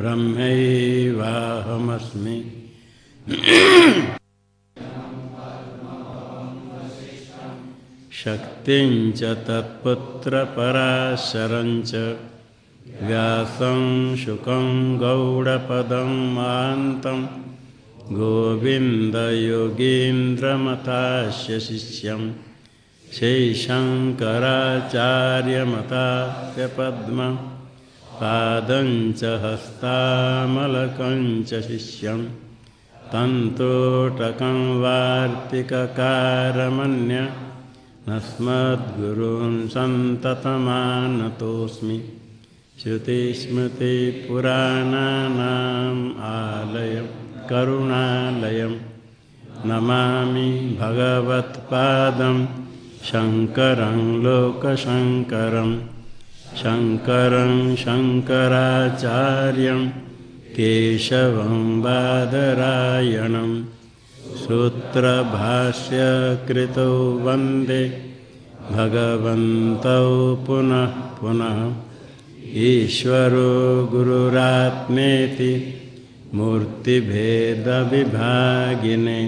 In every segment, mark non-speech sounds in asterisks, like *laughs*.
ब्रह्मैवाहमस्मि। शक्तिं च तत्पुत्रपराशरं च व्यासं शुकं गौडपदं महान्तं गोविन्दयोगीन्द्रमतास्य शिष्यं पादं च हस्तामलकं च शिष्यं। तन्तोटकं वार्तिककारमन्य। नस्मद्गुरून् सन्ततमानतोऽस्मि। श्रुतिस्मृतिपुराणानाम् आलयं, करुणालयं। नमामि भगवत्पादं, शङ्करं शङ्करं शङ्कराचार्यं केशवं बादरायणम् सूत्रभाष्यकृतौ वंदे भगवन्तौ पुनः पुनः ईश्वरो गुरुरात्मेति मूर्तिभेदविभागिने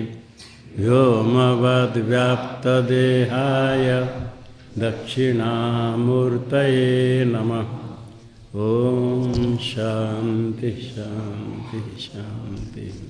व्योमवद्व्याप्तदेहाय दक्षिणामूर्तये नमः। ॐ शांति शांति शान्तिः।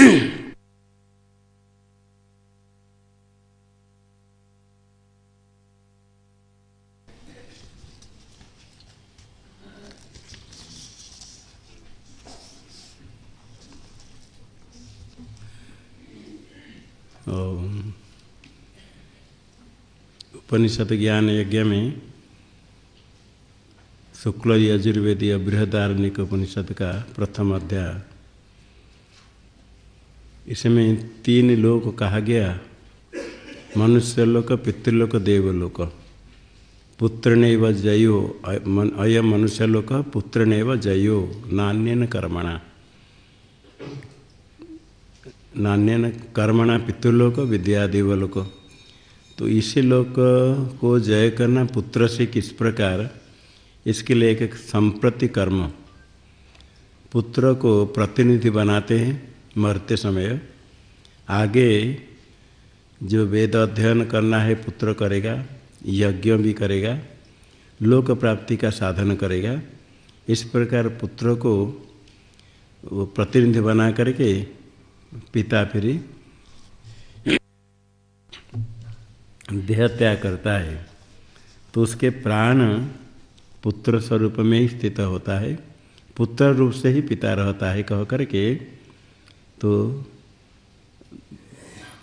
*clears throat* उपनिषद ज्ञान यज्ञ में शुक्ल यजुर्वेदीय बृहदारण्यक उपनिषद का प्रथम अध्याय। इसमें तीन लोक कहा गया। मनुष्य लोक पितृलोक देवलोक पुत्र ने व जयो अय मनुष्य लोक, पुत्र ने व जयो। नान्यन कर्मणा। नान्यन कर्मणा पितृलोक विद्या देवलोक तो इसी लोक को जय करना पुत्र से किस प्रकार? इसके लिए एक संप्रति कर्म। पुत्र को प्रतिनिधि बनाते हैं। मरते समय आगे जो वेद अध्ययन करना है पुत्र करेगा, यज्ञ भी करेगा, लोक प्राप्ति का साधन करेगा, इस प्रकार पुत्र को वो प्रतिनिधि बना करके पिता फिर देह त्याग करता है। तो उसके प्राण पुत्र स्वरूप में स्थित होता है। पुत्र रूप से ही पिता रहता है, कह करके तो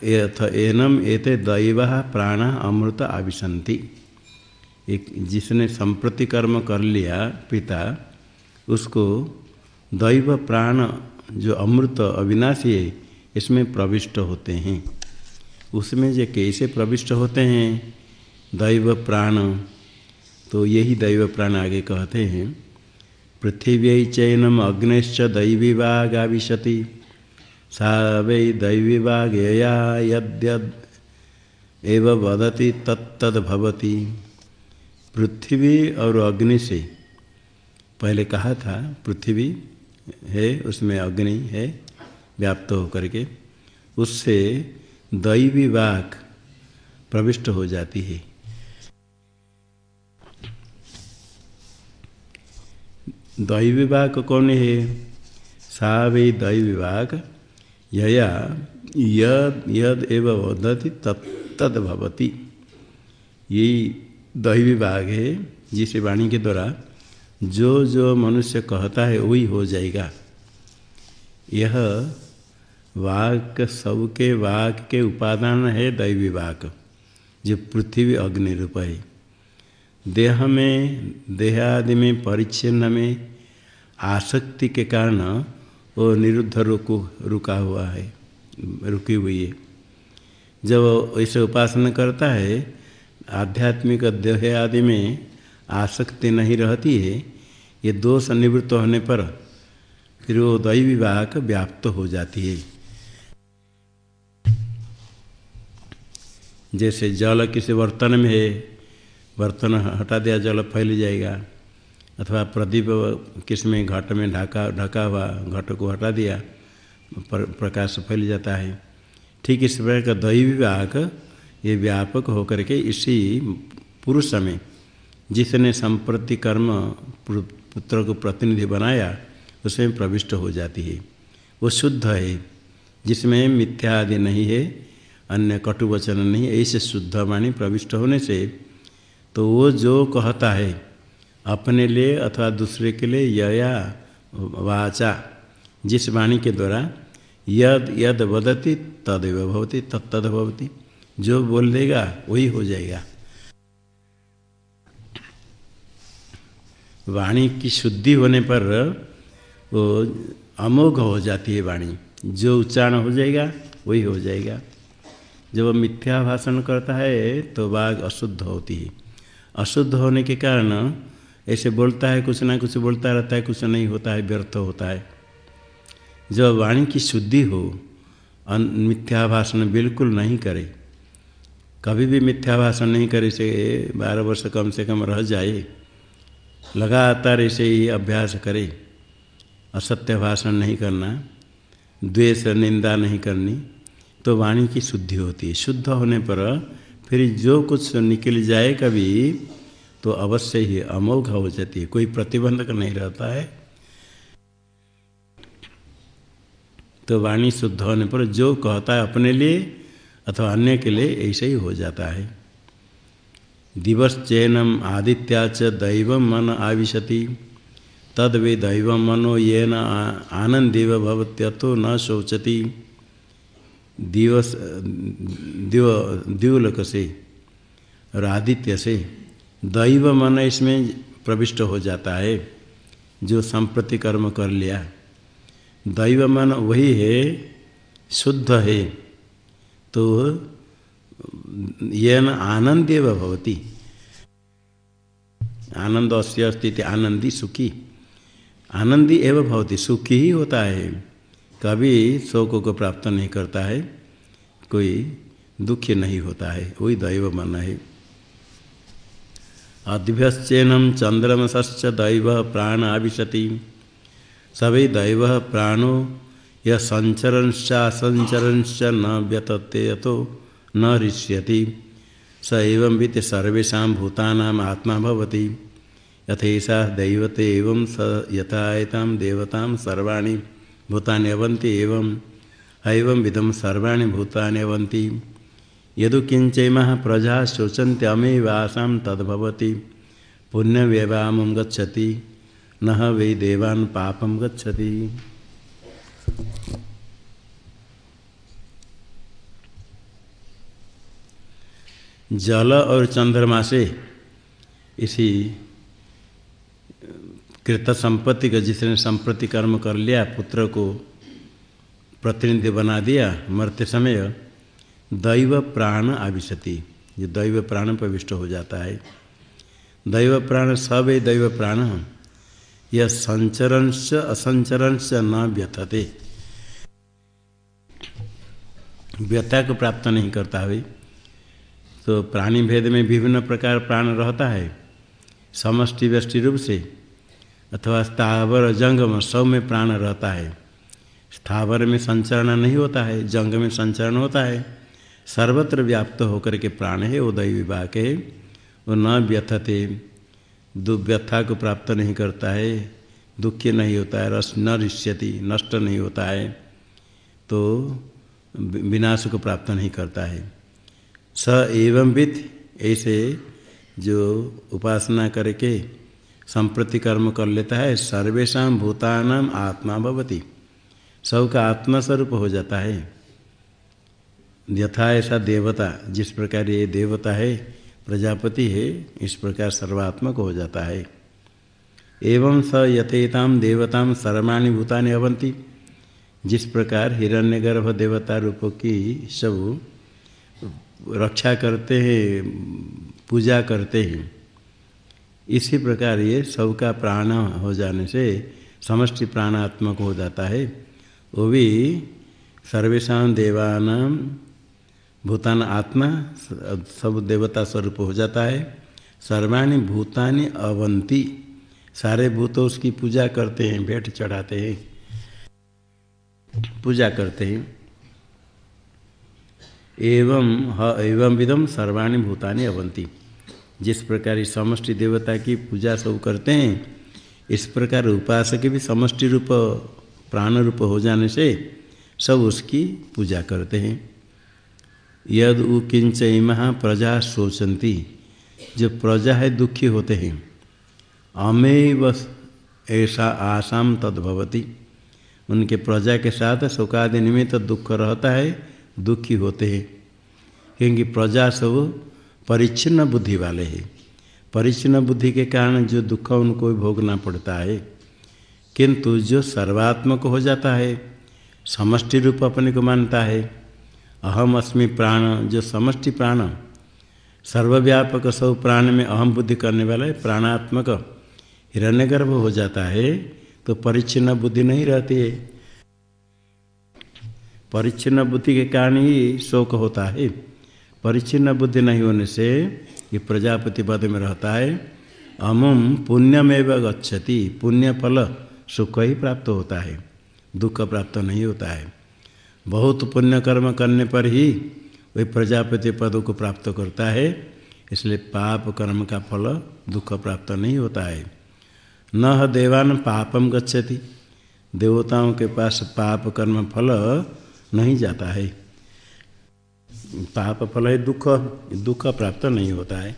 यथ एनम एते दैव प्राण अमृत आविशंति एक जिसने संप्रति कर्म कर लिया पिता, उसको दैव प्राण जो अमृत अविनाशी है, इसमें प्रविष्ट होते हैं। उसमें जो कैसे प्रविष्ट होते हैं? दैव प्राण। तो यही दैव प्राण आगे कहते हैं। पृथिवी चैनम अग्निश्च दैविवागाविशति सा वै दैविवागया यद्यद। एव वदति पृथ्वी और अग्नि से। पहले कहा था, पृथ्वी है, उसमें अग्नि है, व्याप्त होकर के। उससे दैवी वाक प्रविष्ट हो जाती है। दैवी विभाग कौन है? सा वे दैवी विभाग यया, यद यद एव वदति तद भवती। ये दैवी विभाग है जिसे वाणी के द्वारा, जो जो मनुष्य कहता है, वही हो जाएगा। यह वाक सबके वाक के उपादान है दैवी वाक जो पृथ्वी अग्नि रूप है। देह में, देहादि में, परिच्छिन्न में, आसक्ति के कारण वो निरुद्ध रुकु, रुका हुआ है, रुकी हुई है। जब ऐसे उपासना करता है, आध्यात्मिक देह आदि में आसक्ति नहीं रहती है, ये दोष निवृत्त होने पर फिर वो दैवी विवाह व्याप्त हो जाती है। जैसे जल किसी बर्तन में है, बर्तन हटा दिया, जल फैल जाएगा। अथवा प्रदीप किसमें घट में ढका ढका हुआ, घट को हटा दिया प्रकाश फैल जाता है। ठीक इस प्रकार का दैवी विभाग ये व्यापक होकर के इसी पुरुष में जिसने संप्रति कर्म पुत्र को प्रतिनिधि बनाया, उसमें प्रविष्ट हो जाती है। वो शुद्ध है, जिसमें मिथ्या आदि नहीं है, अन्य कटु वचन नहीं ऐसे शुद्ध वाणी प्रविष्ट होने से तो वो जो कहता है अपने लिए अथवा दूसरे के लिए यया वाचा। जिस वाणी के द्वारा यद यद वदति, तदेव भवती तत्तद भवती। जो बोल देगा, वही हो जाएगा। वाणी की शुद्धि होने पर वो अमोघ हो जाती है वाणी। जो उच्चारण हो जाएगा, वही हो जाएगा। जब मिथ्या भाषण करता है तो बाघ अशुद्ध होती है। अशुद्ध होने के कारण ऐसे बोलता है, कुछ ना कुछ बोलता रहता है, कुछ नहीं होता है, व्यर्थ होता है। जब वाणी की शुद्धि हो मिथ्या भाषण बिल्कुल नहीं करे, कभी भी मिथ्या भाषण नहीं करे से बारह वर्ष कम से कम रह जाए, लगातार ऐसे ही अभ्यास करे, असत्य भाषण नहीं करना, द्वेष, निंदा नहीं करनी तो वाणी की शुद्धि होती है। शुद्ध होने पर फिर जो कुछ निकल जाए कभी तो अवश्य ही अमोघ हो जाती है, कोई प्रतिबंधक नहीं रहता है। तो वाणी शुद्ध होने पर जो कहता है अपने लिए अथवा अन्य के लिए, ऐसे ही हो जाता है। दिवस चैनम आदित्या च दैव मन आविशति तद वे दैव मनो ये न आनंदेव भवत्यतो न शोचती। दिवस, दिव दिवलक से और आदित्य से दैव मन इसमें प्रविष्ट हो जाता है, जो संप्रति कर्म कर लिया। दैव मन वही है, शुद्ध है तो ये न आनंदेव भवती। आनंद अस्य स्थिति आनंदी सुखी। आनंदी एवं भवती, सुखी ही होता है। कभी शोक को प्राप्त नहीं करता है, कोई दुखी नहीं होता है, वही दैव मन है। अद्भ्यश्चैनम चंद्रमश्च दैव प्राण आविशति सभी दैव प्राणो यह संचरणश्चासंचरणश्च न व्यतते तो न ऋष्यति स एवं वित्त सर्वेशा भूतानाम आत्मा भवति। यथेषा दैवते एवं स यथायतां देवतां सर्वाणि भूतानि एवं एवं विधम सर्वाणि भूतानि अवन्ति यदु किंचैमः प्रजा शोचन्ते अमेवासां तद्भवति। पुण्यव्यवामं गच्छति। न वै देवान् पापं गच्छति। जल और चंद्रमा से इसी कृत संपत्ति का जिसने संप्रति कर्म कर लिया, पुत्र को प्रतिनिधि बना दिया, मरते समय दैव प्राण आविशति। जो दैव प्राण प्रविष्ट हो जाता है। दैव प्राण सब दैव प्राण, यह संचरण से असंचरण से न व्यथते। व्यथा को प्राप्त नहीं करता है। तो प्राणी भेद में विभिन्न प्रकार प्राण रहता है। समष्टि व्यष्टि रूप से, अथवा स्थावर जंगम सब में प्राण रहता है। स्थावर में संचरण नहीं होता है, जंग में संचरण होता है। सर्वत्र व्याप्त होकर के प्राण है दैव विभाग है, वो न व्यथते, दुव्यथा को प्राप्त नहीं करता है, दुखी नहीं होता है, रस न ऋष्यति नष्ट नहीं होता है तो विनाश को प्राप्त नहीं करता है। स एवं विद ऐसे जो उपासना करके संप्रति कर्म कर लेता है सर्वेशा भूतानाम आत्मा भवती। सबका आत्मा स्वरूप हो जाता है। यथा ऐसा देवता, जिस प्रकार ये देवता है, प्रजापति है, इस प्रकार सर्वात्मक हो जाता है। एवं स यथेताम देवताम सर्वाणी भूतानि अवंती जिस प्रकार हिरण्यगर्भ देवता रूप की सब रक्षा करते हैं, पूजा करते हैं, इसी प्रकार ये सबका प्राण हो जाने से समष्टि प्राणात्मक हो जाता है। वो भी सर्वेशा देवान भूतान आत्मा, सब देवता स्वरूप हो जाता है। सर्वाणी भूतानि अवंती। सारे भूत उसकी पूजा करते हैं, भेंट चढ़ाते हैं। पूजा करते हैं। एवं, ह, एवं विदम सर्वाणी भूतानि अवंती। जिस प्रकार समष्टि देवता की पूजा सब करते हैं, इस प्रकार उपासक भी समष्टि रूप, प्राण रूप हो जाने से सब उसकी पूजा करते हैं। यद उ किंच इमा प्रजा सोचंती जो प्रजा है दुखी होते हैं, अमेव ऐसा आसाम तद्भवती उनके प्रजा के साथ शोकादि निमित्त तो दुख रहता है, दुखी होते हैं। क्योंकि प्रजा सब परिच्छिन्न बुद्धि वाले हैं। परिच्छिन्न बुद्धि के कारण जो दुख उनको भोगना पड़ता है, किंतु जो सर्वात्मक हो जाता है, समष्टि रूप अपने को मानता है अहम अस्मि प्राण, जो समष्टि प्राण, सर्वव्यापक सब प्राण में अहम बुद्धि करने वाला है, प्राणात्मक हिरण्यगर्भ हो जाता है तो परिच्छिन्न बुद्धि नहीं रहती है। परिच्छिन्न बुद्धि के कारण ही शोक होता है। परिच्छिन्न बुद्धि नहीं होने से ये प्रजापति पद में रहता है। अमुम पुण्यमेव गच्छति पुण्य फल सुख ही प्राप्त होता है, दुख प्राप्त नहीं होता है। बहुत पुण्य कर्म करने पर ही वही प्रजापति पद को प्राप्त करता है, इसलिए पाप कर्म का फल दुख प्राप्त नहीं होता है। न देवान पापम गच्छति, देवताओं के पास पाप कर्म फल नहीं जाता है। पाप फल है दुख दुख प्राप्त नहीं होता है।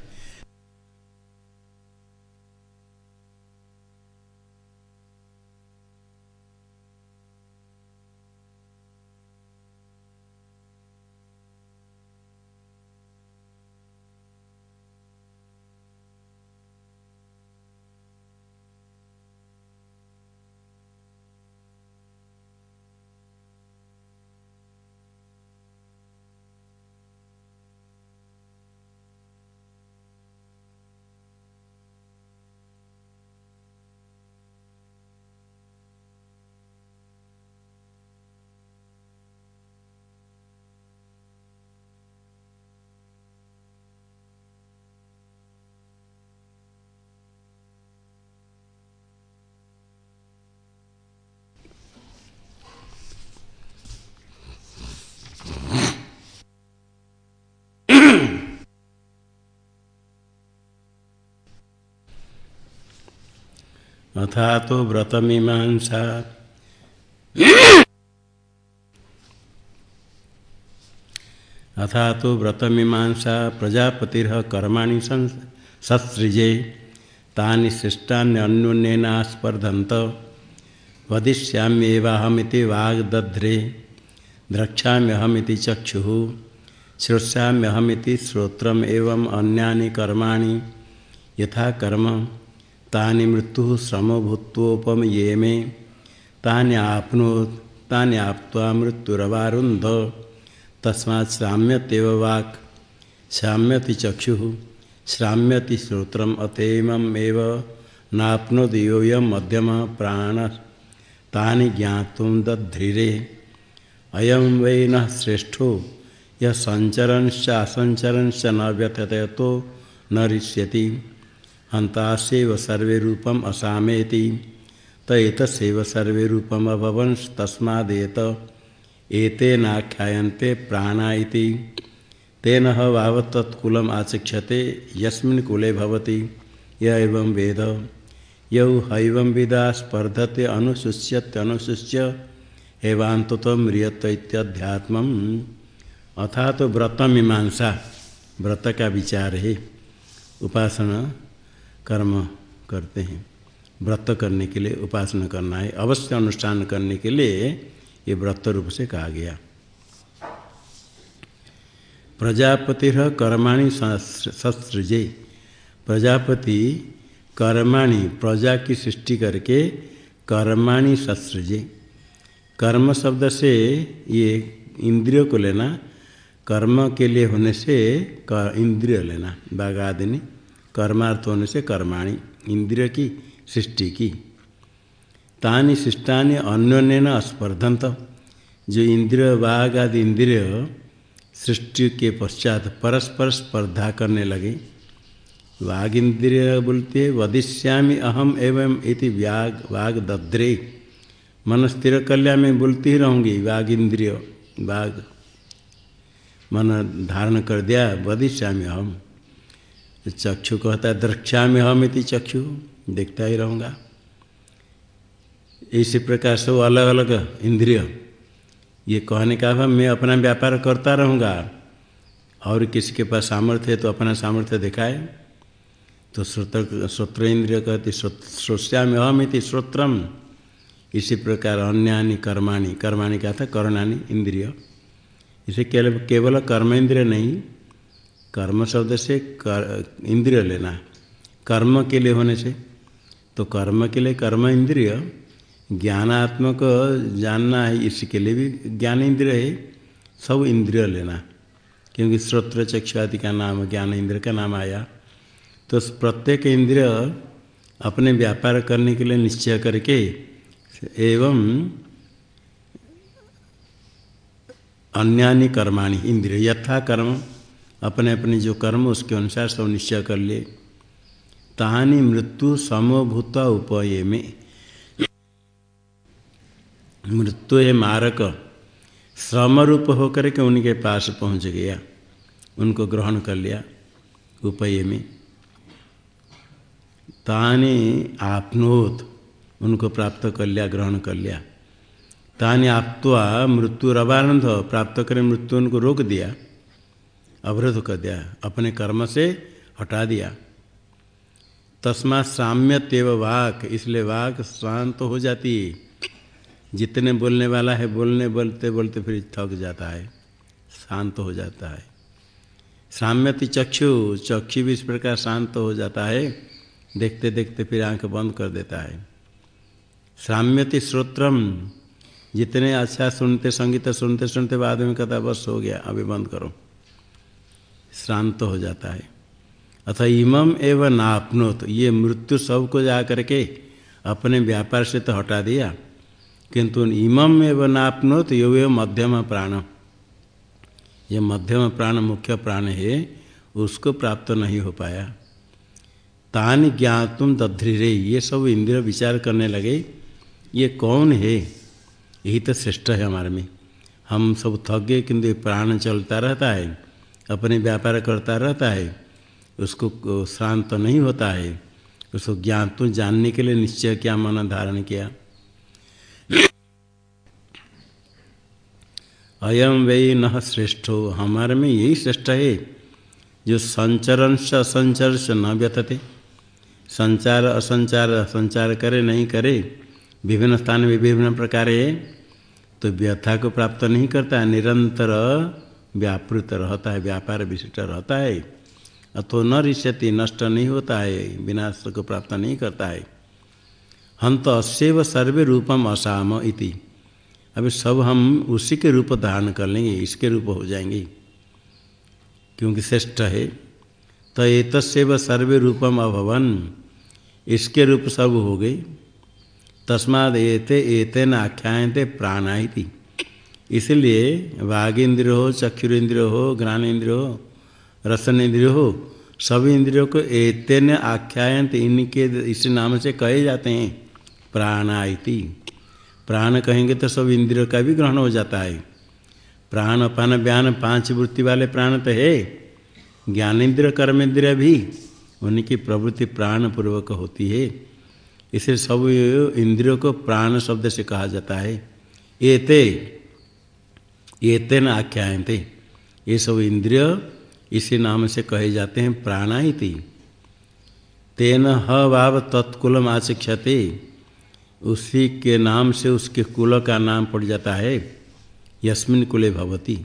अथा तो व्रतमीमांसा। अथा तो व्रतमीमांसा प्रजापतिर कर्माणि सत्सृजे। तानि शिष्टान्योन्येनास्पर्धंत वदिष्याम्येवाहमिति वाग्दध्रे। द्रक्ष्याम्यहमिति चक्षु। श्रोष्याम्यहमिति श्रोत्रम एवं अन्यानि कर्माणि। यथा कर्म। तानि मृत्यु श्रम भूत्वोपम ये में तानि आपनो, तानि आप्वा मृत्युरवारुंध तस्मात् श्राम्यत्यव वाक्। श्राम्यति चक्षु, श्राम्यति श्रोत्रम अतएम एव नाप्नोति योयम मध्यम प्राण, तानि ज्ञातुम दध्रिरे अयम वै न श्रेष्ठो यह असंचरणश्च न व्यथते तो न ऋष्यति हंतासेव सर्वे रूपम असामेति। तैतसेव सर्वे रूपम अभवंश तस्मादेत। एतेनाख्यायन्ते प्राणा इति। तेन वाव तत्कुलम आचक्षते यस्मिन् कुले भवति। य एवं वेद। यौ हैवं विदा स्पर्धते अनुशुष्यत्यनुशुष्य। एवान्तत म्रियत इत्याध्यात्म अथा तो व्रत मीमांसा व्रत का विचार। है उपासना। कर्म करते हैं। व्रत करने के लिए उपासना करना है। अवश्य अनुष्ठान करने के लिए ये व्रत रूप से कहा गया। प्रजापति कर्माणि ससृजे प्रजापति कर्माणि प्रजा की सृष्टि करके कर्माणि ससृजे कर्म शब्द से ये इंद्रियों को लेना, कर्म के लिए होने से इंद्रिय लेना बाघादिनी कर्मार्थ होने से कर्माणी, इंद्रिय की, सृष्टि की। तानि शिष्टानि अन्योन्य न स्पर्धंत जो इंद्रिय बाघ आदि इंद्रिय सृष्टि के पश्चात परस्पर स्पर्धा करने लगे। वाघ इंद्रिय बोलते, वदिष्यामी अहम एवं इति व्याग वाघ दद्रे। मन स्थिर कल्याण में बोलती ही रहूँगी वाघ इंद्रिय वाघ मन धारण कर दिया, वदिष्यामी अहम। चक्षु कहता है द्रक्षा में हम इति चक्षु, देखता ही रहूँगा। इसी प्रकार से वो अलग अलग इंद्रिय। ये कहने का भाव मैं अपना व्यापार करता रहूँगा और किसी के पास सामर्थ्य है तो अपना सामर्थ्य दिखाए। तो श्रोत्र श्रोत्र इंद्रिय कहती श्रोष्या में इति श्रोत्रम। इसी प्रकार अन्यानि कर्माणि कर्माणि क्या था? करणानि, इंद्रिय। इसे केवल केवल कर्म इंद्रिय नहीं कर्म शब्द से कर, इंद्रिय लेना कर्म के लिए होने से। तो कर्म के लिए कर्म इंद्रिय, ज्ञानात्मक जानना है, इसके लिए भी ज्ञान इंद्रिय है, सब इंद्रिय लेना क्योंकि श्रोत्र चक्षु आदि का नाम, ज्ञान इंद्रिय का नाम आया। तो प्रत्येक इंद्रिय अपने व्यापार करने के लिए निश्चय करके, एवं अन्यानि कर्माणि, इंद्रिय, यथा कर्म अपने अपने जो कर्म उसके अनुसार सब निश्चय कर लिए तानी मृत्यु समभूत उपये में। मृत्यु है मारक। श्रम रूप होकर के उनके पास पहुँच गया। उनको ग्रहण कर लिया उपये में। तानी आपनोत, उनको प्राप्त कर लिया, ग्रहण कर लिया। तानी आप्वा मृत्यु रवानंद प्राप्त करें मृत्यु उनको रोक दिया। अवरोध कर दिया अपने कर्म से हटा दिया। तस्मा साम्य तेव वाक, इसलिए वाक शांत तो हो जाती। जितने बोलने वाला है, बोलने, बोलते बोलते फिर थक जाता है, शांत तो हो जाता है। साम्यति चक्षु चक्षु भी इस प्रकार शांत तो हो जाता है, देखते देखते फिर आँख बंद कर देता है। साम्यति श्रोत्रम, जितने अच्छा सुनते, संगीत सुनते सुनते बाद में कहता बस हो गया, अभी बंद करो। श्रांत हो जाता है। अतः इमम एवं नापनोत। ये मृत्यु सबको जा करके अपने व्यापार से तो हटा दिया, किंतु इमम एवं नापनोत यो ये मध्यम प्राण। ये मध्यम प्राण मुख्य प्राण है, उसको प्राप्त नहीं हो पाया। तान ज्ञातुम दध्रिरे, ये सब इंद्रिय विचार करने लगे, ये कौन है? यही तो श्रेष्ठ है हमारे में। हम सब थक गए किंतु प्राण चलता रहता है। अपने व्यापार करता रहता है, उसको शांत नहीं होता है, उसको ज्ञान तो जानने के लिए निश्चय क्या, मन धारण किया। अयम वे न श्रेष्ठ हो हमारे में यही श्रेष्ठ है, जो संचरण से असंचर से न व्यथते संचार असंचार, संचार करे, नहीं करे, विभिन्न स्थान में विभिन्न प्रकार है तो व्यथा को प्राप्त नहीं करता, निरंतर व्यापृत रहता है, व्यापार विशिष्ट रहता है। अथो न ऋष्यति नष्ट नहीं होता है विनाश को प्राप्त नहीं करता है। हम तो अशैव सर्वे रूपम असाम इति। अभी सब हम उसी के रूप धारण कर लेंगे, इसके रूप हो जाएँगे। क्योंकि श्रेष्ठ है। तो एतस्व सर्वे रूपम अभवन, इसके रूप सब हो गए। तस्माद एते, एतेन आख्यायते प्राणाइति इसलिए वाघ इंद्र हो चक्षुरेन्द्र हो ज्ञान इंद्र हो रसन इंद्रिय हो सभी इंद्रियों को एतेन आख्यायंत इनके इस नाम से कहे जाते हैं प्राणाइति प्राण कहेंगे तो सब इंद्रियों का भी ग्रहण हो जाता है। प्राण, अपान, व्यान, पाँच वृत्ति वाले प्राण तो है। ज्ञानेन्द्र कर्मेंद्र भी, उनकी प्रवृत्ति प्राण पूर्वक होती है। इसे सब इंद्रियों को प्राण शब्द से कहा जाता है। एते एते न आख्यायते ये सब इंद्रिय इसी नाम से कहे जाते हैं प्राणाइति तेन ह भाव तत्कुलम आशिक्षते। उसी के नाम से उसके कुल का नाम पड़ जाता है, यस्मिन कुले भवती।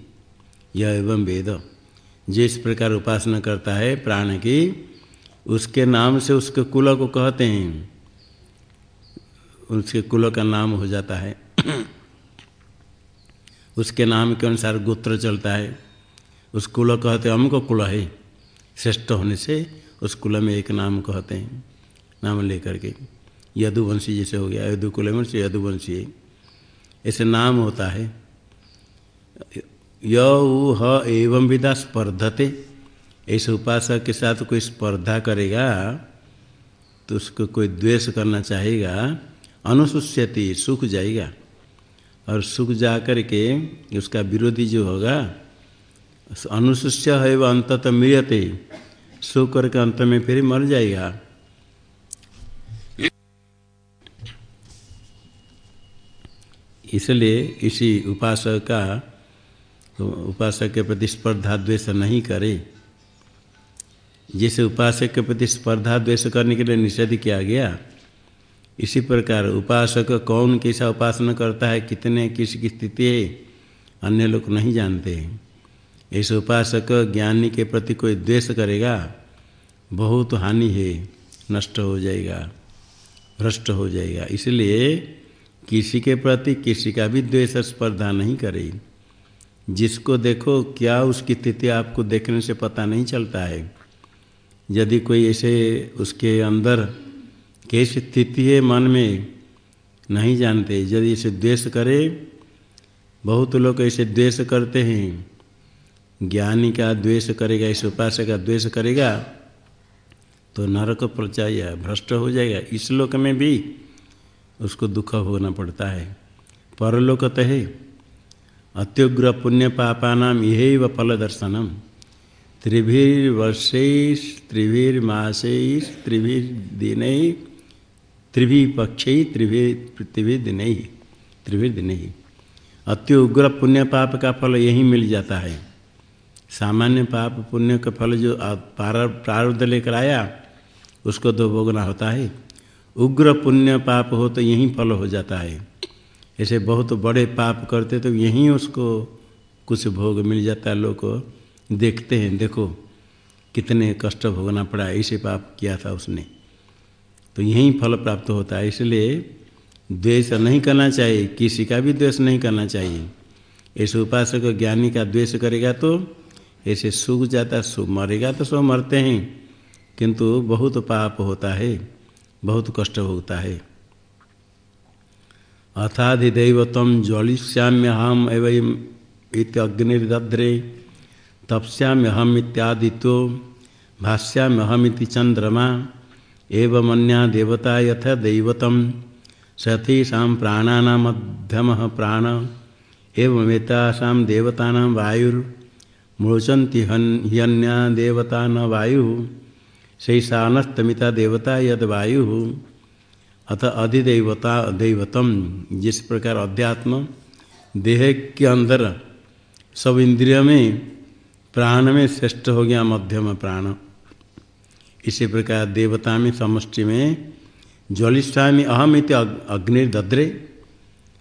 यह एवं वेद। जिस प्रकार उपासना करता है प्राण की, उसके नाम से उसके कुल को कहते हैं। उसके कुल का नाम हो जाता है। उसके नाम के अनुसार गोत्र चलता है। उस कुल कहते हमको कुल है। श्रेष्ठ होने से उस कुल में एक नाम कहते हैं, नाम लेकर के। यदुवंशी जैसे हो गया यदु कुल में से यदुवंशी। ऐसे नाम होता है। य ह, एवं विदा स्पर्धते। ऐसे उपासक के साथ कोई स्पर्धा करेगा तो उसको कोई द्वेष करना चाहेगा अनुसूस्यति सुख जाएगा। और सुख जा कर के उसका विरोधी जो होगा अनुसूस्य है वह अंततः मृियते सुख करके अंत में फिर मर जाएगा। इसलिए इसी उपासक का तो उपासक के प्रति स्पर्धा द्वेष नहीं करे। जिसे उपासक के प्रति स्पर्धा द्वेष करने के लिए निषेध किया गया इसी प्रकार उपासक कौन कैसा उपासना करता है, कितने किसकी स्थिति है, अन्य लोग नहीं जानते ऐसे उपासक ज्ञानी के प्रति कोई द्वेष करेगा, बहुत हानि है, नष्ट हो जाएगा, भ्रष्ट हो जाएगा। इसलिए किसी के प्रति किसी का भी द्वेष स्पर्धा नहीं करे। जिसको देखो, क्या उसकी स्थिति आपको देखने से पता नहीं चलता है। यदि कोई ऐसे उसके अंदर कैसी स्थिति है, मन में नहीं जानते। यदि इसे द्वेष करे, बहुत लोग ऐसे द्वेष करते हैं। ज्ञानी का द्वेष करेगा, इस उपासक का द्वेष करेगा तो नरक पर जाएगा, भ्रष्ट हो जाएगा। इस लोक में भी उसको दुख होना पड़ता है। परलोक तो है। अत्युग्र पुण्य पापानाम यही फल दर्शनम। त्रिभिर्वर्षैश त्रिभिर्मासैश त्रिभिर्दिन त्रिभि पक्ष त्रिभि दिन नहीं त्रिभिर्दिन नहीं। अति उग्र पुण्य पाप का फल यही मिल जाता है। सामान्य पाप पुण्य का फल जो प्रारब्ध लेकर आया, उसको तो भोगना होता है। उग्र पुण्य पाप हो तो यही फल हो जाता है। ऐसे बहुत बड़े पाप करते तो यहीं उसको कुछ भोग मिल जाता है। लोग देखते हैं, देखो, कितने कष्ट भोगना पड़ा, ऐसे पाप किया था उसने। तो यही फल प्राप्त होता है। इसलिए द्वेष नहीं करना चाहिए, किसी का भी द्वेष नहीं करना चाहिए। ऐसे उपासक ज्ञानी का द्वेष करेगा तो ऐसे सूख जाता सु मरेगा तो सब मरते हैं। किंतु बहुत पाप होता है, बहुत कष्ट होता है। अथाधिदैवतम ज्वलिष्याम्य हम एवं इत अग्निर्द्रे तपस्याम्यहम इत्यादित्यो भाष्याम्यहमिति चंद्रमा एवं देवता यथ दैवतम। सतीशा प्राणा मध्यम प्राण। एवमेतासा देवता वायुर्मोचंती ह्यन्या देवता न वायु। शैषानस्तमिता देवता यद वायु। अथ अधिदेवता दैवतम। जिस प्रकार अध्यात्म देह के अंदर सब इंद्रिय में प्राण में श्रेष्ठ हो गया मध्यम प्राण। इसी प्रकार देवता में समष्टि में ज्वलिष्ठामी अहम इत अग्निर्दद्रे।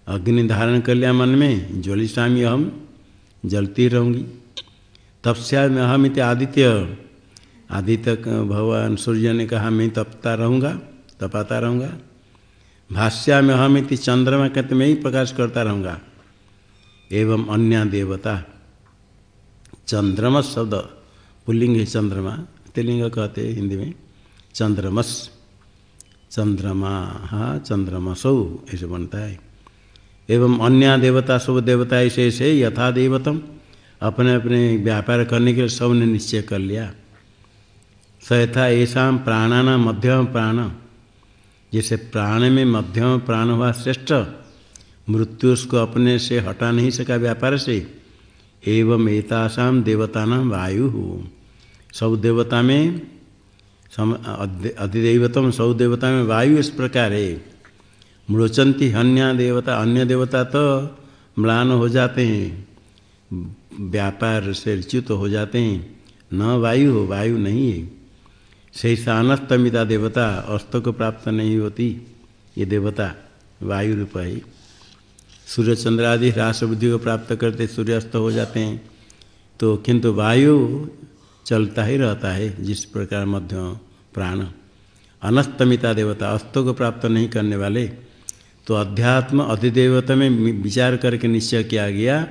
अग्नि धारण कर लिया मन में, ज्वलिष्ठामी अहम, जलती रहूँगी। तपस्या में अहम इत आदित्य। आदित्य भगवान सूर्य ने कहा, मैं तपता रहूँगा, तपाता रहूँगा। भाष्या में अहम इति चंद्रमा कहते मैं ही प्रकाश करता रहूँगा। एवं अन्य देवता। चंद्रमा शब्द, पुल्लिंग है चंद्रमा। तिलिंग कहते हैं हिंदी में, चंद्रमस। चंद्रमा हा चंद्रमसौ, ऐसे बनता है। एवं अन्य देवता सब देवता, ऐसे ऐसे यथा देवतम, अपने अपने व्यापार करने के लिए सबने निश्चय कर लिया। स यथा ऐसा प्राणाना मध्यम प्राण जैसे प्राण में मध्यम प्राण हुआ श्रेष्ठ, मृत्यु उसको अपने से हटा नहीं सका व्यापार से। एवं एतासाम देवता नाम वायु। सब देवता में अधिदेवतम सब देवता में वायु इस प्रकार। है मृचंती अन्य देवता अन्य देवता तो म्लान हो जाते हैं, व्यापार से च्युत हो जाते हैं। न वायु हो, वायु नहीं है। सही अनस्तमिता देवता अस्त को प्राप्त नहीं होती। ये देवता वायु रूप है। सूर्य चंद्र आदि ह्रास बुद्धि को प्राप्त करते सूर्यास्त हो जाते हैं। तो किंतु वायु चलता ही रहता है जिस प्रकार मध्य प्राण। अनस्तमिता देवता अस्तों को प्राप्त नहीं करने वाले तो अध्यात्म अधिदेवता में विचार करके निश्चय किया गया,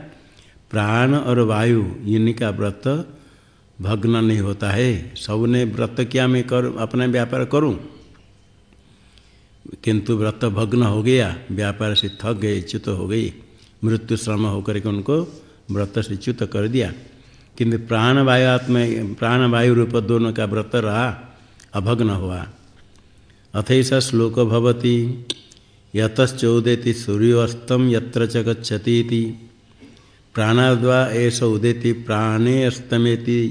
प्राण और वायु इनका व्रत भग्न नहीं होता है। सबने व्रत किया मैं कर, अपना व्यापार करूँ? किंतु व्रत भग्न हो गया, व्यापार से थक गए च्युत हो गई, मृत्यु श्रम होकर के उनको व्रत से च्युत कर दिया। किंतु प्राण वायुआत्म प्राण वायु रूप दोनों का व्रत रहा, अभग्न हुआ। अथैसा श्लोक भवती, यतश्चोदेति सूर्योस्तम यत्र च गच्छती प्राणाद्वा एष उदेति प्राणे अस्तमेति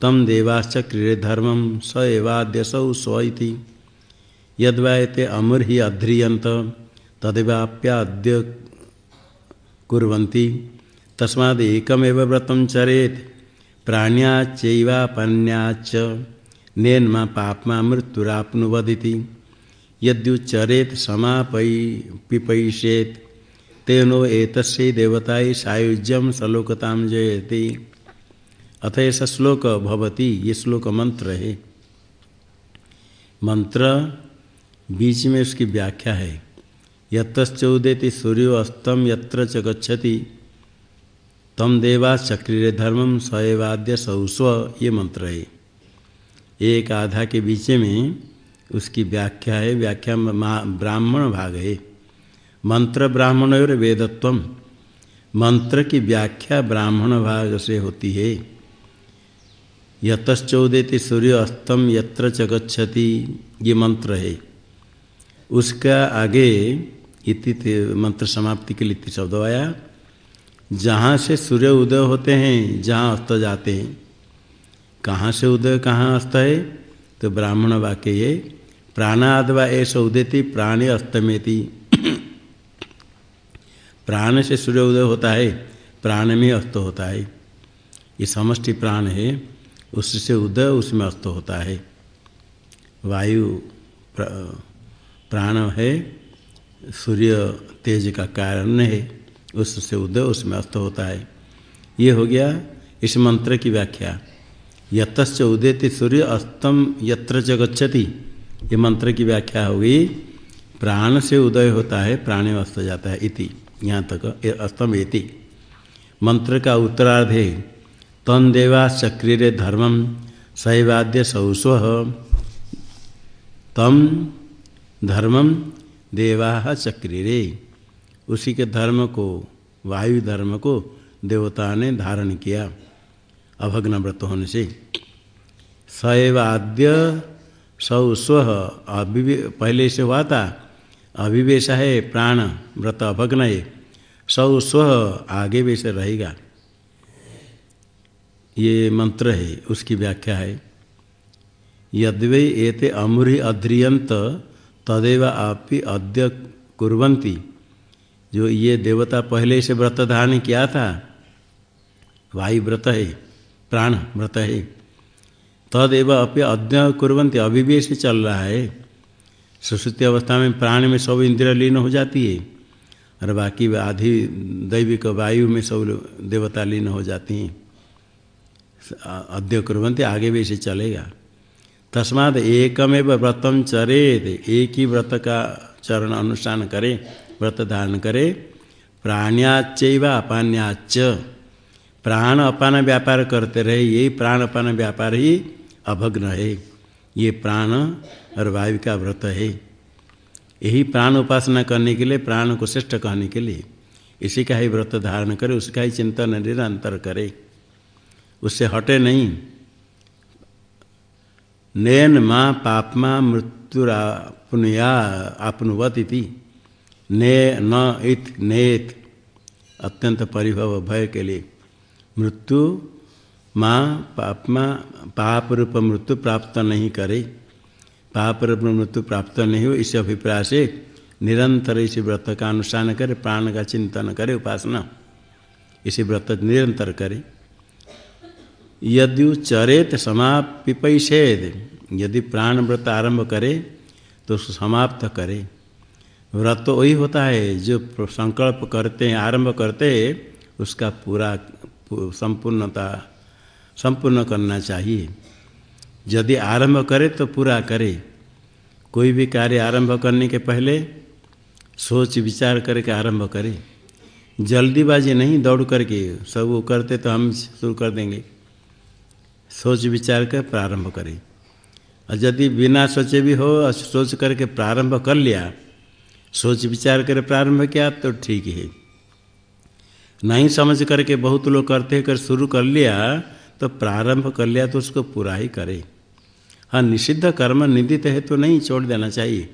तम देवाश्च क्रीड़े धर्मम स एवाद्यसौ स्व इति। यद्वायते अमर ही अध्रियंत तदेवाप्याद्य कुर्वन्ति। तस्माद् एकमेव व्रतं चरेत्। प्राण्याच्चैवापन्याच्च। नेन्मा पापमा मृत्युराप्नुवदिति। यद्युच्चरेत समापै पिपैषेत तेनो एतस्य देवताय सायुज्यम सलोकताम जयति। अथ ऐसा श्लोक भवती, ये श्लोक मंत्र है। मंत्र बीच में उसकी व्याख्या है। यतश्चौदेति सूर्यो अस्तम यत्र च गच्छति। तम देवा चक्रीय धर्मम सएवाद्य सौस्व, ये मंत्र है। एक आधा के बीच में उसकी व्याख्या है, व्याख्या ब्राह्मण भाग है। मंत्र ब्राह्मण और वेदत्व मंत्र की व्याख्या ब्राह्मण भाग से होती है। यतश्चौदेति सूर्य अस्तम, यत्र च गच्छति, ये मंत्र है। उसका आगे इति मंत्र समाप्ति के लिए शब्द आया। जहाँ से सूर्य उदय होते हैं, जहाँ अस्त जाते हैं। कहाँ से उदय, कहाँ अस्त है? तो ब्राह्मण वाक्य ये, प्राणादवा ऐसा उदयती प्राणे अस्तमेति। *clears throat* प्राण से सूर्य उदय होता है, प्राण में अस्त होता है। ये समष्टि प्राण है, उससे उदय उसमें अस्त होता है। वायु प्राण है, सूर्य तेज का कारण है। उससे उदय उसमें अस्त होता है। ये हो गया इस मंत्र की व्याख्या। यतश्च उदयति सूर्य अस्तम यत्र च गच्छति। ये मंत्र की व्याख्या होगी प्राण से उदय होता है, प्राण अस्त जाता है इति। यहाँ तक अस्तम इति। मंत्र का उत्तरार्ध है, तन देवा धर्मम शैवाद्य सौस्व। तम धर्मम देवा चक्रीरे। उसी के धर्म को, वायु धर्म को देवता ने धारण किया अभग्न व्रत होने से। सैवाद्य सौ स्व अभिवे, पहले से हुआ था, अभिवेश है प्राण व्रत अभग्न है, सौ स्व आगे भी से रहेगा। ये मंत्र है, उसकी व्याख्या है। यद्वे एते अमुरी अध्रियंत तदेव आप अद्य कुरंती जो ये देवता पहले से व्रत धारण किया था, वायु व्रत है, प्राण व्रत है, तदेव अपि अद्य कुरंती अभिवेश चल रहा है। सुश्रुति अवस्था में प्राण में सब इंद्रिय लीन हो जाती है, और बाकी आधी दैविक वायु में सब देवता लीन हो जाती हैं। अद्य कुरंती आगे भी इसे चलेगा। तस्माद एकमेव व्रतम चरेत, एक ही व्रत का चरण अनुष्ठान करे। व्रत धारण करे। प्राण्याच अपान्याच प्राण अपान व्यापार करते रहे यही प्राण अपान व्यापार ही अभग्न है। ये प्राण और वायु का व्रत है। यही प्राण उपासना करने के लिए, प्राण को श्रेष्ठ कहने के लिए। इसी का ही व्रत धारण करे, उसका ही चिंतन निरंतर करे। उससे हटे नहीं। नयन माँ पापमा मृत्युरापनुया आपनुवत इति ने न इत नेत। अत्यंत परिभव भय के लिए। मृत्यु माँ पापमा पाप रूप मृत्यु प्राप्त नहीं करे। पाप रूप मृत्यु प्राप्त नहीं हो, इस अभिप्राय से निरंतर इसी व्रत का अनुष्ठान करे, प्राण का चिंतन करे, उपासना। इसी व्रत निरंतर करे। यदि चरेत समापिपैषेद यदि प्राण व्रत आरंभ करे तो समाप्त करे। व्रत तो वही होता है, जो संकल्प करते हैं, आरंभ करते उसका पूरा संपूर्णता संपूर्ण करना चाहिए। यदि आरंभ करे तो पूरा करे। कोई भी कार्य आरंभ करने के पहले सोच विचार करके आरंभ करे। जल्दीबाजी नहीं, दौड़ करके सब वो करते तो हम शुरू कर देंगे। सोच विचार कर प्रारंभ करें। और यदि बिना सोचे भी हो और सोच करके प्रारंभ कर लिया सोच विचार कर प्रारंभ किया तो ठीक है। नहीं समझ करके बहुत लोग करते हैं कर शुरू कर लिया तो प्रारंभ कर लिया तो उसको पूरा ही करे। हाँ निषिद्ध कर्म निंदित है तो नहीं छोड़ देना चाहिए।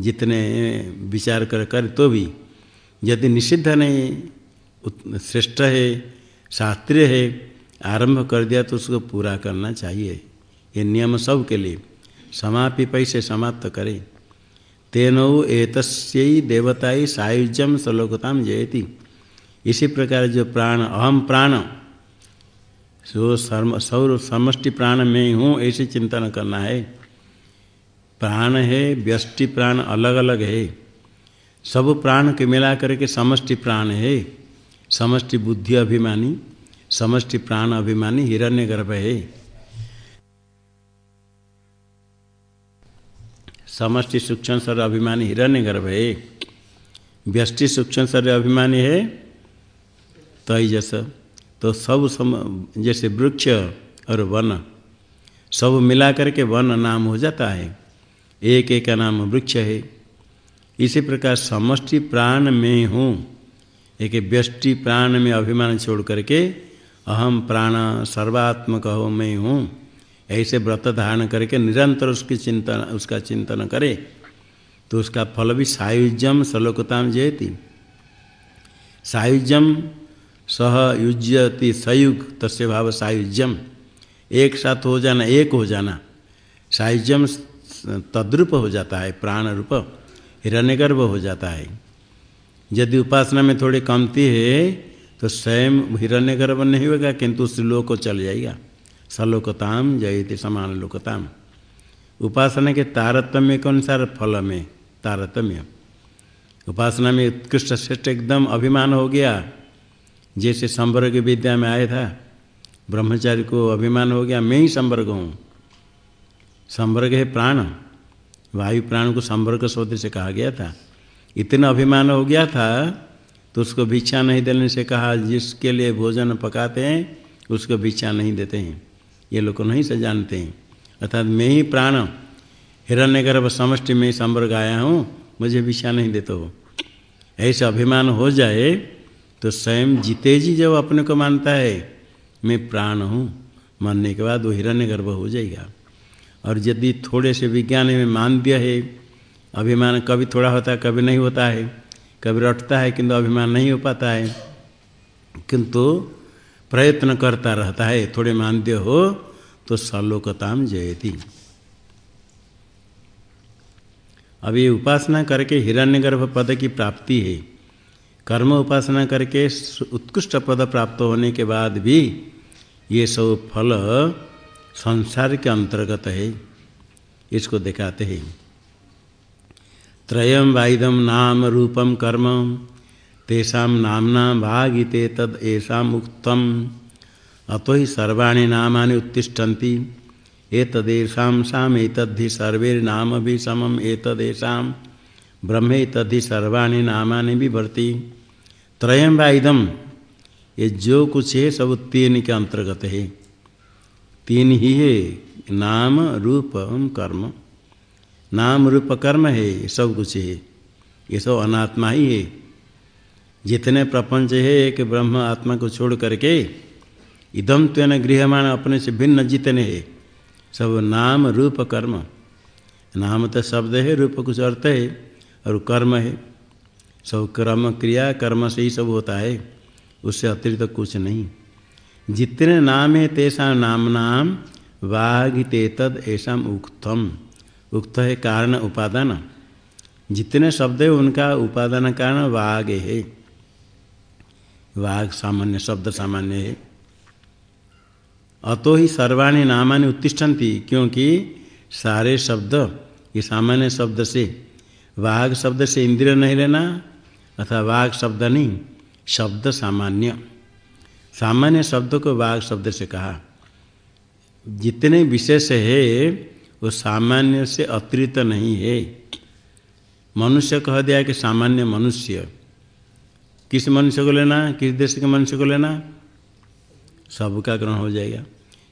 जितने विचार कर कर तो भी। यदि निषिद्ध नहीं श्रेष्ठ है, शास्त्रीय है, आरंभ कर दिया तो उसको पूरा करना चाहिए। ये नियम सब के लिए। समापि पैसे समाप्त करे। तेनो एतस्यई देवताई सायुज्यम सलोकताम जयती। इसी प्रकार जो प्राण अहम प्राण, सो सौर समष्टि प्राण में हूँ, ऐसे चिंतन करना है। प्राण है, व्यष्टि प्राण अलग अलग है। सब प्राण के मिला करके समष्टि प्राण है। समष्टि बुद्धि अभिमानी, समष्टि प्राण अभिमानी हिरण्य गर्भ है। समष्टि सूक्ष्म सर अभिमानी हिरण्य गर्भ है। व्यष्टि सूक्ष्म सर अभिमानी है। तेजस। तो सब सम, जैसे वृक्ष और वन, सब मिला करके वन नाम हो जाता है। एक एक का नाम वृक्ष है। इसी प्रकार समष्टि प्राण में हूँ। एक व्यष्टि प्राण में अभिमान छोड़ करके अहम प्राण सर्वात्मक हो मैं हूँ। ऐसे व्रत धारण करके निरंतर उसकी चिंतन उसका चिंतन करे तो उसका फल भी सायुज्यम सलोकताम जयती। सायुज्यम सह युज्यति सयुग, तस्य भाव सायुज्यम। एक साथ हो जाना, एक हो जाना। सायुज्यम तद्रूप हो जाता है प्राण रूप हिरण्यगर्भ हो जाता है। यदि उपासना में थोड़ी कमती है तो स्वयं हिरण्य गर्भ नहीं होगा, किंतु उस लोक को चल जाएगा। सलोकताम जयति समान लोकताम उपासना के तारतम्य के अनुसार फल में तारतम्य। उपासना में उत्कृष्ट श्रेष्ठ एकदम अभिमान हो गया। जैसे संवर्ग विद्या में आया था, ब्रह्मचारी को अभिमान हो गया, मैं ही संवर्ग हूँ। संवर्ग है प्राण। वायु प्राण को संवर्ग शब्द से कहा गया था। इतना अभिमान हो गया था तो उसको भिक्षा नहीं देने से कहा, जिसके लिए भोजन पकाते हैं, उसको भिक्षा नहीं देते हैं। ये लोग नहीं से जानते हैं। अर्थात मैं ही प्राण हिरण्य गर्भ समष्टि में ही संवर्ग आया हूँ, मुझे भिक्षा नहीं देते हो। ऐसा अभिमान हो जाए तो स्वयं जीते जी जब अपने को मानता है, मैं प्राण हूँ। मानने के बाद वो हिरण्य गर्भ हो जाएगा। और यदि थोड़े से विज्ञान में मान दिया है, अभिमान कभी थोड़ा होता है, कभी नहीं होता है, कभी रटता है, किंतु अभिमान नहीं हो पाता है, किंतु प्रयत्न करता रहता है, थोड़े मानद्य हो तो सलोकताम जयती। अब ये उपासना करके हिरण्यगर्भ पद की प्राप्ति है। कर्म उपासना करके उत्कृष्ट पद प्राप्त होने के बाद भी ये सब फल संसार के अंतर्गत है। इसको दिखाते हैं। त्रयम वाइदम नाम रूपम कर्म तेषा नामना भागिते तद ऐसा उक्तम। अतो ही सर्वाणी नामानि उत्तिष्ठन्ति। एतदेषां साम एतद्धि सर्वेर्नाम भी समम एतदेषां ब्रह्मे तद्धि सर्वाणी नामानि बिभर्ति। त्रयम व इदम? ये जो कुछ है सब तीन के अंतर्गत है तीन ही है, नाम, रूप, कर्म। नाम, रूप, कर्म है, सब कुछ है। ये सब अनात्मा ही है। जितने प्रपंच है, एक ब्रह्म आत्मा को छोड़ करके इदम तेन गृहमाण अपने से भिन्न जितने है, सब नाम, रूप, कर्म। नाम तो शब्द है, रूप कुछ अर्थ है, और कर्म है। सब कर्म क्रिया, कर्म से ही सब होता है, उससे अतिरिक्त तो कुछ नहीं। जितने नाम है तेषा नाम नाम वाघिते तद ऐसा उक्तम। उक्त है कारण उपादान। जितने शब्द है, उनका उपादान कारण वाघ है। वाघ सामान्य, शब्द सामान्य है। अतो ही सर्वाणी नामानि उत्तिष्ठन्ति, क्योंकि सारे शब्द ये सामान्य शब्द से वाघ शब्द से इंद्रिय नहीं लेना, अथवा वाघ शब्द नहीं, शब्द सामान्य। सामान्य शब्द को वाघ शब्द से कहा। जितने विशेष है, वो सामान्य से अतिरिक्त नहीं है। मनुष्य कह दिया कि सामान्य मनुष्य। किस मनुष्य को लेना किस देश के मनुष्य को लेना सबका ग्रहण हो जाएगा।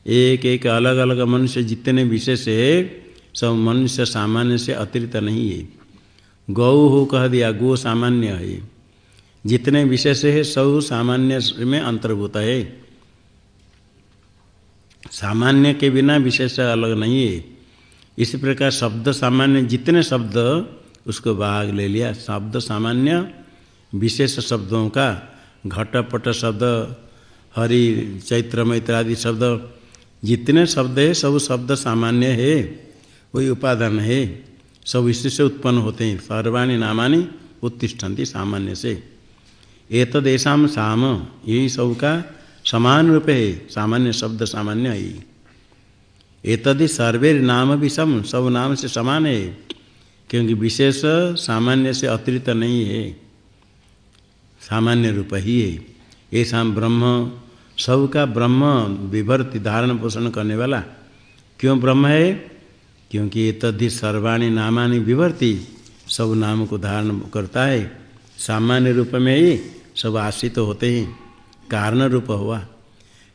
एक एक अलग अलग मनुष्य जितने विशेष है, सब मनुष्य सामान्य से अतिरिक्त नहीं है। गौ हो कह दिया, गो सामान्य है। जितने विशेष है, सब सामान्य में अंतर्भूत है। सामान्य के बिना विशेष अलग नहीं है। इसी प्रकार शब्द सामान्य, जितने शब्द, उसको भाग ले लिया। शब्द सामान्य विशेष शब्दों का घटपट शब्द, हरि चैत्र मैत्र आदि शब्द, जितने शब्द है, सब शब्द सामान्य है वही उपादान है, सब इसी से उत्पन्न होते हैं, सर्वाणी नामानि उत्तिष्ठन्ति सामान्य से। एतदेशा साम, यही सब का समान रूप है, सामान्य शब्द सामान्य ही। एतदि सर्वे नाम भी सम, सब नाम से समान है, क्योंकि विशेष सामान्य से अतिरिक्त नहीं है। सामान्य रूप ही है। ऐसा ब्रह्म, सबका ब्रह्म विभर्ति धारण पोषण करने वाला। क्यों ब्रह्म है? क्योंकि ये तद्धि सर्वाणी नामानि विभर्ति, सब नाम को धारण करता है। सामान्य रूप में ही सब आश्रित तो होते हैं। कारण रूप हुआ।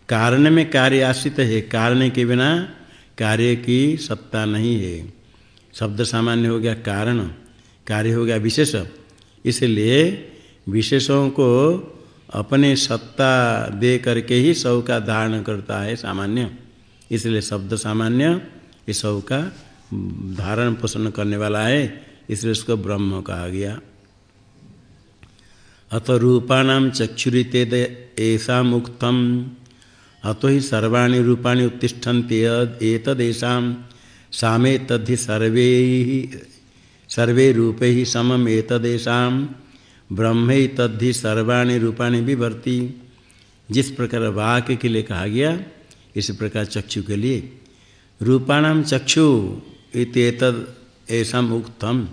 कारण में कार्य आश्रित है। कारण के बिना कार्य की सत्ता नहीं है। शब्द सामान्य हो गया कारण, कार्य हो गया विशेष। इसलिए विशेषों को अपने सत्ता दे करके ही सब का धारण करता है सामान्य। इसलिए शब्द सामान्य, ये सब का धारण पोषण करने वाला है, इसलिए उसको ब्रह्म कहा गया। अत रूपाणाम चक्षुरीते ऐसा मुक्तम अतो ही सर्वाणी रूपाणी उत्तिष्ठन्ते एतदेशा सामे तद्धि सर्वे सर्वे रूपे ही समम एतदेशा ब्रह्म ही तद्धि सर्वाणी रूपाणी विभर्ति जिस प्रकार वाक्य के लिए कहा गया, इस प्रकार चक्षु के लिए। रूपाणाम चक्षु इतद ऐसा उक्तम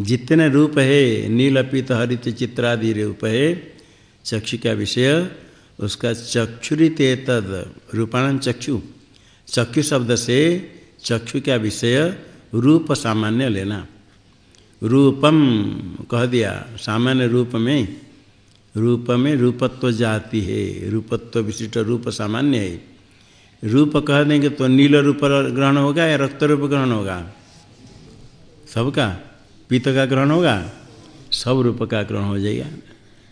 जितने रूप है नीलपित हरित चित्रादि रूप है, चक्षु का विषय, उसका चक्षुरित तद रूपाणाम चक्षु। चक्षु शब्द से चक्षु का विषय रूप सामान्य लेना। रूपम, कह दिया, सामान्य रूप में रूप में रूपत्व जाति है, रूपत्व विशिष्ट रूप सामान्य है। रूप कह देंगे तो नील रूप ग्रहण होगा या रक्त रूप ग्रहण होगा? सबका पीत का ग्रहण होगा, सब रूप का ग्रहण हो जाएगा।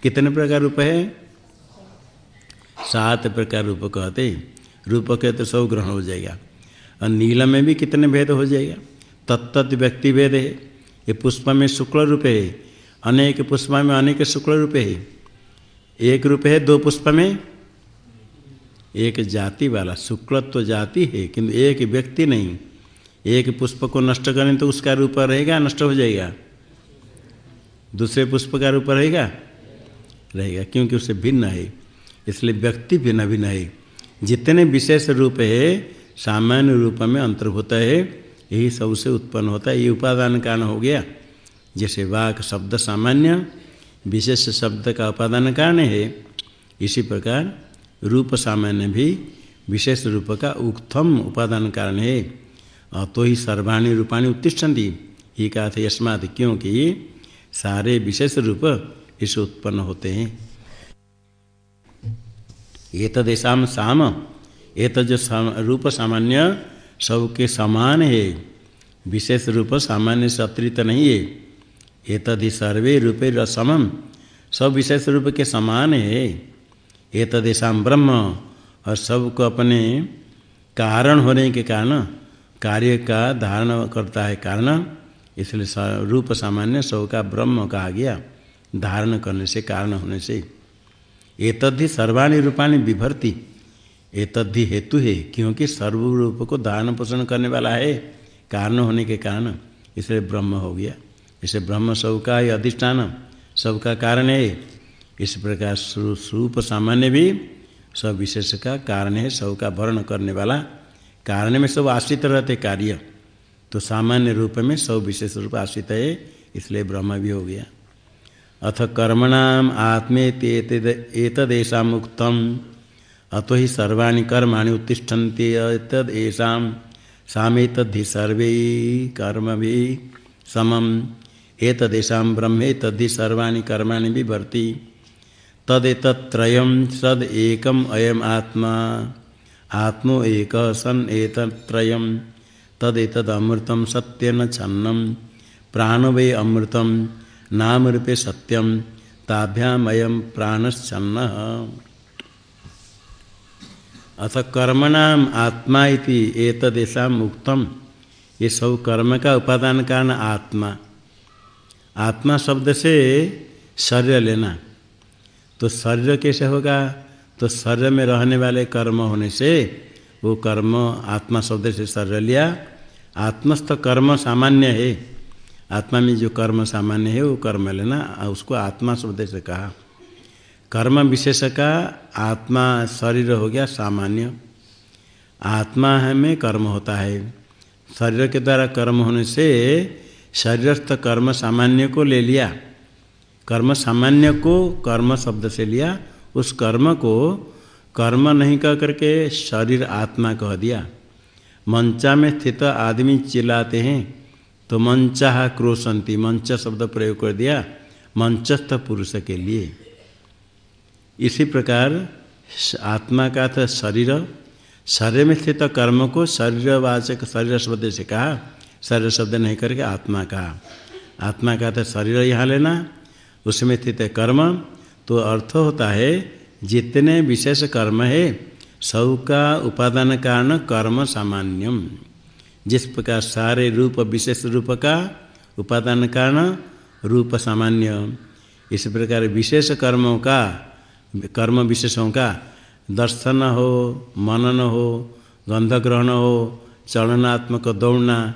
कितने प्रकार रूप है? सात प्रकार रूप कहते रूप के तो सब ग्रहण हो जाएगा। और नील में भी कितने भेद हो जाएगा? तत्त व्यक्ति भेद है। ये पुष्प में शुक्ल रूप है। अनेक पुष्प में अनेक शुक्ल रूप है। एक रूप है, दो पुष्प में एक जाति वाला, शुक्लत्व तो जाति है, किंतु एक व्यक्ति नहीं। एक पुष्प को नष्ट करें तो उसका रूप रहेगा, नष्ट हो जाएगा। दूसरे पुष्प का रूप रहेगा? रहेगा, क्योंकि उससे भिन्न है। इसलिए व्यक्ति भिन्न भिन्न है। जितने विशेष रूप है, सामान्य रूप में अंतर्भूत है। यही सबसे उत्पन्न होता है। ये उपादान कारण हो गया। जैसे वाक शब्द सामान्य, विशेष शब्द का उपादान कारण है। इसी प्रकार रूप सामान्य भी विशेष रूप का उक्तम उपादान कारण है। तो ही सर्वाणी रूपाणी उत्तिष्ठन्ति। ये कहा था यस्मात, क्योंकि सारे विशेष रूप इसे उत्पन्न होते हैं। ये तो देशा साम ये तो रूप सामान्य सबके समान है। विशेष रूप सामान्य से अतिरिक्त नहीं है। ये तदि सर्वे रूपे रसमम सब विशेष रूप के समान है। ये तदेशा ब्रह्म, और सबको अपने कारण होने के कारण, कार्य का धारण करता है कारण, इसलिए रूप सामान्य सब का ब्रह्म कहा गया, धारण करने से, कारण होने से। एतद्धि सर्वाणी रूपाणी विभर्ति। एतद्धि हेतु है, क्योंकि सर्वरूप को दान पोषण करने वाला है। कारण होने के कारण इसलिए ब्रह्म हो गया। इसे ब्रह्म सब का ही अधिष्ठान, सबका कारण है। इस प्रकार स्वरूप सामान्य भी सब विशेष का कारण है सब का वर्ण करने वाला। कारण में सब आश्रित रहते कार्य तो सामान्य रूप में सब विशेष रूप आश्रित है, इसलिए ब्रह्म भी हो गया। अथ कर्मणाम आत्मे आत्मेतेषा मुक्तम अतो ही सर्वाणी कर्माणि उत्तिष्ठन्ति एतदेशा सामेतद्धि सर्वे कर्म भी समम। एतदेशा ब्रह्मे तद्धि सर्वाणी कर्माणि बिभर्ति। तदेतत्रयं सद एकम अयम आत्मा। आत्मो एक सन एतत्रयं तदेतदमृतं सत्यन छन्नं प्राणवे अमृतम। नाम रूपे सत्यम। ताभ्याम अयम प्राणश्चन्न अथ कर्मणाम आत्मा इति एतदेशा मुक्तम ये सब कर्म का उपादान कारण आत्मा। आत्मा शब्द से शरीर लेना। तो शरीर कैसे होगा? तो शरीर में रहने वाले कर्म होने से वो कर्म आत्मा शब्द से शरीर लिया। आत्मस्थ कर्म सामान्य है। आत्मा में जो कर्म सामान्य है, वो कर्म लेना, उसको आत्मा शब्द से कहा। कर्म विशेष का आत्मा शरीर हो गया सामान्य। आत्मा है में कर्म होता है। शरीर के द्वारा कर्म होने से शरीरस्थ कर्म सामान्य को ले लिया। कर्म सामान्य को कर्म शब्द से लिया। उस कर्म को कर्म नहीं कह करके शरीर आत्मा कह दिया। मंचा में स्थित आदमी चिल्लाते हैं तो मंचा क्रोशंती, मंच शब्द प्रयोग कर दिया। मंचस्थ पुरुष के लिए। इसी प्रकार आत्मा का था शरीर। शरीर में स्थित कर्म को शरीरवाचक शरीर शब्द से कहा, शरीर शब्द नहीं करके आत्मा कहा। आत्मा का था शरीर यहाँ लेना, उसमें स्थित कर्म। तो अर्थ होता है, जितने विशेष कर्म है सब का उपादान कारण कर्म सामान्यम। जिस प्रकार सारे रूप, विशेष रूप का उपादान कारण रूप सामान्य। इस प्रकार विशेष कर्मों का कर्म विशेषों का दर्शन हो, मनन हो गंध ग्रहण हो, चलनात्मक दौड़ना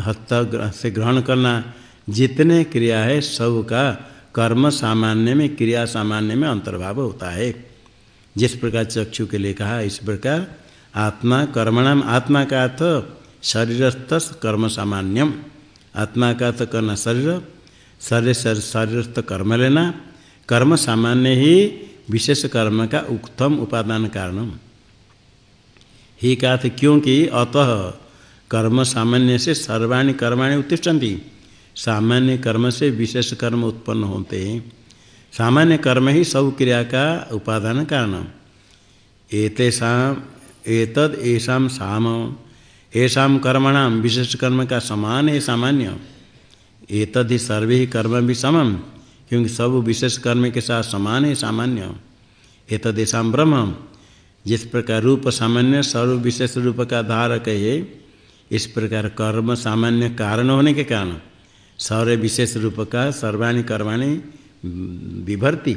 हस्त से ग्रहण करना, जितने क्रिया है सब का कर्म सामान्य में, क्रिया सामान्य में अंतर्भाव होता है। जिस प्रकार चक्षु के लिए कहा, इस प्रकार आत्मा कर्मणाम, आत्मा का अर्थ शरीरस्थ कर्म सामान्यम। आत्मा का अर्थ करना शरीर शरीर शरीरस्थ कर्म लेना कर्म सामान्य ही विशेष कर्म का उक्तम उपादान कारण ही कहा था क्योंकि अतः कर्म सामान्य से सर्वाणी कर्माणि उत्तिष्ठन्ति। सामान्य कर्म से विशेष कर्म उत्पन्न होते हैं। सामान्य कर्म ही सब क्रिया का उपादान कारण ऐसा साम। ऐसा कर्मणाम विशेष कर्म का समान है सामान्य। एतद सर्वे कर्म भी समम। क्योंकि सब विशेष कर्म के साथ समान है, सामान्य। एतद ऐसा ब्रह्म जिस प्रकार रूप सामान्य, सर्व विशेष रूप का धारक है, इस प्रकार कर्म सामान्य कारण होने के कारण सर्व विशेष रूप का सर्वाणी कर्माणी विभर्ति,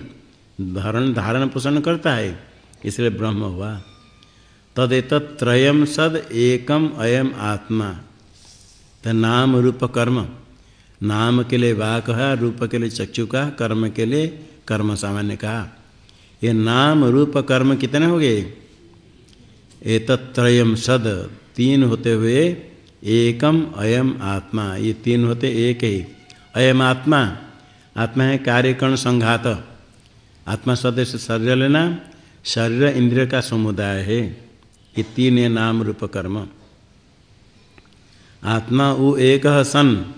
धारण धारण पोषण करता है। इसलिए ब्रह्म हुआ। तदेत त्रयम सद एकम अयम आत्मा। तो नाम रूप कर्म। नाम के लिए वाक है, रूप के लिए चक्षु का, कर्म के लिए कर्म सामान्य कहा ये नाम, रूप, कर्म कितने हो गए? एतत्रयम सद, तीन होते हुए एकम, अयम, आत्मा। ये तीन होते एक ही। अयम, आत्मा। आत्मा है कार्यकरण संघात। आत्मा सदस्य शरीर लेना, शरीर इंद्रिय का समुदाय है। ये तीन है नाम, रूप, कर्म। आत्मा वो एक सन।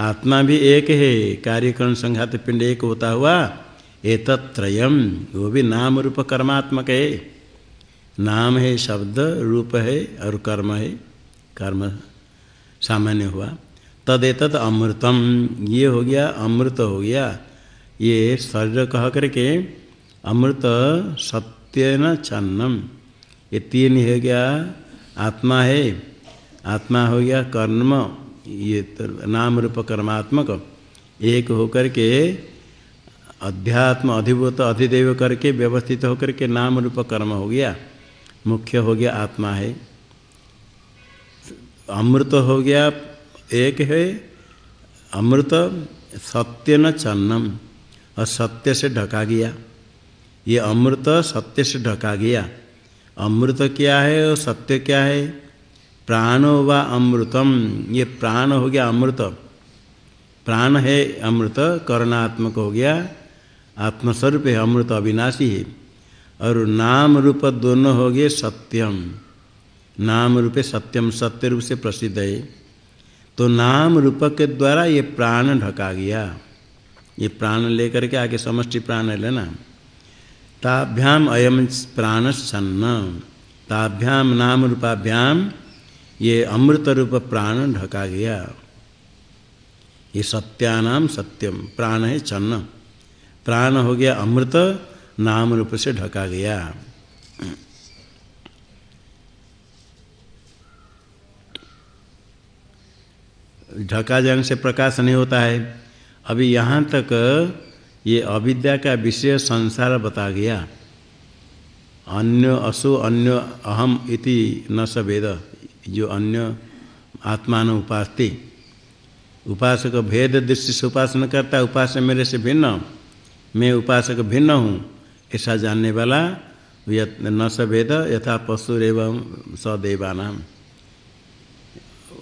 आत्मा भी एक है, कार्यकरण संघात पिंड एक होता हुआ एतत्रयम वो भी नाम रूप कर्मात्मक है। नाम है शब्द, रूप है और कर्म है। कर्म सामान्य हुआ। तदेतत अमृतम। ये हो गया, अमृत हो गया। ये शरीर कह करके अमृत सत्य न छन्नम। ये तीन हो गया, आत्मा है। आत्मा हो गया कर्म। ये नाम रूप कर्मात्मक एक होकर के अध्यात्म अधिभूत अधिदेव करके व्यवस्थित होकर के नाम रूप कर्म हो गया, मुख्य हो गया आत्मा है। अमृत हो गया एक है, अमृत सत्य न चन्नम और सत्य से ढका गया। ये अमृत सत्य से ढका गया। अमृत क्या है और सत्य क्या है? प्राणो व अमृतम, ये प्राण हो गया अमृत। प्राण है अमृत, करणात्मक हो गया, आत्मस्वरूप है अमृत, अविनाशी है। और नाम रूप दोनों हो गए सत्यम। नाम रूप सत्यम, सत्य रूप से प्रसिद्ध है। तो नाम रूप के द्वारा ये प्राण ढका गया। ये प्राण लेकर के आगे समष्टि प्राण है लेना। ताभ्याम अयम प्राण सन्न ताभ्याम नाम रूपाभ्याम ये अमृत रूप प्राण ढका गया। ये सत्यानाम सत्यम, प्राण है चन्न प्राण हो गया अमृत, नाम रूप से ढका गया। ढका जंग से प्रकाश नहीं होता है। अभी यहाँ तक ये अविद्या का विषय संसार बता गया। अन्य असो अन्य अहम इति न सवेद जो अन्य आत्मान उपासते। उपासक भेद दृष्टि से उपासना करता उपासक मेरे से भिन्न। मैं उपासक भिन्न हूँ, ऐसा जानने वाला न स भेद यथा पशु एवं सदैवानाम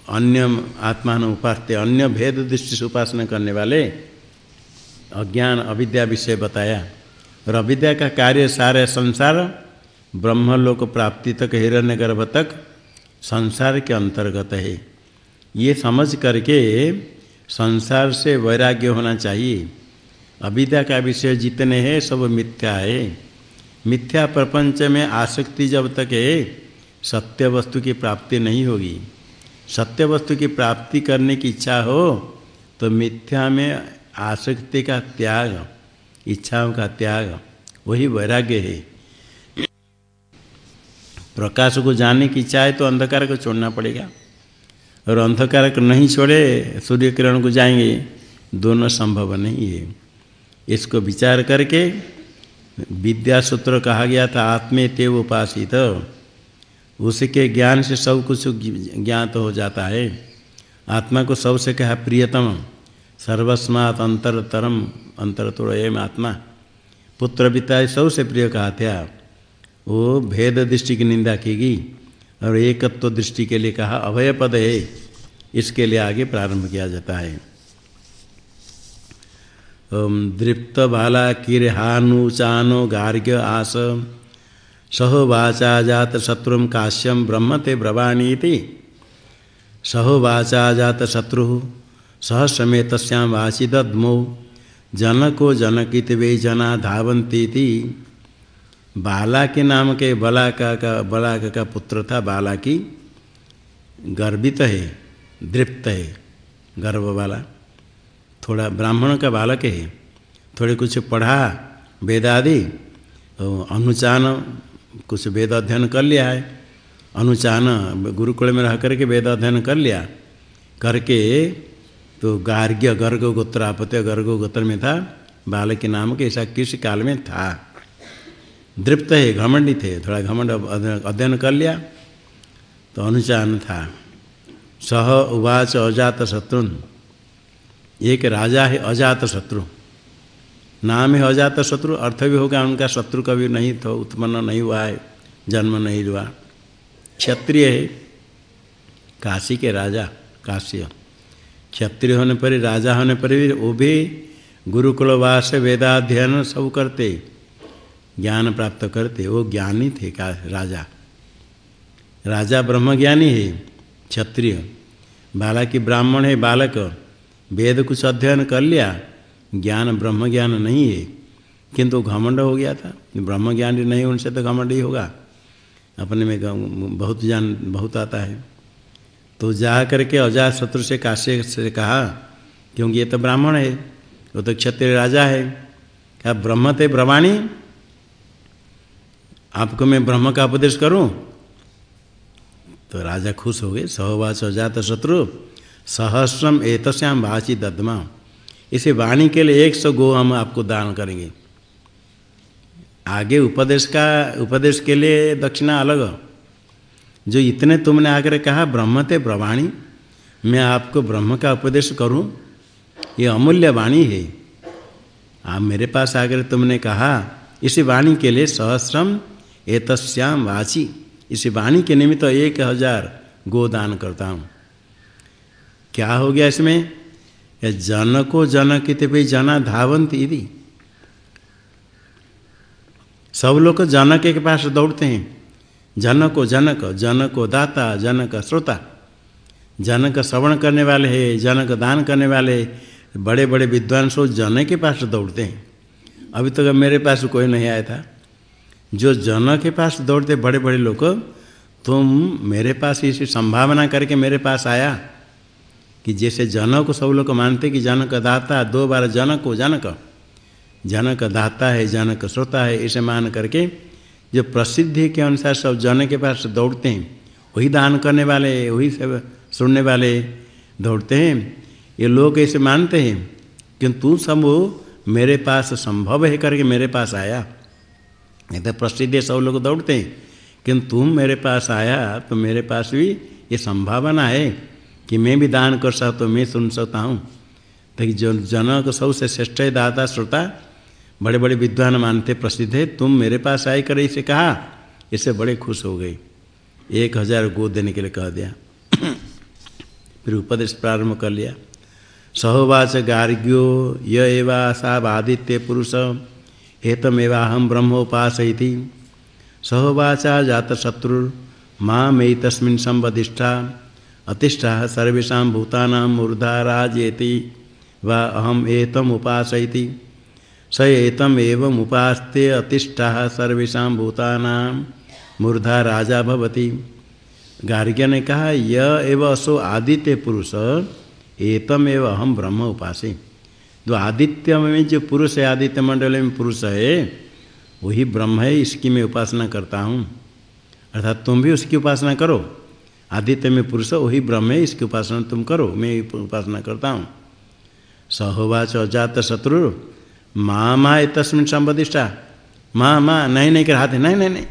अन्य आत्मान उपासते, अन्य भेद दृष्टि से उपासना करने वाले अज्ञान अविद्या विषय बताया। और अविद्या का कार्य सारे संसार ब्रह्मलोक प्राप्ति तक हिरण्य गर्भ तक संसार के अंतर्गत है। ये समझ करके संसार से वैराग्य होना चाहिए। अविद्या का विषय जितने हैं, सब मिथ्या है। मिथ्या प्रपंच में आसक्ति जब तक है, सत्य वस्तु की प्राप्ति नहीं होगी। सत्य वस्तु की प्राप्ति करने की इच्छा हो तो मिथ्या में आसक्ति का त्याग, इच्छाओं का त्याग, वही वैराग्य है। प्रकाश को जानने की इच्छा है तो अंधकार को छोड़ना पड़ेगा। और अंधकार को नहीं छोड़े सूर्य किरण को जाएँगे, दोनों संभव नहीं है। इसको विचार करके विद्या सूत्र कहा गया था, आत्मे तेव उपासित। उसके ज्ञान से सब कुछ ज्ञात हो जाता है। आत्मा को सबसे कहा, प्रियतम, सर्वस्मात अंतरतरम अंतरतोड़ एम आत्मा। पुत्र पिता सबसे प्रिय कहा था। वो भेद दृष्टि की निंदा की गई और एकत्व तो दृष्टि के लिए कहा अभय पद है, इसके लिए आगे प्रारंभ किया जाता है। दृप्त बाला किरहानुचानो गार्ग्य आस सहो वाचा जात शत्रु काश्यम ब्रह्म ते ब्रवाणी सहो वाचा जात शत्रु सह समेत वासी दद्मो जनको जनकित वे जना धावंती बाला के नाम के बलाका का बलाक का पुत्र था बाला की गर्वित है, दृप्त है गर्व वाला। थोड़ा ब्राह्मण का बालक है, थोड़े कुछ पढ़ा, वेदादि तो अनुचान कुछ वेद अध्ययन कर लिया है। अनुचान गुरुकुल में रह करके वेद अध्ययन कर लिया। करके तो गार्ग्य गर्ग गोत्र आपत्य गर्ग गोत्र में था, बालक के नाम के ऐसा किस काल में था? दृप्त है घमंडी थे थोड़ा घमंड अध्ययन कर लिया तो अनुचान था। सह उवाच अजात शत्रुन। एक राजा है अजात शत्रु। नाम है अजात शत्रु, अर्थ भी होगा उनका शत्रु कभी नहीं तो उत्पन्न नहीं हुआ है, जन्म नहीं हुआ। क्षत्रिय है, काशी के राजा, काश्य। क्षत्रिय होने पर राजा होने पर भी वो भी गुरुकुलवास वेदाध्ययन सब करते। ज्ञान प्राप्त करते, वो ज्ञानी थे का राजा। राजा ब्रह्म ज्ञानी है, क्षत्रिय। बालक ब्राह्मण है, बालक। वेद कुछ अध्ययन कर लिया, ज्ञान ब्रह्म ज्ञान नहीं है। किंतु घमंड हो गया था। ब्रह्म ज्ञान नहीं, उनसे तो घमंड ही होगा। अपने में बहुत जान, बहुत आता है। तो जा करके अजा शत्रु से काश्य से कहा, क्योंकि ये तो ब्राह्मण है, वो तो क्षत्रिय राजा है। क्या ब्रह्म थे ब्रह्माणी? आपको मैं ब्रह्म का उपदेश करूँ? तो राजा खुश हो गए। सहवाच अजात शत्रु। सहस्रम एतस्याम वाची ददमा। इसे वाणी के लिए एक सौ गो हम आपको दान करेंगे। आगे उपदेश का, उपदेश के लिए दक्षिणा अलग। जो इतने तुमने आकर कहा, ब्रह्म थे ब्रवाणी मैं आपको ब्रह्म का उपदेश करूँ? ये अमूल्य वाणी है। आप मेरे पास आकर तुमने कहा, इसी वाणी के लिए सहस्रम एतस्याम वाची इस वाणी के निमित्त एक हज़ार गोदान करता हूँ। क्या हो गया इसमें? जनको जनक भी जना धावंत यदि सब लोग जनक के पास दौड़ते हैं। जनको जनक, जनको दाता, जनक श्रोता। जनक श्रवण करने वाले हैं, जनक दान करने वाले बड़े बड़े विद्वान सो जनक के पास दौड़ते हैं। अभी तक तो मेरे पास कोई नहीं आया था। जो जन के पास दौड़ते बड़े बड़े लोग, तुम मेरे पास इसी संभावना करके मेरे पास आया कि जैसे जनक को सब लोग मानते कि जनक दाता, दो बार जनक को जनक। जनक दाता है, जनक श्रोता है, इसे मान करके जो प्रसिद्धि के अनुसार सब जन के पास दौड़ते हैं, वही दान करने वाले, वही सब सुनने वाले दौड़ते हैं। ये लोग ऐसे मानते हैं कि तू सब मेरे पास संभव है करके मेरे पास आया? नहीं तो प्रसिद्ध सब लोग दौड़ते हैं। किंतु तुम मेरे पास आया तो मेरे पास भी ये संभावना है कि मैं भी दान कर सकता हूँ मैं सुन सकता हूँ। तो जो जन को सबसे श्रेष्ठ है, दाता, श्रोता बड़े बड़े विद्वान मानते प्रसिद्ध है, तुम मेरे पास आई कर इसे कहा इसे बड़े खुश हो गई एक हज़ार गोद देने के लिए कह दिया। *coughs* फिर उपदेश प्रारंभ कर लिया। सहोवाच गार्ग्यो य एवा आदित्य पुरुष एतमेवा हम ब्रह्मोपास सहोवाचा जात शत्रु माँ मई तस्मिन संबदिष्ठा अतिष्ठा सर्वेशा भूताना मूर्धा राजेति व अहम एतम उपासयति स एतम एवं उपास्ते अतिष्ठा सर्वेशा भूताना मूर्धा राजा भवति। गार्ग्य ने कहा यह एव असो आदित्य पुरुष एतम एव अहम ब्रह्म उपासे जो आदित्य में जो पुरुष है आदित्य मंडल में पुरुष है वही ब्रह्म है, इसकी मैं उपासना करता हूँ। अर्थात तुम भी उसकी उपासना करो। आदित्य में पुरुष, वही ब्रह्म है, इसकी उपासना तुम करो, मैं उपासना करता हूँ। सहोवाच अजात शत्रु माँ माँ तस्मिन संबदिष्टा माँ माँ नहीं नहीं कर नहीं नहीं नहीं।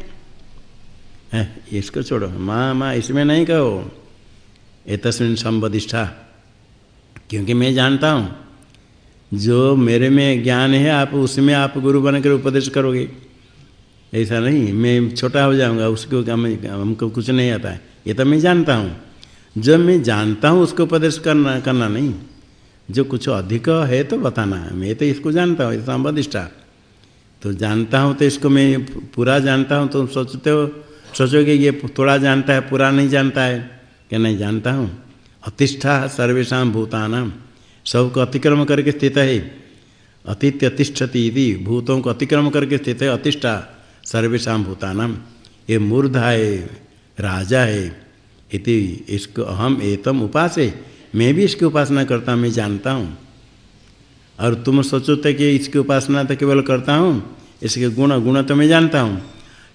है, इसको छोड़ो माँ माँ इसमें नहीं कहो। ए तस्मिन संबदिष्ठा क्योंकि मैं जानता हूँ। जो मेरे में ज्ञान है, आप उसमें आप गुरु बनकर उपदेश करोगे। ऐसा नहीं, मैं छोटा हो जाऊँगा, उसको हमको कुछ नहीं आता है। ये तो मैं जानता हूँ। जब मैं जानता हूँ, उसको उपदेश करना करना नहीं। जो कुछ अधिक है तो बताना है। मैं तो इसको जानता हूँ संबदिष्टा तो जानता हूँ तो इसको मैं पूरा जानता हूँ तो सोचते हो, सोचोगे ये थोड़ा जानता है पूरा नहीं जानता है। क्या नहीं, जानता हूँ? अतिष्ठा सर्वेशा भूतानाम सबको अतिक्रम करके स्थित है। अतिथ्य अतिष्ठति यदि भूतों को अतिक्रम करके स्थित है। अतिष्ठा सर्वेशा भूतानाम ये मूर्धा है, राजा है। इति इसको अहम एतम उपास। है मैं भी इसकी उपासना करता हूँ, मैं जानता हूँ। और तुम सोचो तो कि इसकी उपासना तो केवल करता हूँ, इसके गुण गुण तो मैं जानता हूँ।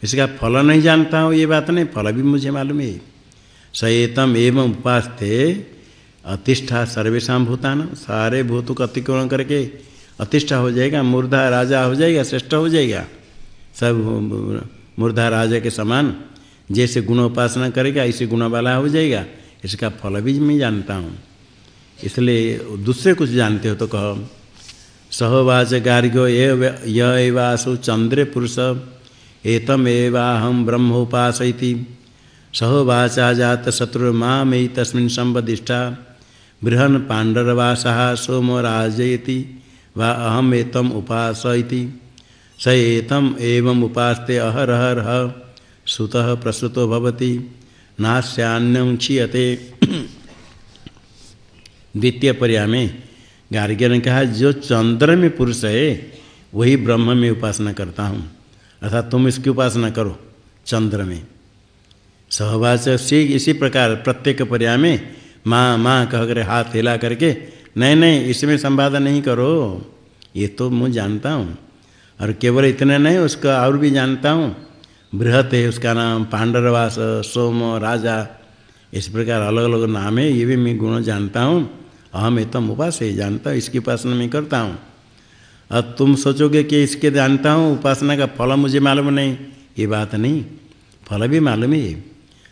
इसका फल नहीं जानता हूँ, ये बात नहीं, फल भी मुझे मालूम है। सएतम एवं उपास थे अतिष्ठा सर्वेशा भूतान, सारे भूतों का अतिक्रमण करके अतिष्ठा हो जाएगा, मूर्धा राजा हो जाएगा, श्रेष्ठ हो जाएगा। सब मूर्धा राजा के समान, जैसे गुण उपासना करेगा ऐसे गुण वाला हो जाएगा। इसका फल भी मैं जानता हूँ। इसलिए दूसरे कुछ जानते हो तो कहो। सहवाच गार्ग्यो यवासु चंद्र पुरुष, एतम एवाहम ब्रह्मोपास सहोवाचा जात शत्रु माँ मई तस्मिन संबदिष्ठा बृहन पांडरवासा सोमराजयति वा अहम एतम उपास स एतम एवं उपास्ते अहरहर, सुतः प्रसुतो भवति। नास्यान्यं क्षीयते। *coughs* द्वितीय पर्याय में गार्ग्य ने कहा, जो चंद्र में पुरुष है, वही ब्रह्म में उपासना करता हूँ। अर्थात तुम इसकी उपासना करो, चंद्र में। सहवाच से इसी प्रकार, प्रत्येक पर्याय में माँ माँ कह कर हाथ हिला करके, नहीं नहीं, इसमें संवाद नहीं करो। ये तो मैं जानता हूँ। और केवल इतने नहीं, उसका और भी जानता हूँ। बृहत है उसका नाम, पांडरवास, सोम, राजा। इस प्रकार अलग अलग नाम है, ये भी मैं गुण जानता हूँ। अहम तम उपास है, जानता हूँ, इसकी उपासना मैं करता हूँ। अब तुम सोचोगे कि इसके जानता हूँ, उपासना का फल मुझे मालूम नहीं। ये बात नहीं, फल भी मालूम ही है।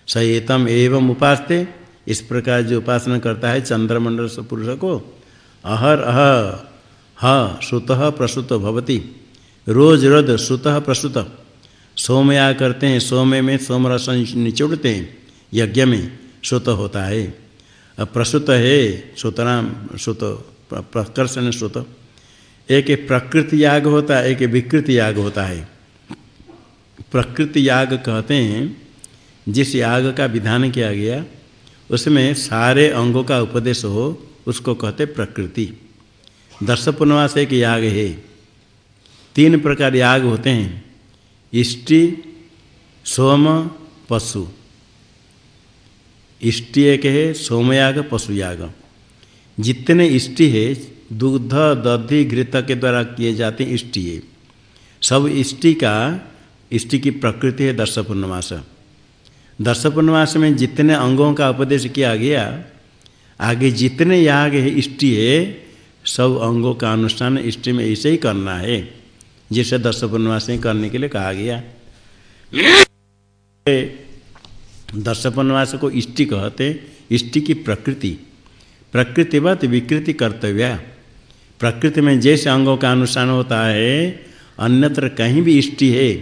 स एतम एवं उपासते इस प्रकार जो उपासना करता है चंद्रमंडल से पुरुष को, अहर, अह, ह, श्रुत प्रसुत भवती। रोज रोज, श्रुत प्रसुत सोमया करते हैं सोमे में सोम रस निचोड़ते हैं, यज्ञ में श्रुत होता है। अब प्रसुत है श्रुतनाम श्रुत प्रकर्षण श्रुत। एक प्रकृति याग होता है एक विकृति याग होता है। प्रकृति याग कहते हैं, जिस याग का विधान किया गया उसमें सारे अंगों का उपदेश हो, उसको कहते प्रकृति। दर्श पूर्णवास एक याग है। तीन प्रकार याग होते हैं। इष्टि, सोम, पशु। इष्टि एक है, सोमयाग, पशुयाग। जितने इष्टि है, दुग्ध, दधि, घृत के द्वारा किए जाते इष्टि सब इष्टि का, इष्टि की प्रकृति है दर्श पूर्णमास दर्श पूर्णमास में जितने अंगों का उपदेश किया गया, आगे जितने याग है इष्टि है, सब अंगों का अनुष्ठान इष्टि में ऐसे ही करना है, जिसे दर्श पूर्णमास में करने के लिए कहा गया। दर्श पूर्णमास को इष्टि कहते, इष्टि की प्रकृति, प्रकृतिवत विकृति कर्तव्य। प्रकृति में जैसे अंगों का अनुष्ठान होता है, अन्यत्र कहीं भी इष्टि है,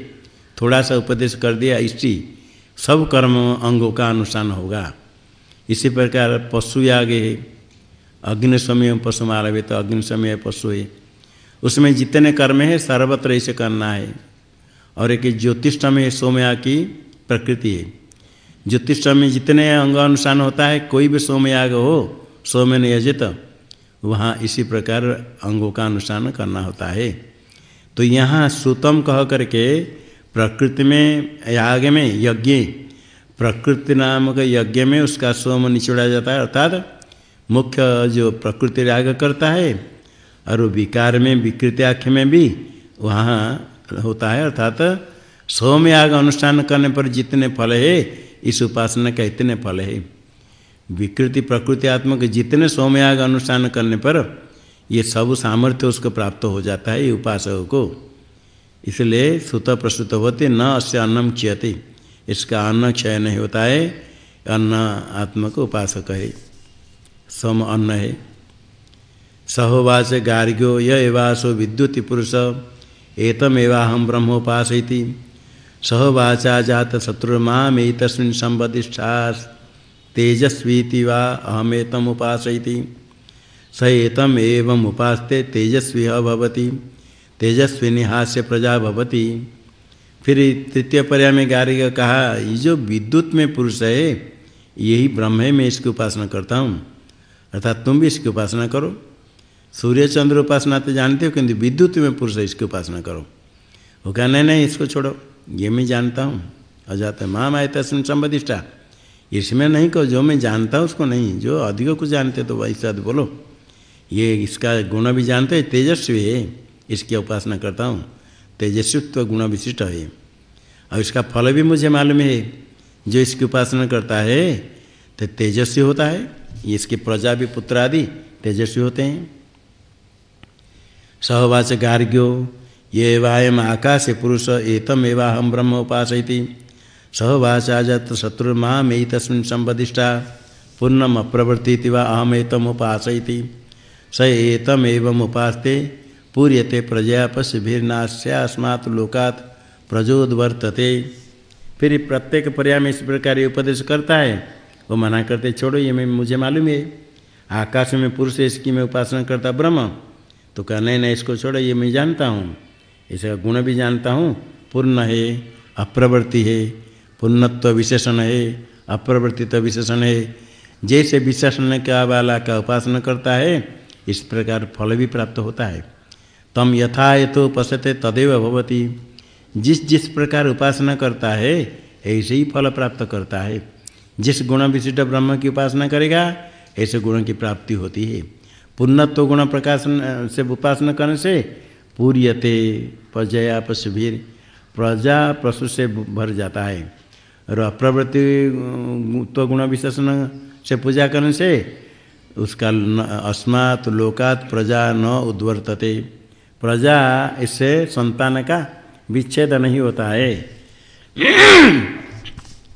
थोड़ा सा उपदेश कर दिया इष्टि सब कर्म अंगों का अनुष्ठान होगा। इसी प्रकार पशु याग है अग्नि समय पशु मारवे तो अग्नि समय पशु है। उसमें जितने कर्म है, सर्वत्र इसे करना है। और एक ज्योतिष में सोमया की प्रकृति है। ज्योतिष में जितने अंग अनुष्ठान होता है, कोई भी सोमयाग हो, सोम ने यजित, वहाँ इसी प्रकार अंगों का अनुष्ठान करना होता है। तो यहाँ सूतम कह करके प्रकृति में याग में, यज्ञ। प्रकृति नामक यज्ञ में उसका सोम निचोड़ा जाता है, अर्थात मुख्य जो प्रकृति याग करता है, और विकार में, विकृति आख्य में भी वहाँ होता है, अर्थात सोमयाग अनुष्ठान करने पर जितने फल है, इस उपासना का इतने फल है। विकृति प्रकृति आत्मक जितने सोमयाग अनुष्ठान करने पर ये सब सामर्थ्य उसको प्राप्त हो जाता है, ये उपासक को। इसलिए सुत प्रस्तुत होते न अस्य अन्नम क्षयते इसका अन्न क्षय नहीं होता है, अन्न आत्मक उपासक है। सम अन्न है। सहोवास गार्ग्यो यवासो विद्युति पुरुष एतमेवाहम ब्रह्मोपासयति सहोवाचा जात शत्रुर्मामे तस्मिन् संबदिष्ठास् तेजस्वीति वा अहमेतम उपासयति। स एवं उपासते तेजस्वी भवति। तेजस्विनी हास्य प्रजा भवती। फिर तृतीय पर्याय में गारी का कहा, ये जो विद्युत में पुरुष है, यही ब्रह्म है, मैं इसकी उपासना करता हूँ। अर्थात तुम भी इसकी उपासना करो। सूर्य चंद्र उपासना तो जानते हो, किंतु विद्युत में पुरुष है, इसकी उपासना करो। वो कहा, नहीं नहीं, इसको छोड़ो। ये मैं जानता हूँ। अजात माँ माए तस्मिन संबदिष्टा इसमें नहीं कहो, जो मैं जानता हूँ, उसको नहीं। जो अधिक कुछ जानते तो वैसा बोलो। ये इसका गुण भी जानते तेजस्वी है। इसकी उपासना करता हूँ। तेजस्वित्व गुण विशिष्ट है। और इसका फल भी मुझे मालूम है। जो इसकी उपासना करता है तो तेजस्वी होता है। इसके प्रजा भी पुत्र आदि तेजस्वी होते हैं। सहवाच गार्ग्यो, ये वायम आकाश पुरुष एतम एवा हम ब्रह्म उपास सहवाचा जत शत्रुर्मा मई तस्मिन् संबदिष्टा पूर्णम अप्रवर्ती वा अहम एतम उपासयति। स एतम एवं उपासते पूर्यते प्रजया पश्यभिर्नाश्यास्मात् लोकात् प्रजोदवर्तते फिर प्रत्येक पर्याय में इस प्रकार उपदेश करता है। वो मना करते, छोड़ो, ये मैं, मुझे मालूम है। आकाश में पुरुष इसकी मैं उपासना करता ब्रह्म। तो कहा, नहीं नहीं, इसको छोड़ो, ये मैं जानता हूँ। इसका गुण भी जानता हूँ। पूर्ण है, अप्रवृत्ति है। पुण्यत्व विशेषण है अप्रवर्तित विशेषण है। जैसे विशेषण का वाला का उपासना करता है, इस प्रकार फल भी प्राप्त होता है। तम यथा यथो पश्यते तदेव भवती। जिस जिस प्रकार उपासना करता है, ऐसे ही फल प्राप्त करता है। जिस गुण विशिष्ट ब्रह्म की उपासना करेगा, ऐसे गुणों की प्राप्ति होती है। पुण्यत्व गुण प्रकाशन से उपासना करने से पूर्यते, प्रजया पशुभीर, प्रजा पशु से भर जाता है। और अप्रवृत्ति तो गुण विशेषण से पूजा करने से उसका अस्मात्, लोकात, प्रजा न उद्वर्तते। प्रजा इससे संतान का विच्छेद नहीं होता है। *clears throat*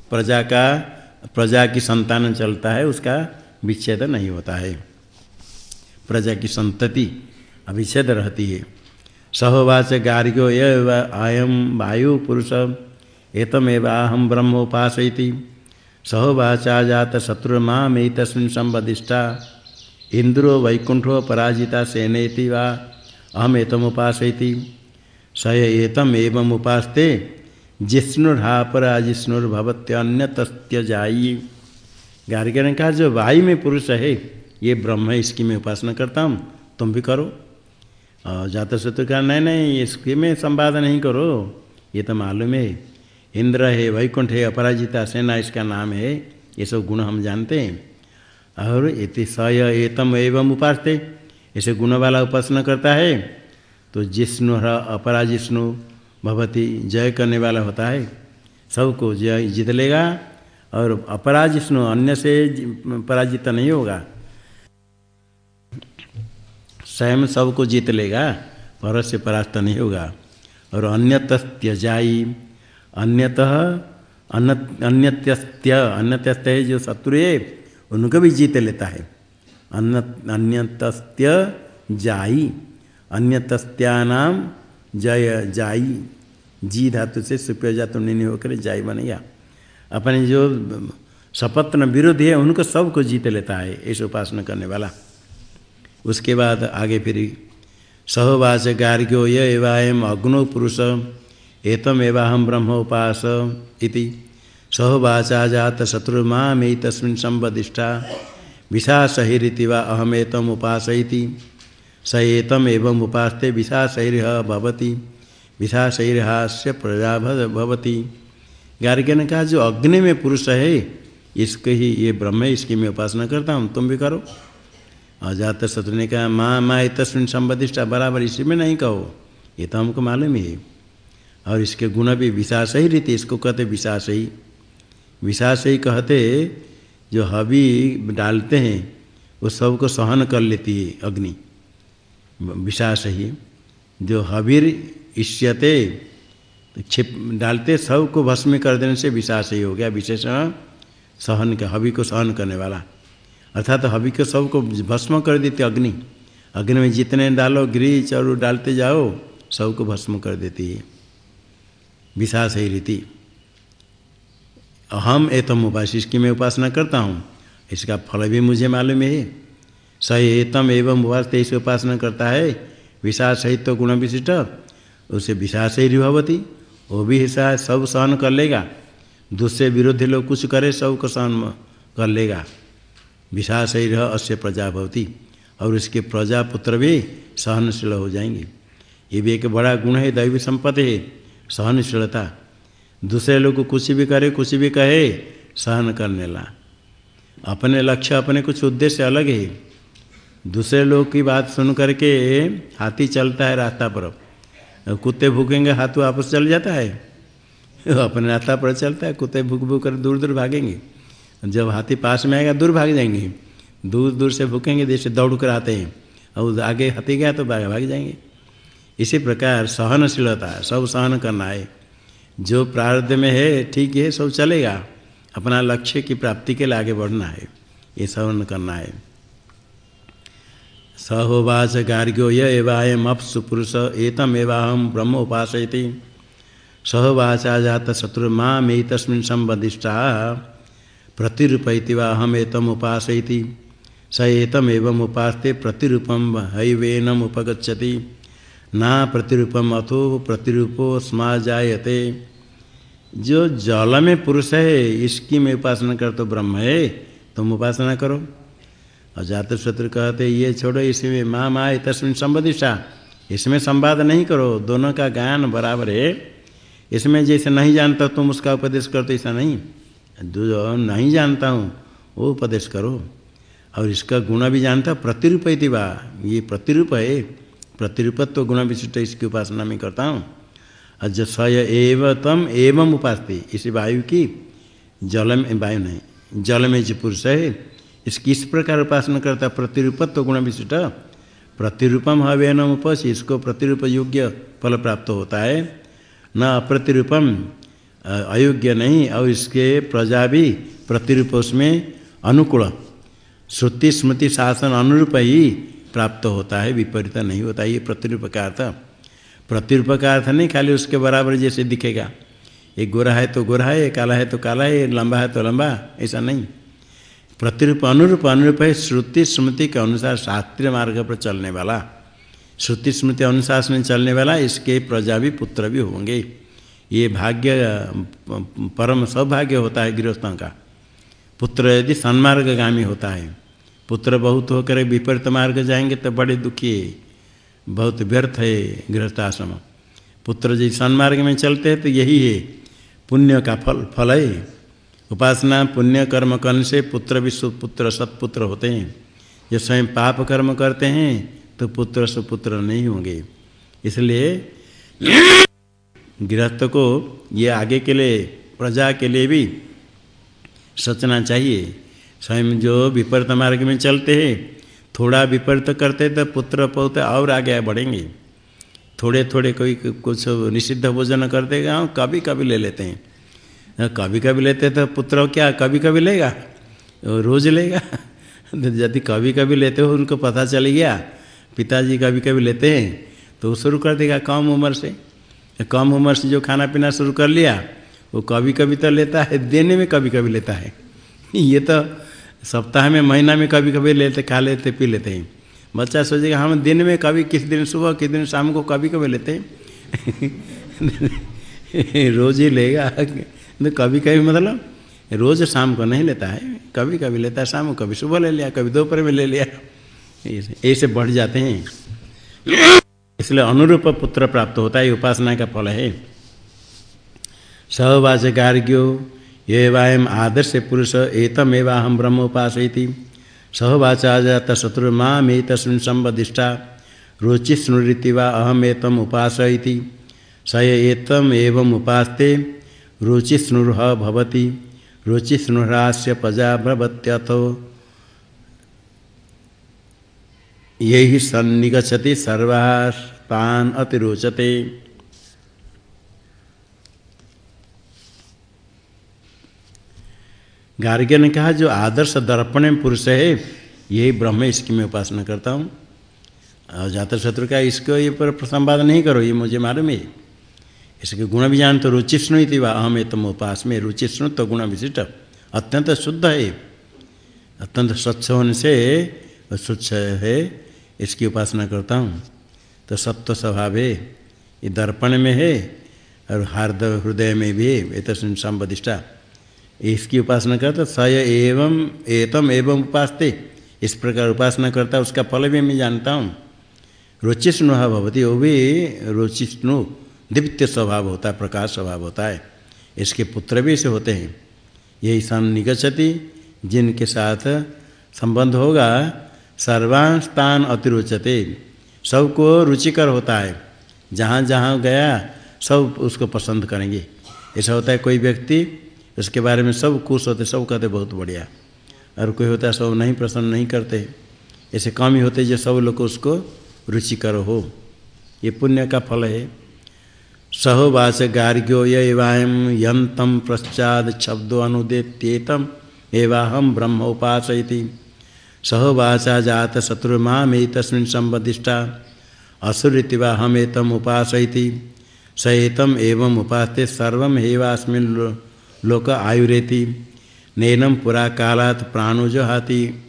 प्रजा का, प्रजा की संतान चलता है, उसका विच्छेद नहीं होता है। प्रजा की संतति अभिच्छेद रहती है। सहोवाच गार्ग्यो अयम वायु पुरुष एतमेवाहम ब्रह्मोपासयति सहोवाचा जात शत्रुर्मा मे तस्मिन् संवदिष्टा। इंद्रो वैकुंठो पराजिता सेनेति वा। अहम एतमुपासयति स एतम एवं उपासते जिष्णुर्हा पराजिष्णुर्भवत्यन्यतस्त्यजाई गार्ग्य ने कहा जो वायु में पुरुष है, ये ब्रह्म है, इसकी मैं उपासना करता हूँ। तुम भी करो। और जात शत्रु का नहीं नहीं, इसके में संवाद नहीं करो। ये तो मालूम है। इंद्र है, वैकुंठ है, अपराजिता, सेना इसका नाम है। ये सब गुण हम जानते हैं। और इति स एतम एवं उपासते ऐसे गुण वाला उपासना करता है तो जिष्णु अपराजिष्णु भवती जय करने वाला होता है। सबको जय जीत लेगा और अपराजिष्णु अन्य से पराजित नहीं होगा। स्वयं सबको जीत लेगा पर से परास्त नहीं होगा। और अन्यत त्यजाई अन्यतः अन्यत्यस्त्य अन्यत्यस्त्य है जो शत्रु है, उनको भी जीत लेता है। अन्य, अन्यतस्त्य जाई। अन्यतस्त्यानाम जय, जाई। जी धातु से सुप्य जातु नहीं होकर जाई बनेगा अपने जो सपत्न विरोधी है, उनको सबको जीत लेता है, ऐसे उपासना करने वाला। उसके बाद आगे फिर सहोवाच गार्ग्यो ये एवायम अग्नो पुरुष एतम एवाहम ब्रह्मोपास इति। सहोवाचा जात शत्रुर्मा मे तस्मिन् संवदिष्ठा विशासहिरीति वा अहमेतम उपासयति। स एतम एवं उपासते विशासहिर्ह भवति। विशासहिर्हास्य प्रजा भवति। गार्ग्य ने कहा जो अग्नि में पुरुष है। इसके ही ये ब्रह्म है, इसकी मैं उपासना करता हूँ, तुम भी करो। अजात शत्रु ने कहा माँ माँ तस्मिन संबदिष्टा बराबर इसी में नहीं कहो। ये तो हमको मालूम ही है। और इसके गुण भी विशास ही रीति इसको कहते विशास। ही विशास ही कहते जो हबी डालते हैं, वो सबको सहन कर लेती है अग्नि। विशास ही जो हबीर इष्यते छिप डालते सबको भस्म कर देने से विशास ही हो गया, विशेषण सहन का हबी को सहन करने वाला। अर्थात तो हवि को सबको भस्म कर देती अग्नि। अग्नि में जितने डालो गृह चरु डालते जाओ, सबको भस्म कर देती है। विशास है रीति। हम एतम उपास इसकी मैं उपासना करता हूँ। इसका फल भी मुझे मालूम है। स एतम एवं उपास तेईस उपासना करता है। विशास सहित तो गुण विशिष्ट। उसे विशास ही भवती वो भी हिस्सा सब सहन कर लेगा। दूसरे विरोधी लोग कुछ करे, सबको सहन कर लेगा। विशास ही रह अश्य प्रजा भवती और इसके प्रजा पुत्र भी सहनशील हो जाएँगे। ये भी एक बड़ा गुण है, दैवी संपत्ति है, सहनशीलता। दूसरे लोग कुछ भी करे, कुछ भी कहे, सहन करने ला अपने लक्ष्य, अपने कुछ उद्देश्य अलग है। दूसरे लोग की बात सुन करके हाथी चलता है रास्ता पर। कुत्ते भूखेंगे, हाथों वापस चल जाता है। अपने रास्ता पर चलता है, कुत्ते भूख भूख कर दूर दूर भागेंगे। जब हाथी पास में आएगा, दूर भाग जाएँगे। दूर दूर से भूखेंगे जैसे दौड़ कर आते हैं। और आगे हाथी गया तो भाग भाग जाएँगे। इसी प्रकार सहनशीलता, सब सहन करना है। जो प्रारब्ध में है, ठीक है, सब चलेगा। अपना लक्ष्य की प्राप्ति के लिए आगे बढ़ना है। ये सहन करना है। सहोवाच गार्ग्यो य एवायम अप्सु पुरुष एतम एवाहम ब्रह्म उपासयति। सहोवाचा जात शत्रु माँ तस्मिन् संबदिष्टा प्रतिरूपति वा एतम उपासयति। स एतम एवं उपासते प्रतिरूपम हैवेनम उपगछति ना प्रतिरूपम अथो प्रतिरूपो स्मा जायते जो जल में पुरुष है, इसकी मैं उपासना कर तो ब्रह्म है, तुम उपासना करो। और जात शत्रु कहते, ये छोड़ो इसमें माँ माँ तस्मिन संबदिशा इसमें संवाद नहीं करो, दोनों का ज्ञान बराबर है। इसमें जैसे नहीं जानता तुम उसका उपदेश करते, ऐसा नहीं। जो नहीं जानता हूँ, वो उपदेश करो। और इसका गुण भी जानता, प्रतिरूप वा ये प्रतिरूप है। प्रतिरूपत्व गुण विशिष्ट इसकी उपासना में करता हूँ। और जो स एव तम एवं उपासती। इसी वायु की जल में वायु नहीं जल में जो पुरुष है, इसकी इस प्रकार उपासना करता प्रतिरूपत्व गुण विशिष्ट। प्रतिरूपम हवेन उपस, इसको प्रतिरूप योग्य फल प्राप्त होता है। न अप्रतिरूपम अयोग्य नहीं, और इसके प्रजा भी प्रतिरूप उसमें अनुकूल। श्रुति स्मृति शासन अनुरूप ही प्राप्त होता है, विपरीत नहीं होता, ये प्रतिरूप का अर्थ प्रतिरूप का अर्थ नहीं, खाली उसके बराबर जैसे दिखेगा। एक गोरा है तो गोरा है काला है तो काला है लंबा है तो लंबा, ऐसा नहीं। प्रतिरूप, अनुरूप अनुरूप है, श्रुति स्मृति के अनुसार शास्त्रीय मार्ग पर चलने वाला। श्रुति स्मृति अनुशासन चलने वाला, इसके प्रजा भी, पुत्र भी होंगे। ये भाग्य, परम सौभाग्य होता है, गृहस्थों का। पुत्र यदि सन्मार्गगामी होता है पुत्र बहुत होकर विपरीत मार्ग जाएँगे तो बड़े दुखी है बहुत व्यर्थ है गृहस्थाश्रम। पुत्र जी सन्मार्ग में चलते हैं तो यही है, पुण्य का फल फल है। उपासना, पुण्य कर्म करने से पुत्र भी सुपुत्र, सत्पुत्र होते हैं। जो स्वयं पाप कर्म करते हैं तो पुत्र सुपुत्र नहीं होंगे। इसलिए गृहस्थ को ये आगे के लिए, प्रजा के लिए भी सोचना चाहिए। स्वयं जो विपरीत मार्ग में चलते हैं, थोड़ा विपरीत करते तो पुत्र पौते और आगे बढ़ेंगे। थोड़े थोड़े कोई कुछ निषिद्ध भोजन करते गाँव कभी कभी ले लेते हैं। कभी कभी लेते तो पुत्र क्या कभी कभी लेगा? रोज लेगा? *laughs* यदि कभी कभी लेते हो, उनको पता चल गया, पिताजी कभी कभी लेते हैं तो शुरू कर देगा कम उम्र से। कम उम्र से जो खाना पीना शुरू कर लिया, वो कभी कभी तो लेता है, देने में कभी कभी लेता है। *laughs* ये तो सप्ताह में, महीना में कभी कभी लेते, खा लेते, पी लेते हैं। बच्चा सोचेगा, हम दिन में कभी किस दिन सुबह, किस दिन शाम को कभी कभी लेते हैं? *laughs* रोज ही लेगा। तो कभी कभी मतलब रोज शाम को नहीं लेता है। कभी कभी लेता है, शाम को कभी सुबह ले लिया, कभी दोपहर में ले लिया। ऐसे बढ़ जाते हैं। इसलिए अनुरूप पुत्र प्राप्त होता है, उपासना का फल है। सहवाच गार्ग्यो वायम आदर्श पुरुष एतम एवाहम ब्रह्म उपासयति सहवाचा जात शत्रुर्मामे तस्मिन् संबदिष्टा रुचि स्नुरीति वा अहम एतम उपासयति। स एतम एवं उपास्ते। रुचि स्नुर्ह भवति। रुचि स्नुरास्य प्रजा भवत्यथो यही सन्निगछति सर्वास्तान अतिरोचते। गार्ग्य ने कहा, जो आदर्श दर्पण पुरुष है, यही ब्रह्म इसकी मैं उपासना करता हूँ। और जातर शत्रु का इसको ये पर संवाद नहीं करो, ये मुझे मालूम है। इसके गुण भी जान तो रुचिष्णु थी वह अहम तुम उपास में रुचिष्णु तो गुण विशिष्ट, अत्यंत शुद्ध है। अत्यंत स्वच्छ होने से स्वच्छ है, इसकी उपासना करता हूँ। तो सत्व स्वभाव है, ये दर्पण में है, और हार्द हृदय में भी है, एतस्मिन संबदिष्टा इसकी उपासना करता, स एवं, एतम एवं उपासते। इस प्रकार उपासना करता, उसका फल भी मैं जानता हूँ। रुचिष्णु भवती, वो भी रुचिष्णु, दिव्य स्वभाव होता है प्रकाश स्वभाव होता है। इसके पुत्र भी ऐसे होते हैं। यही सन निगछति जिनके साथ संबंध होगा, सर्वांस्तान अतिरुचते। सबको रुचिकर होता है। जहाँ जहाँ गया, सब उसको पसंद करेंगे। ऐसा होता है कोई व्यक्ति उसके बारे में सब खुश होते, सब कहते, बहुत बढ़िया। और कोई होता है, सब नहीं प्रसन्न नहीं करते। ऐसे कम ही होते जो सब लोग उसको रुचिकर हो। ये पुण्य का फल है। सहोवाच गार्ग्यो यवायम यंतम पश्चात शब्दों अनुदेत्येतम एवाहम ब्रह्म उपासयती। सहवाचा जात शत्रुमा मे तस्मिन् संबदिष्टा असुरीति वा हमेतम उपासयति। स एवं उपासते सर्व हेवास्मिन् लोक आयुरेति। नैनम पुरा कालात प्राणो जो हाथी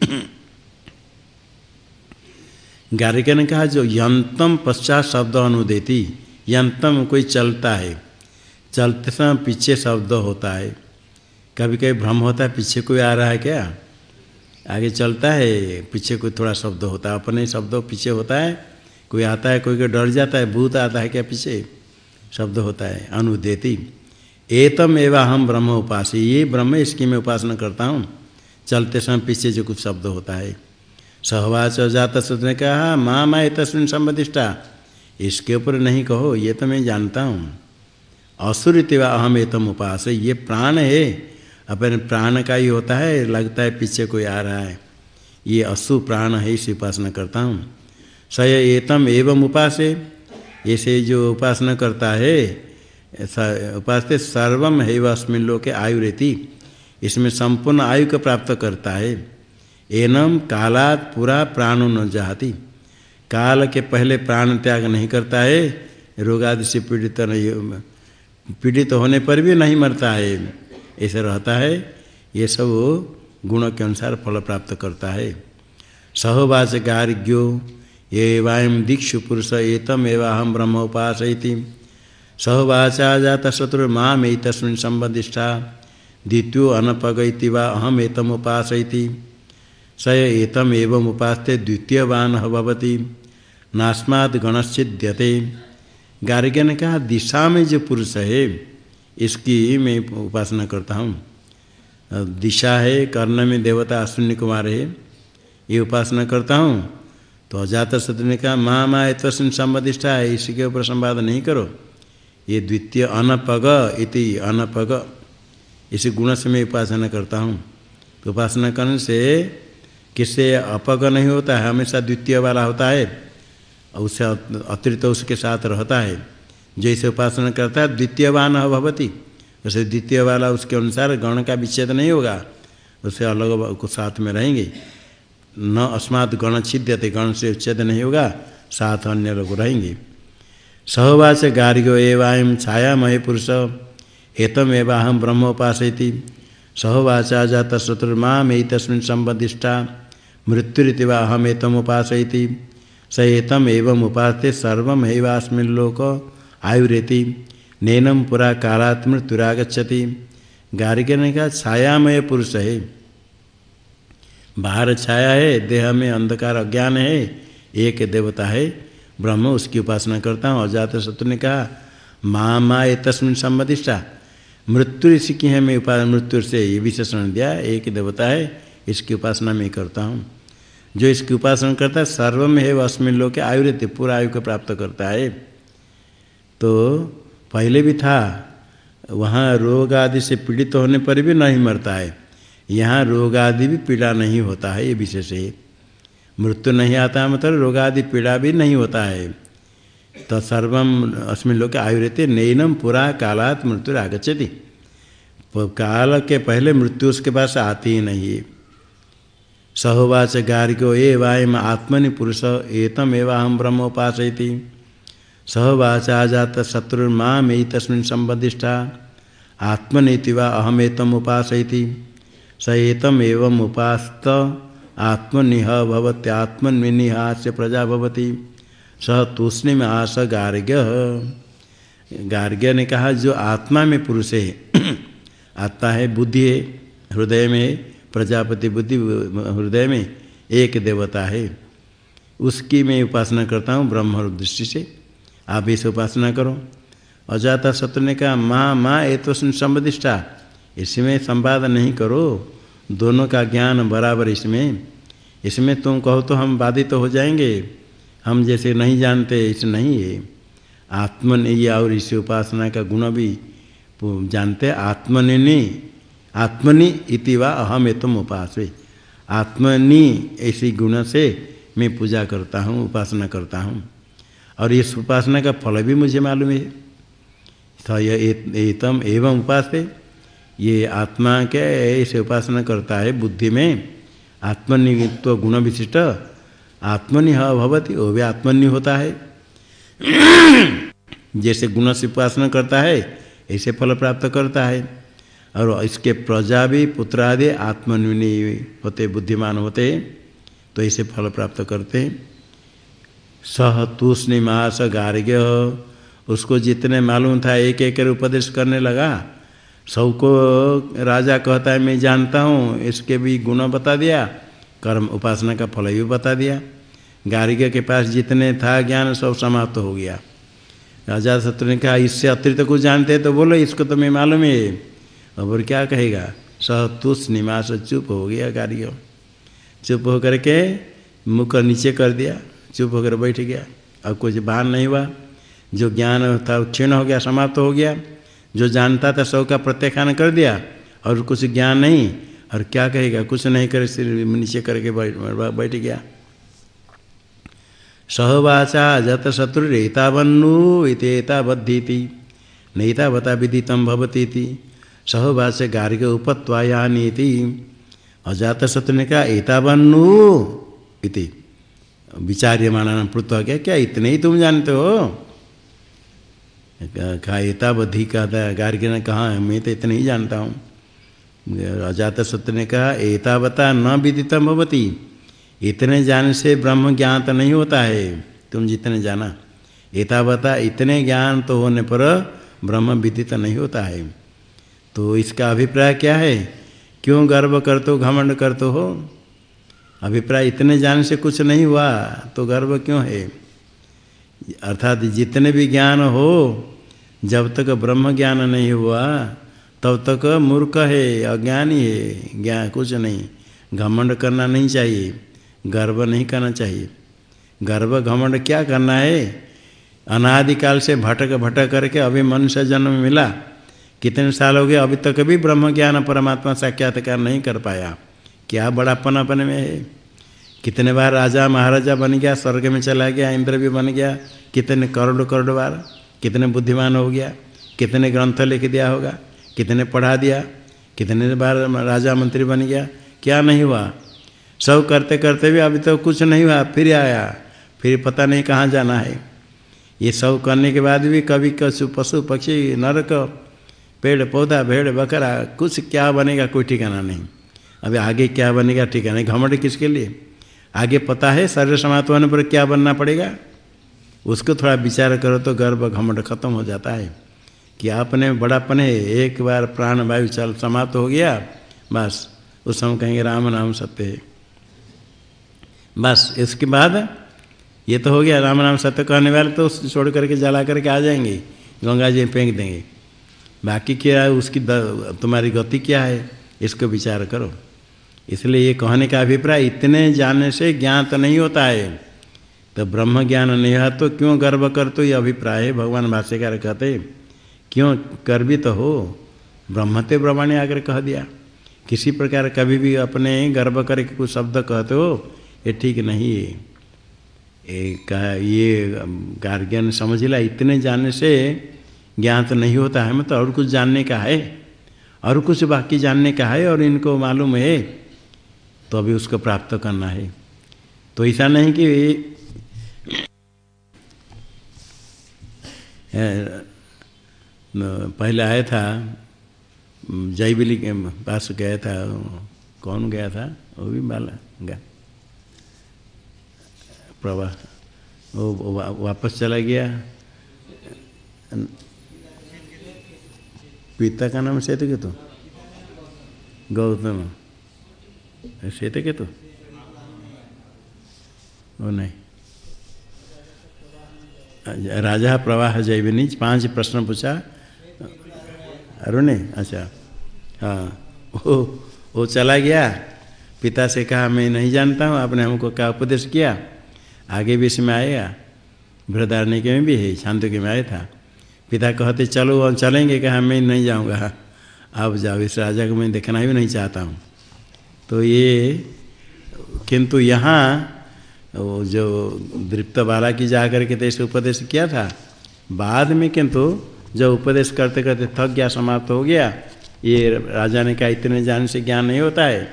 गारिका ने कहा, जो यंतम पश्चात शब्द अनुदेती, यंतम कोई चलता है, चलते समय पीछे शब्द होता है। कभी कभी भ्रम होता है, पीछे कोई आ रहा है क्या? आगे चलता है, पीछे कोई थोड़ा शब्द होता है, अपने शब्द पीछे होता है। कोई आता है, कोई कोई डर जाता है, भूत आता है क्या पीछे? शब्द होता है, अनुदेती। एतम एवं हम ब्रह्म उपास। ये ब्रह्म इसकी मैं उपासना करता हूँ। चलते समय पीछे जो कुछ शब्द होता है। सहवाच जात ने कहा, माँ माँ तस्वीन संबदिष्टा इसके ऊपर नहीं कहो, ये तो मैं जानता हूँ। असुरितिवा अहम एतम उपास। ये प्राण है। अपने प्राण का ही होता है। लगता है पीछे कोई आ रहा है। ये असु प्राण है, इसी उपासना करता हूँ। स एतम एवं उपास। ऐसे जो उपासना करता है उपास सर्वम है अस्मिन लोके आयु रहती। इसमें संपूर्ण आयु को प्राप्त करता है। एनम कालात पूरा प्राणो न जाती। काल के पहले प्राण त्याग नहीं करता है। रोगादि से पीड़ित नहीं, पीड़ित होने पर भी नहीं मरता है। ऐसे रहता है। ये सब गुणों के अनुसार फल प्राप्त करता है। सहवाच गार्ग्यो ये वायम दीक्षु पुरुष एतम एवाहम ब्रह्म उपास सहवाचा जाता शत्रु माम तस्मिन संबंधिष्ठा द्वितीय अनपगति वा अहम एतम उपास स एतम एवं उपासते द्वितीयवान भवती। नास्माद गणश्चिद्यते। गार्ग्य ने कहा दिशा में जो पुरुष है, इसकी मैं उपासना करता हूँ। दिशा है कर्ण में देवता अश्विनी कुमार है, ये उपासना करता हूँ। तो अजात शत्रु ने कहा माँ माँ तस्वीन संबदिष्ठा है, इसके ऊपर संवाद नहीं करो। ये द्वितीय अनपग इति अनपग। इसी गुण से मैं उपासना करता हूँ। तो उपासना करने से किससे अपग नहीं होता है? हमेशा द्वितीय वाला होता है और उससे अतिरिक्त उसके साथ रहता है। जैसे उपासना करता है द्वितीय द्वितीयवान भवती वैसे द्वितीय वाला उसके अनुसार गण का विच्छेद नहीं होगा उससे अलग साथ में रहेंगे। न अस्मात् गण छिद्यते, गण से उच्छेद नहीं होगा, साथ अन्य लोग रहेंगे। सहवाच गार्ग्यो एवं छायामय पुरुष। हेतम एवाहम ब्रह्मोपासयति। सहवाचा जात शत्रुर्मा मे तस्मिन् संबदिष्टा मृत्युरीति वा अहम एतमुपासयति स एतम एवं उपासते सर्वस्मिन् लोक आयुरेति। नैनम पुरा कालात् मृत्युरागछति गार्ग्य ने कहा छायामय पुरुष। है बाहर छाया है, देह में अंधकार अज्ञान है, एक देवता है। ब्रह्म उसकी उपासना करता हूँ। अजात शत्रु ने कहा माँ माँ ये तस्मिन संबदिष्टा मृत्यु ऋषि की है, मैं उपासना मृत्यु से ये विशेषण दिया, एक देवता है, इसकी उपासना मैं करता हूँ। जो इसकी उपासना करता है, सर्वम है अस्मिन लोग के आयु रहते पूरा आयु को प्राप्त करता है। तो पहले भी था, वहाँ रोग आदि से पीड़ित होने पर भी नहीं मरता है। यहाँ रोग आदि भी पीड़ा नहीं होता है, ये विशेष है। मृत्यु नहीं आता मतलब रोग आदि पीड़ा भी नहीं होता है। तो सर्वम अस्मिन लोग आयु रहते नैनम पूरा कालात मृत्यु आगछति काल के पहले मृत्यु उसके पास आती ही नहीं सहोवाच गार्ग्यो ए वायम आत्मनि पुरुष एतम एवं ब्रह्मोपासयति। सहवाचा जात शत्रुर्मा मे तस्मिन् संबदिष्ठा आत्मनीति वा अहमेतम उपासयति। स एतम एवं उपास्त आत्मनिह भवत्यात्मनिहा से प्रजा भवती। स तूष्णी में आस गार्ग्य गार्ग्य ने कहा, जो आत्मा में पुरुष है, *clears throat* आत्मा है, बुद्धि है, हृदय में प्रजापति बुद्धि, हृदय में एक देवता है। उसकी मैं उपासना करता हूँ, ब्रह्म दृष्टि से। आप इसे उपासना करो। अजाता शत्रु ने कहा, माँ माँ ये तो संबदिष्टा इसमें संवाद नहीं करो। दोनों का ज्ञान बराबर इसमें। इसमें तुम कहो तो हम बाधित तो हो जाएँगे। हम जैसे नहीं जानते, इस नहीं है। आत्मनिय और इस उपासना का गुण भी जानते आत्मनि आत्मनि इति वा अहम एतम उपास आत्मनि ऐसी गुण से मैं पूजा करता हूँ, उपासना करता हूँ। और इस उपासना का फल भी मुझे मालूम है। यह एतम एवं उपास है ये आत्मा के ऐसे उपासना करता है बुद्धि में। आत्मनित्व गुण विशिष्ट। आत्मनि भवती, वो भी आत्मनि होता है। जैसे गुण से उपासना करता है, ऐसे फल प्राप्त करता है। और इसके प्रजा भी पुत्र आदि आत्मन्विनी होते, बुद्धिमान होते तो ऐसे फल प्राप्त करते। सह तूष्णिमास गार्ग्य। उसको जितने मालूम था एक एक उपदेश करने लगा। सबको राजा कहता है, मैं जानता हूँ, इसके भी गुण बता दिया, कर्म उपासना का फल भी बता दिया। गार्ग्य के पास जितने था ज्ञान, सब समाप्त हो गया। राजा शत्रु ने कहा, इससे अतिरिक्त कुछ जानते तो बोलो, इसको तो मैं मालूम है और क्या कहेगा? सह तुष निवास चुप हो गया गार्ग्य चुप होकर के मुख नीचे कर दिया, चुप होकर बैठ गया। अब कुछ बाहर नहीं हुआ। जो ज्ञान था क्षीण हो गया, समाप्त हो गया। जो जानता था सब का प्रत्याख्यान कर दिया, और कुछ ज्ञान नहीं, और क्या कहेगा? कुछ नहीं करे, सिर नीचे करके बैठ गया। सहवाचा जत शत्रुरेतावन्नु इतेतावद्धीति नैतावता विदितम भवती सहवाच गार्ग उपत्वायानीति अजात शत्रु ने कहा एतावन्नु इति। विचार्यमाना पृथ्वा क्या क्या इतने ही तुम जानते हो? एतावधि का था गार्ग्य ने कहा, मैं तो इतने ही जानता हूँ। अजात सत्य ने कहा, एतावता न विदितम भवती। इतने जान से ब्रह्म ज्ञान तो नहीं होता है। तुम जितने जाना, एतावता इतने ज्ञान तो होने पर ब्रह्म विदित नहीं होता है। तो इसका अभिप्राय क्या है? क्यों गर्व करते हो, घमंड करते हो? अभिप्राय, इतने जान से कुछ नहीं हुआ तो गर्व क्यों है? अर्थात जितने भी ज्ञान हो, जब तक ब्रह्म ज्ञान नहीं हुआ, तब तक मूर्ख है, अज्ञानी है ज्ञान कुछ नहीं। घमंड करना नहीं चाहिए, गर्व नहीं करना चाहिए। गर्व, घमंड क्या करना है? अनादिकाल से भटक भटक करके अभी मनुष्य जन्म मिला। कितने साल हो गए, अभी तक भी ब्रह्म ज्ञान परमात्मा साक्षात्कार नहीं कर पाया। क्या बड़ापन अपने में है? कितने बार राजा, महाराजा बन गया, स्वर्ग में चला गया, इंद्र भी बन गया कितने करोड़ करोड़ बार, कितने बुद्धिमान हो गया, कितने ग्रंथ लिख दिया होगा, कितने पढ़ा दिया, कितने बार राजा मंत्री बन गया, क्या नहीं हुआ? सब करते करते भी अभी तो कुछ नहीं हुआ, फिर आया, फिर पता नहीं कहाँ जाना है। ये सब करने के बाद भी कभी कशु पशु, पक्षी, नरक, पेड़, पौधा, भेड़, बकरा, कुछ क्या बनेगा कोई ठिकाना नहीं। अभी आगे क्या बनेगा ठिकाना? घमंड किसके लिए? आगे पता है शरीर समाप्त होने पर क्या बनना पड़ेगा? उसको थोड़ा विचार करो तो गर्भ घमंड खत्म हो जाता है कि आपने बड़ापन है एक बार प्राण वायु चल समाप्त हो गया, बस उस समय कहेंगे राम नाम सत्य है। बस इसके बाद ये तो हो गया, राम नाम सत्य कहने वाले तो छोड़ करके जला करके आ जाएँगे, गंगा जी फेंक देंगे। बाकी क्या है, उसकी तुम्हारी गति क्या है, इसको विचार करो। इसलिए ये कहने का अभिप्राय इतने जानने से ज्ञान तो नहीं होता है। तो ब्रह्म ज्ञान नहीं है तो क्यों गर्व कर तो ये अभिप्राय है? भगवान भाष्यकार कहते क्यों भी तो हो? ब्रह्मते ब्रह्मा ने आकर कह दिया। किसी प्रकार कभी भी अपने गर्व करके कुछ शब्द कहते हो, ये ठीक नहीं है। कहा ये गार्गियन समझ ला, इतने जानने से ज्ञान तो नहीं होता है मतलब और कुछ जानने का है, और कुछ बाकी जानने का है, और इनको मालूम है तो अभी उसको प्राप्त करना है। तो ऐसा नहीं कि पहले आया था जयबिली के पास गया था, कौन गया था? वो भी बाला गया। प्रभा, वो वापस चला गया। पिता का नाम श्वेत केतु गौतम। श्वेत तो वो नहीं। राजा प्रवाह जैविनी पाँच प्रश्न पूछा। अरुण अच्छा। हाँ। वो वो चला गया। पिता से कहा, मैं नहीं जानता हूँ, आपने हमको क्या उपदेश किया? आगे भी इसमें आएगा बृहदारण्य में भी है शांति के में आया था। पिता कहते, चलो, हम चलेंगे। कहा, मैं नहीं जाऊँगा। आप जाओ, इस राजा को मैं देखना भी नहीं चाहता हूँ। तो ये, किंतु यहाँ वो जो दृप्त बाला की जा करके तो ऐसे उपदेश किया था, बाद में किंतु जब उपदेश करते करते थक गया, समाप्त हो गया, ये राजा ने कहा, इतने जान से ज्ञान नहीं होता है।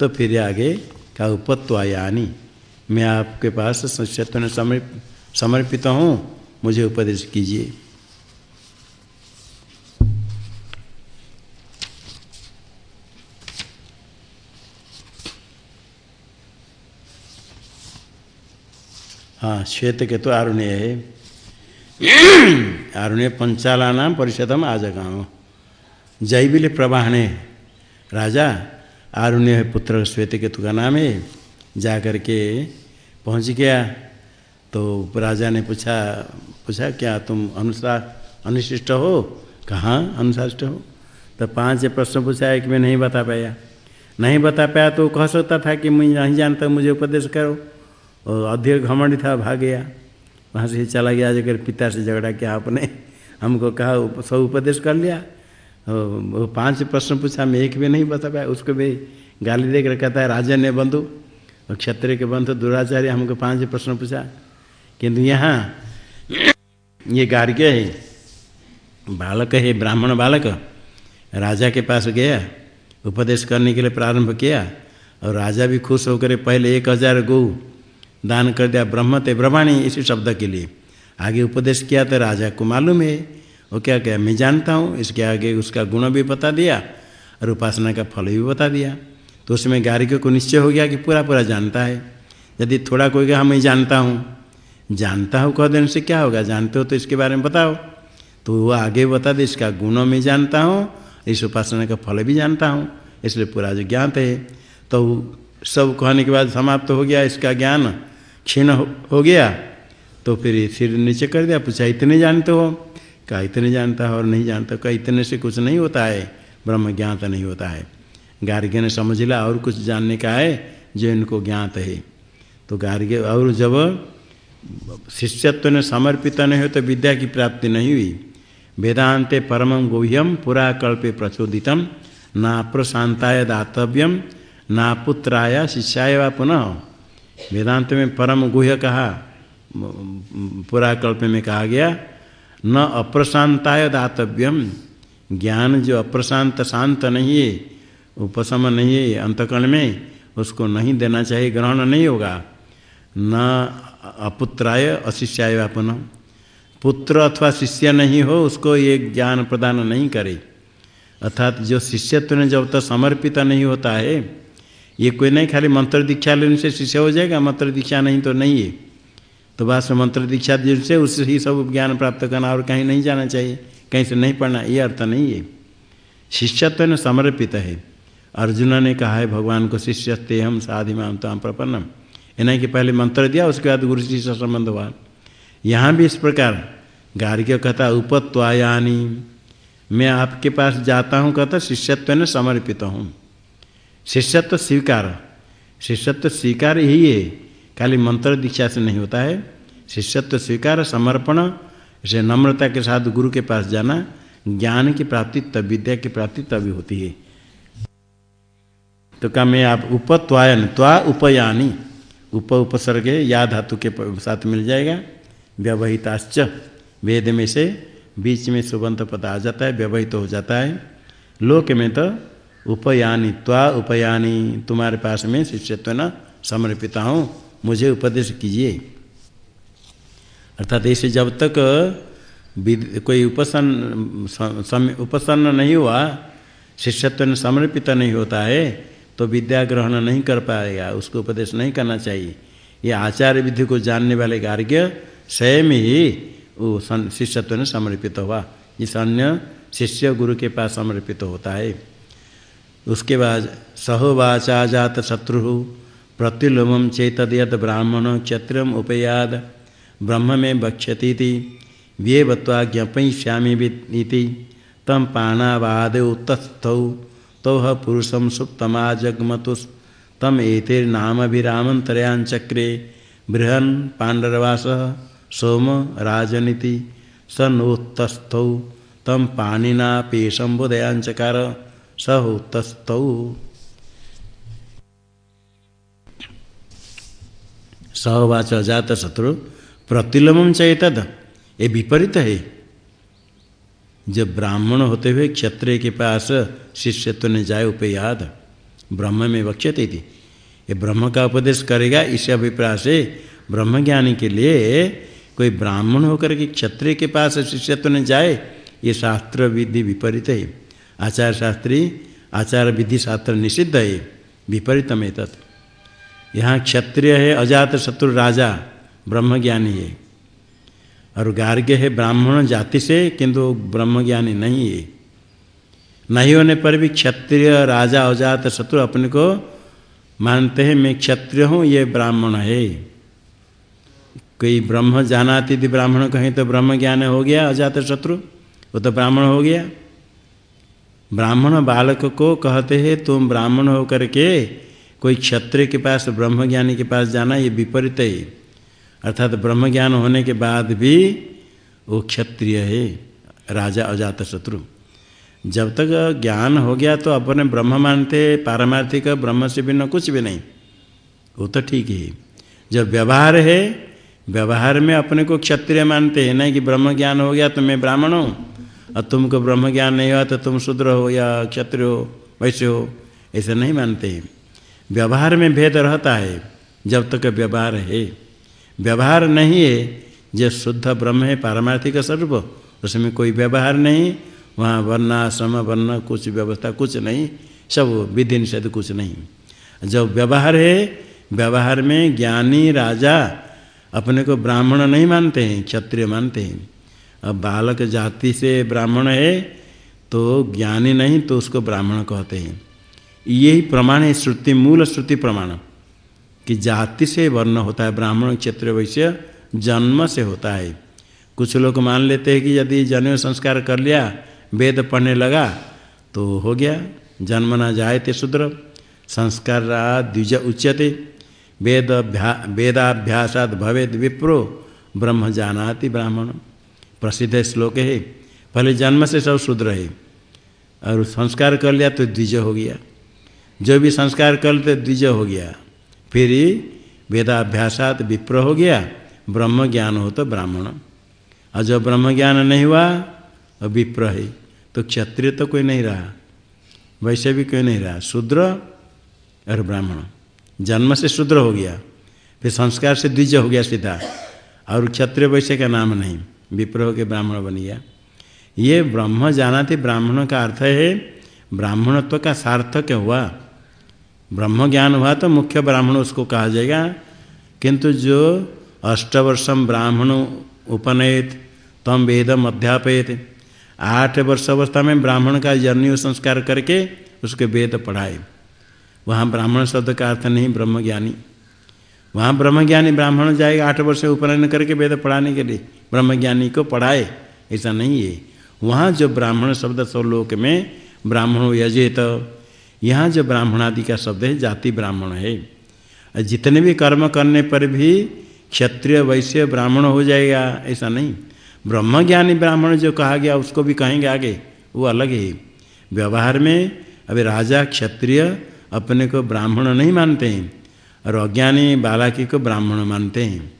तो फिर आगे का उपत्व यानी मैं आपके पास समर्पित हूँ, मुझे उपदेश कीजिए। हाँ श्वेत के तो आरुण्य है। *clears throat* आरुण्य पंचाला नाम परिषदम आज गाँव जैबिल प्रवाहणे। राजा आरुण्य पुत्र श्वेत केतु का नाम है। जा कर के पहुँच गया। तो राजा ने पूछा पूछा क्या तुम अनुसार अनुशिष्ट हो? कहाँ अनुशिष्ट हो? तो पाँच प्रश्न पूछा एक मैं नहीं बता पाया। नहीं बता पाया तो कह सकता था कि मैं नहीं जानता मुझे उपदेश करो। और अधिक घमंड था, भाग गया। वहाँ से चला गया जगह पिता से झगड़ा किया आपने। हमको कहा सब उपदेश कर लिया। वो पाँच प्रश्न पूछा, मैं एक भी नहीं बता पाया। उसको भी गाली देकर कहता है, राजा ने बंधु और क्षत्रिय के बंधु, दुराचार्य, हमको पाँच प्रश्न पूछा। किंतु यहाँ, ये गार्ग्य है, बालक है, ब्राह्मण बालक, राजा के पास गया, उपदेश करने के लिए प्रारंभ किया। और राजा भी खुश होकर पहले एक हज़ार गौ दान कर दिया ब्रह्म ते ब्रह्माणी इसी शब्द के लिए। आगे उपदेश किया तो राजा को मालूम है। वो क्या क्या मैं जानता हूँ। इसके आगे उसका गुण भी बता दिया और उपासना का फल भी बता दिया। तो उसमें गारिक को निश्चय हो गया कि पूरा पूरा जानता है। यदि थोड़ा कोई कहा मैं जानता हूँ। जानता हूँ? कह देने से क्या होगा? जानते हो तो इसके बारे में बताओ। तो वो आगे बता दे, इसका गुण मैं जानता हूँ, इस उपासना का फल भी जानता हूँ, इसलिए पूरा जो ज्ञात है। तो सब कहने के बाद समाप्त हो गया इसका ज्ञान। क्षीण हो गया तो फिर सिर नीचे कर दिया, पूछा, इतने जानते हो? कहा, इतने जानता है और नहीं जानता। क्या इतने से कुछ नहीं होता है, ब्रह्म ज्ञात नहीं होता है। गार्ग्य ने समझ लिया, और कुछ जानने का है जो इनको ज्ञात है। तो गार्ग्य, और जब शिष्यत्व ने समर्पित नहीं हो तो विद्या की प्राप्ति नहीं हुई। वेदांते परम गुह्यम पुरा कल्पे प्रचोदितम ना प्रशांताय दातव्यम ना पुत्राय शिष्याय व पुनः। वेदांत में परम गुह्य कहा पुराकल्प में कहा गया, न अप्रशांताय दातव्यम, ज्ञान जो अप्रशांत शांत नहीं है, उपशम नहीं है अंतकर्ण में, उसको नहीं देना चाहिए, ग्रहण नहीं होगा। न अपुत्राय अशिष्याय अपन पुत्र अथवा शिष्य नहीं हो, उसको ये ज्ञान प्रदान नहीं करे। अर्थात जो शिष्यत्व ने जब तक समर्पित नहीं होता है ये कोई नहीं, खाली मंत्र दीक्षा लेने से शिष्य हो जाएगा, मंत्र दीक्षा नहीं तो नहीं है। तो में मंत्र दीक्षा जिनसे उससे ही सब ज्ञान प्राप्त करना और कहीं नहीं जाना चाहिए, कहीं से नहीं पढ़ना, ये अर्थ नहीं है। शिष्यत्व ने समर्पित है। अर्जुन ने कहा है, भगवान को शिष्यस्ते हम साधिमान तो हम प्रपन्नम। ये नहीं कि पहले मंत्र दिया, उसके बाद गुरु शिष्य संबंध हुआ। यहाँ भी इस प्रकार, गार्ग्य कहता, उपत्वायानी, मैं आपके पास जाता हूँ, कहता, शिष्यत्व ने समर्पित हूँ। शिष्यत्व स्वीकार। शिष्यत्व स्वीकार यही है। खाली मंत्र दीक्षा से नहीं होता है। शिष्यत्व स्वीकार, समर्पण, इसे नम्रता के साथ गुरु के पास जाना, ज्ञान की प्राप्ति, तब विद्या की प्राप्ति, तभी होती है। तो क्या मैं आप उपत्वायन, त्वा उपयानी। उप उपसर्ग या धातु के साथ मिल जाएगा। व्यवहिताश्च, वेद में से, बीच में सुबंत पद आ जाता है, व्यवहित तो हो जाता है। लोक में तो उपयानी त्वा उपयानी तुम्हारे पास में शिष्यत्व न समर्पिता हूँ। मुझे उपदेश कीजिए। अर्थात इसे जब तक कोई उपसन्न उपसन्न नहीं हुआ, शिष्यत्व ने समर्पित नहीं होता है तो विद्या ग्रहण नहीं कर पाएगा, उसको उपदेश नहीं करना चाहिए। ये आचार्य विधि को जानने वाले गार्ग्य स्वयं ही वो शिष्यत्व ने समर्पित हुआ। जिस अन्य शिष्य गुरु के पास समर्पित होता है। उसके बाद सहोवाचा जात शत्रु प्रतिलोम चेतद ब्राह्मण क्षत्रियम उपयाद ब्रह्म में बक्ष्यती थी व्ये बत्वा ज्ञपयिष्यामी तम पाणावाद उत्तस्थौ तो पुरुषम सुप्तमाजगमतुस्, तम एतेर्नामभिरामंतरयांचक्रे बृहन पांडरवास सोम राजनीति सनोत्तस्थौ तम पाणिना पेशंबुदयांचकार सहोत्तस्थौ सहवाच अजात शत्रु प्रतिलोम चेतद, ये विपरीत है। जब ब्राह्मण होते हुए क्षत्रिय के पास शिष्यत्व ने जाए उपयाद ब्रह्म में वक्षते थी ये ब्रह्म का उपदेश करेगा, इस अभिप्राय से ब्रह्म ज्ञानी के लिए कोई ब्राह्मण होकर के क्षत्रिय के पास शिष्यत्व ने जाए, ये शास्त्र विधि विपरीत है। आचार शास्त्री आचार विधि शास्त्र निषिद्ध है, विपरीतम है तत्। यहाँ क्षत्रिय है, अजात शत्रु राजा, ब्रह्मज्ञानी है। और गार्ग्य है, ब्राह्मण जाति से, किंतु ब्रह्मज्ञानी नहीं है। नहीं होने पर भी क्षत्रिय, राजा, अजात शत्रु अपने को मानते हैं, मैं क्षत्रिय हूँ, ये ब्राह्मण है। कोई ब्रह्म जानाती थी ब्राह्मण कहीं तो ब्रह्म ज्ञान हो गया, अजात शत्रु, वो तो ब्राह्मण हो गया। ब्राह्मण बालक को कहते हैं, तुम ब्राह्मण होकर के कोई क्षत्रिय के पास ब्रह्म ज्ञानी के पास जाना, ये विपरीत है। अर्थात ब्रह्म ज्ञान होने के बाद भी वो क्षत्रिय है, राजा अजात शत्रु। जब तक ज्ञान हो गया तो अपने ब्रह्म मानते, पारमार्थिक ब्रह्म से बिना कुछ भी नहीं। वो तो ठीक है। जब व्यवहार है, व्यवहार में अपने को क्षत्रिय मानते हैं, नहीं कि ब्रह्म ज्ञान हो गया तो मैं ब्राह्मण हूँ। और तुमको ब्रह्म ज्ञान नहीं हुआ तो तुम शूद्र हो या क्षत्रिय हो वैसे हो, ऐसे नहीं मानते। व्यवहार में भेद रहता है, जब तक व्यवहार है। व्यवहार नहीं है, जो शुद्ध ब्रह्म है, पारमार्थिक स्वरूप, उसमें कोई व्यवहार नहीं, वहाँ वर्णाश्रम, वर्ण कुछ व्यवस्था कुछ नहीं, सब विधि निषेध कुछ नहीं। जब व्यवहार है, व्यवहार में ज्ञानी राजा अपने को ब्राह्मण नहीं मानते हैं, क्षत्रिय मानते हैं। अब बालक जाति से ब्राह्मण है तो ज्ञानी नहीं तो उसको ब्राह्मण कहते हैं। यही प्रमाण है, श्रुति, मूल श्रुति प्रमाण, कि जाति से वर्ण होता है, ब्राह्मण क्षेत्र वैश्य जन्म से होता है। कुछ लोग मान लेते हैं कि यदि जन्म संस्कार कर लिया, वेद पढ़ने लगा तो हो गया, जन्म न जाए थे शूद्र, संस्कार द्विज उच्यते, वेद वेदाभ्यासाद भवेद विप्रो, ब्रह्म जानाति ब्राह्मण। प्रसिद्ध श्लोक है। पहले जन्म से सब शूद्र है और संस्कार कर लिया तो द्विज हो गया। जो भी संस्कार कर लेते द्विज हो गया। फिर वेदाभ्यासात विप्र हो गया। ब्रह्म ज्ञान हो तो ब्राह्मण। और जब ब्रह्म ज्ञान नहीं हुआ और विप्र है। तो क्षत्रिय तो कोई नहीं रहा। वैसे भी कोई नहीं रहा। शूद्र और ब्राह्मण। जन्म से शूद्र हो गया। फिर संस्कार से द्विज हो गया सीधा। और क्षत्रिय वैश्य का नाम नहीं। विप्र के ब्राह्मण बन गया। ये ब्रह्म जाना थी ब्राह्मण का अर्थ है, ब्राह्मणत्व का सार्थक हुआ। ब्रह्म ज्ञान हुआ तो मुख्य ब्राह्मण उसको कहा जाएगा। किंतु जो अष्टवर्षम ब्राह्मण उपनयत, तम वेदम अध्यापयत, आठ वर्ष अवस्था में ब्राह्मण का जन्य संस्कार करके उसके वेद पढ़ाए। वहाँ ब्राह्मण शब्द का अर्थ नहीं ब्रह्म ज्ञानी वहाँ ब्रह्म ज्ञानी ब्राह्मण जाएगा आठ वर्ष उपनयन करके वेद पढ़ाने के लिए। ब्रह्म ज्ञानी को पढ़ाए, ऐसा नहीं है। वहाँ जो ब्राह्मण शब्द स्वलोक में ब्राह्मण यजेत, यहाँ जो ब्राह्मणादि का शब्द है, जाति ब्राह्मण है। जितने भी कर्म करने पर भी क्षत्रिय, वैश्य ब्राह्मण हो जाएगा, ऐसा नहीं। ब्रह्मज्ञानी ब्राह्मण जो कहा गया, उसको भी कहेंगे आगे, वो अलग है। व्यवहार में अभी राजा क्षत्रिय अपने को ब्राह्मण नहीं मानते हैं, और अज्ञानी बालाकी को ब्राह्मण मानते हैं।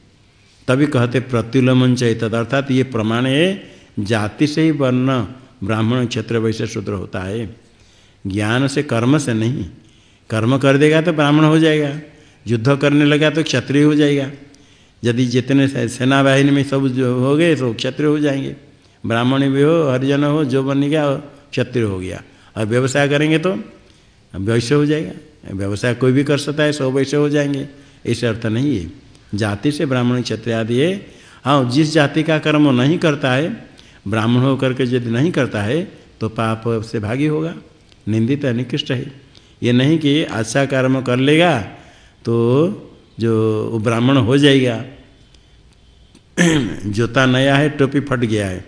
तभी कहते प्रतिलोमन तद अर्थात ये प्रमाण है जाति से ही वर्ण, ब्राह्मण क्षेत्र वैश्य, शूद्र होता है। ज्ञान से कर्म से नहीं। कर्म कर देगा तो ब्राह्मण हो जाएगा। युद्ध करने लगा तो क्षत्रिय हो जाएगा। यदि जितने सेना बाहिनी में सब जो हो गए तो क्षत्रिय हो जाएँगे। ब्राह्मण भी हो, हरिजन हो, जो बन गया, क्षत्रिय हो गया। और व्यवसाय करेंगे तो वैश्य हो जाएगा। व्यवसाय कोई भी कर सकता है सौ वैश्य हो जाएँगे। ऐसे अर्थ नहीं है। जाति से ब्राह्मण क्षत्रिय आदि है। हाँ जिस जाति का कर्म नहीं करता है, ब्राह्मण होकर के यदि नहीं करता है तो पाप से भागी होगा, निंदित निकृष्ट है। ये नहीं कि अच्छा कर्म कर लेगा तो जो ब्राह्मण हो जाएगा, *clears throat* जोता नया है, टोपी फट गया है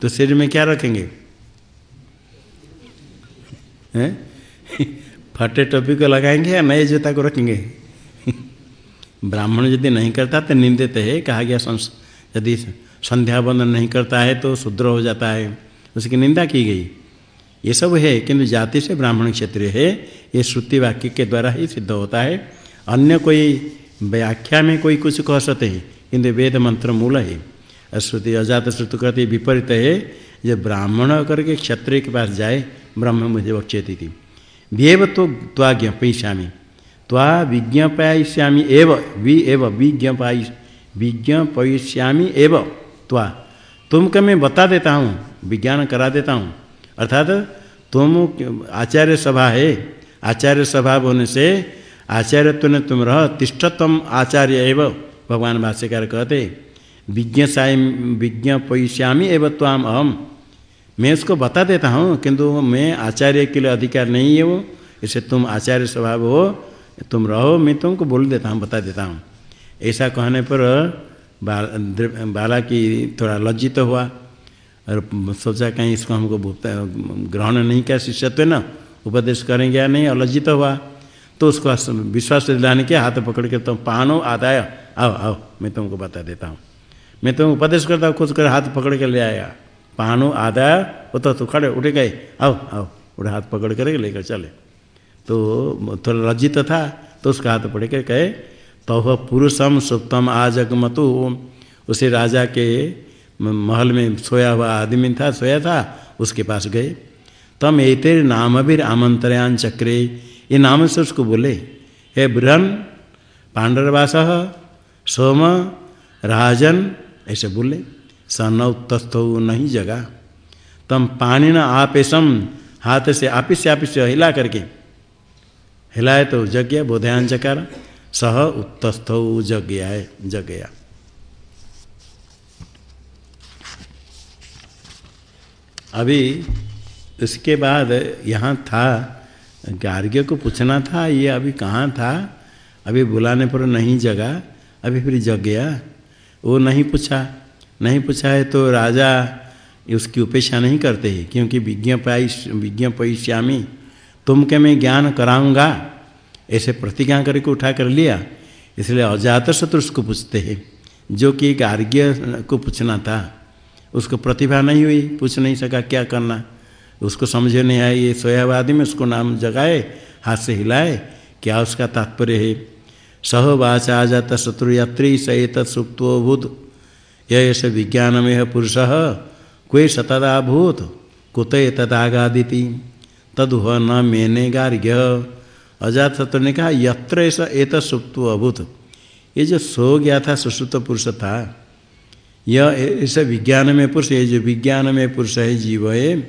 तो शरीर में क्या रखेंगे? हैं? *laughs* फटे टोपी को लगाएँगे या नए जूता को रखेंगे? ब्राह्मण यदि नहीं करता तो निंदित है, कहा गया यदि संध्या बंधन नहीं करता है तो शुद्र हो जाता है। उसकी निंदा की गई। ये सब है, किंतु जाति से ब्राह्मण क्षेत्र है, ये श्रुति वाक्य के द्वारा ही सिद्ध होता है। अन्य कोई व्याख्या में कोई कुछ कह सकते हैं, किंतु वेद मंत्र मूल है। श्रुति अजात श्रुति कहते विपरीत है, जब ब्राह्मण करके क्षत्रिय के पास जाए, ब्रह्म मुझे वक्षेती थी। देव तो त्वा ज्ञापयिष्यामी त्वा विज्ञापयिष्यामी एव, वि एव विज्ञापयि विज्ञापयिष्यामी एव त्वा। तुमको मैं बता देता हूँ, विज्ञान करा देता हूँ। अर्थात तुम आचार्य सभा है, आचार्य सभा होने से आचार्यत्व ने तुम रह, तिष्ठतम आचार्य एव, भगवान भाष्यकार कहते विज्ञ साय विज्ञ पैश्यामी एवं ताम अहम मैं उसको बता देता हूँ, किंतु मैं आचार्य के लिए अधिकार नहीं है वो इसे तुम आचार्य स्वभाव हो तुम रहो मैं तुमको बोल देता हूँ बता देता हूँ। ऐसा कहने पर बाला की थोड़ा लज्जित तो हुआ और सोचा कहीं इसको हमको ग्रहण नहीं किया शिष्यत्व न उपदेश करेंगे या नहीं अलज्जित तो हुआ। तो उसको विश्वास दिलाने के हाथ पकड़ के तुम पानो आदाय आओ आओ मैं तुमको बता देता हूँ। मैं तुम उपदेश करता हूँ खुद कर हाथ पकड़ के ले आया। पानो आदाय वो तो, तो खड़े उठे गए आओ आओ उठे हाथ पकड़ कर लेकर चले। तो थोड़ा लज्जित था तो उसका हाथ पकड़ के कहे तो पुरुषम सुप्तम आजगमतु। उसे राजा के महल में सोया हुआ आदमी था, सोया था, उसके पास गए। तम एतेर नाम भी आमंत्रयान चक्रे। ये नाम से उसको बोले, हे बृहन पांडरवास सोम, राजन, ऐसे बोले स न उत्तस्थ नहीं जगा। तम पानी न आपेशम हाथ से आपिस आपिस हिला करके हिलाए तो जग गया बोधयान चकार सह उत्तस्थ जग गया जग गया अभी उसके बाद यहाँ था, गार्ग्य को पूछना था, ये अभी कहाँ था? अभी बुलाने पर नहीं जगा, अभी फिर जग गया वो नहीं पूछा। नहीं पूछा है तो राजा उसकी उपेक्षा नहीं करते, क्योंकि विज्ञापाई विज्ञापयिष्यामी। तुम के मैं ज्ञान कराऊँगा। ऐसे प्रतिज्ञा करके उठा कर लिया। इसलिए अजात शत्रु उसको पूछते हैं। जो कि गार्ग्य को पूछना था। उसको प्रतिभा नहीं हुई। पूछ नहीं सका क्या करना। उसको समझ नहीं आया ये सोयावादी में उसको नाम जगाए, हाथ से हिलाए। क्या उसका तात्पर्य है? सह वाचा जाता शत्रुयात्री सहित सुप्तोभूत यह विज्ञान में है पुरुष कोई सतदाभूत कुत तदागादिति। तद हुआ न मेने गार्घ्य अजात शत्रु ने कहा यत्र ऐसा एत सुप्तो अभूत। ये जो सो गया था, सुश्रुत पुरुष था, यह ऐसा विज्ञान में पुरुष ये जो विज्ञान में पुरुष है, जीव है,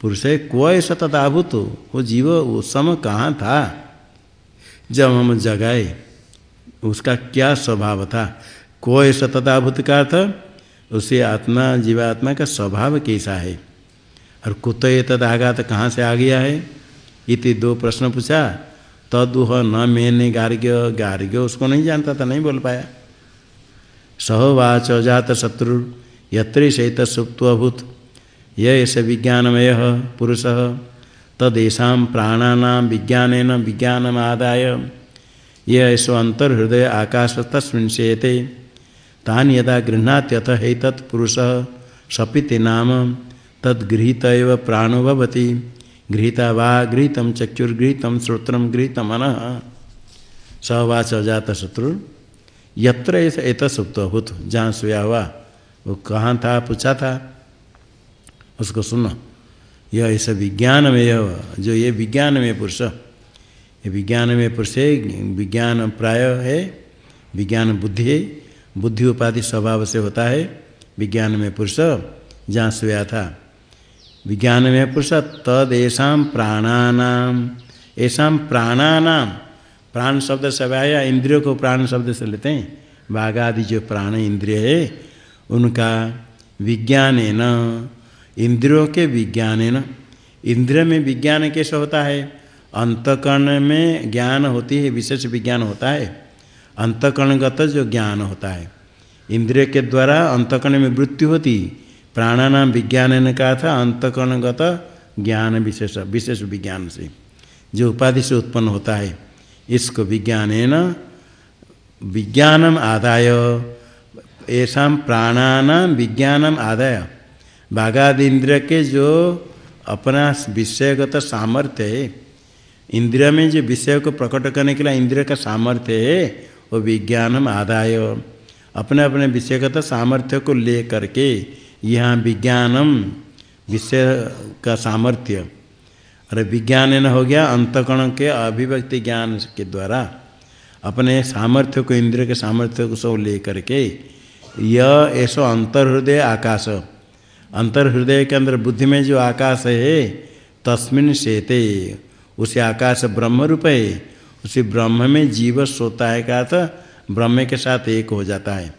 पुरुष है को ऐसा तदाभूत वो जीव, वो सम कहाँ था? जब हम जगाए, उसका क्या स्वभाव था? को ऐसा तदाभूत का था उसे आत्मा, जीवात्मा का स्वभाव कैसा है? और कुत तद आघात कहाँ से आ गया है? इति दो प्रश्न पूछा तदुह न मैंने गार्ग्य गार्ग्य उसको नहीं जानता था, नहीं बोल पाया। सहवाच अजात शत्रु, यत्र सहित सुप्तभूत यह विज्ञानमय पुरुष तदेशा प्राणा विज्ञान विज्ञानमादाय यह ऐसो अंतर्हृदय आकाश तस्मिन् शेते तान यदा गृह्णात्यथ हैतत्पुरुष सपिति नाम तद्गृहीत प्राणो भवति। गृहीता वा गृहीत चक्षुर्गृहीत श्रोत्र गृहीत मन सहवाच अजात शत्रु यत्र एत सुप्त भूत जहाँ सोया हुआ वो कहाँ था, पूछा था। उसको सुनो। यह ऐसा विज्ञान में यह जो ये विज्ञान में पुरुष। ये विज्ञान में पुरुष है। विज्ञान प्राय है। विज्ञान बुद्धि है। बुद्धि उपाधि स्वभाव से होता है। विज्ञान में पुरुष। जहाँ सोया था। विज्ञान में पुरुष तद ऐसा प्राणानाम ऐसा प्राणानाम। प्राण शब्द से आया, इंद्रियों को प्राण शब्द से लेते हैं। बाघ आदि जो प्राण इंद्रिय है, उनका विज्ञान न इंद्रियों के विज्ञान न इंद्रिय में विज्ञान कैसे होता है? अंतकर्ण में ज्ञान होती है, विशेष विज्ञान होता है। अंतकर्णगत जो ज्ञान होता है, इंद्रिय के द्वारा अंतकर्ण में वृत्ति होती प्राणानाम विज्ञान ने कहा था, अंतकरणगत ज्ञान विशेष विशेष विज्ञान से। जो उपाधि से उत्पन्न होता है, इसको विज्ञान विज्ञानम आदाय ऐसा प्राणानाम विज्ञानम आदाय। बाघादि इंद्रिय के जो अपना विषयगत सामर्थ्य है इंद्रिय में जो विषय को प्रकट करने के लिए इंद्रिय का सामर्थ्य है, वो विज्ञानम आदाय। अपने अपने विषयगत सामर्थ्य को ले करके यहाँ विज्ञानम विषय का सामर्थ्य। अरे विज्ञान न हो गया अंतकण के अभिव्यक्ति ज्ञान के द्वारा अपने सामर्थ्य को इंद्र के सामर्थ्य को सब ले करके यह ऐसा अंतर्हृदय आकाश। अंतर्हृदय के अंदर बुद्धि में जो आकाश है, तस्मिन शेते। उसे आकाश ब्रह्म रूप है। उसी ब्रह्म में जीव सोता है का तो ब्रह्म के साथ एक हो जाता है।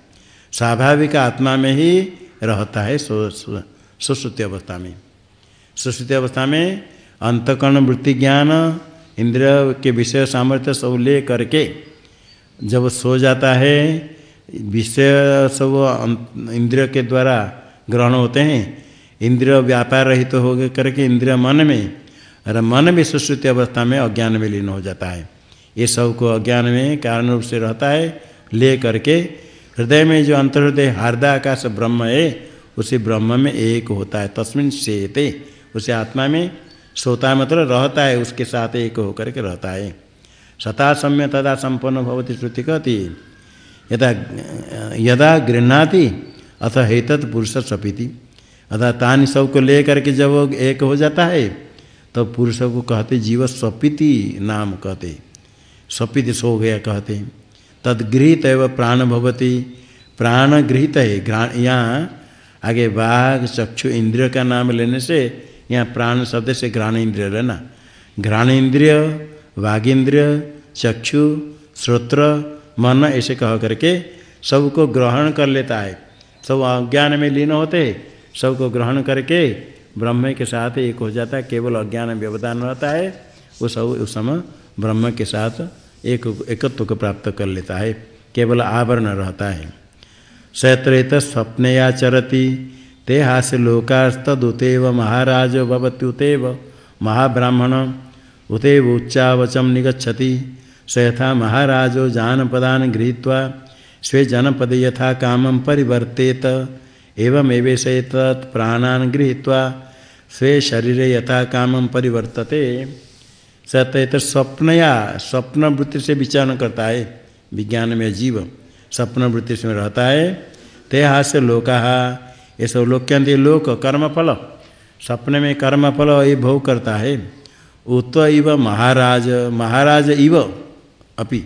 स्वाभाविक आत्मा में ही रहता है सुश्रुति अवस्था में। सुश्रुति अवस्था में अंतकर्ण, वृत्ति ज्ञान, इंद्रिय के विषय, सामर्थ्य सब ले करके जब सो जाता है, विषय सब इंद्रिय के द्वारा ग्रहण होते हैं, इंद्रिय व्यापार रहित तो हो गए करके इंद्रिय मन में, और मन में सुश्रुति अवस्था में अज्ञान में लीन हो जाता है। ये सबको अज्ञान में कारण रूप से रहता है, ले करके हृदय में जो अंतर्हृदय आकाश ब्रह्म है, उसी ब्रह्म में एक होता है, तस्मिन शेते। उसे आत्मा में सोता मतलब रहता है, उसके साथ एक होकर के रहता है। सता सम्य तदा संपन्न भवती श्रुति कहती, यदा यदा गृहणाति, अथ हेतत पुरुष सपीति। अतः तान सबको ले करके जब एक हो जाता है तब तो पुरुष को कहते, जीव स्वपिति नाम कहते। स्वपिति सो गया कहते। तदगृहित एवं प्राण भवती। प्राण गृहित है यहाँ आगे बाघ, चक्षु, इंद्रिय का नाम लेने से यहाँ प्राण शब्द से घ्राण इंद्रिय लेना। घ्राण इंद्रिय वाघ इंद्रिय, चक्षु, श्रोत्र, मन ऐसे कह करके सबको ग्रहण कर लेता है। सब अज्ञान में लीन होते, सबको ग्रहण करके ब्रह्म के साथ एक हो जाता है केवल अज्ञान व्यवधान रहता है। वो सब उस समय ब्रह्म के साथ एक एकत्व को प्राप्त कर लेता है, केवल आवरण रहता है। सैत्रेत स्वप्न या चरती ते हास्य लोकास्तुतेव महाराज भवत्युतेव महाब्राह्मण उतेव उच्चावचम निगछति स यथा महाराजो जानपदान गृहीत्वा, स्वे जनपद यथा कामं परिवर्तेत, एवमेवेश प्राणान गृहीत्वा, स्वे शरीर यथा कामं परिवर्तते। सत्य स्वप्नया स्वप्न या स्वप्न वृत्ति से विचारण करता है। विज्ञान में जीव स्वप्न वृत्ति से रहता है। ते हास्य लोका, ये सब लोक के लोक, कर्मफल। सपने में कर्मफल ये भोग करता है। उत इव महाराज महाराज इव अपि।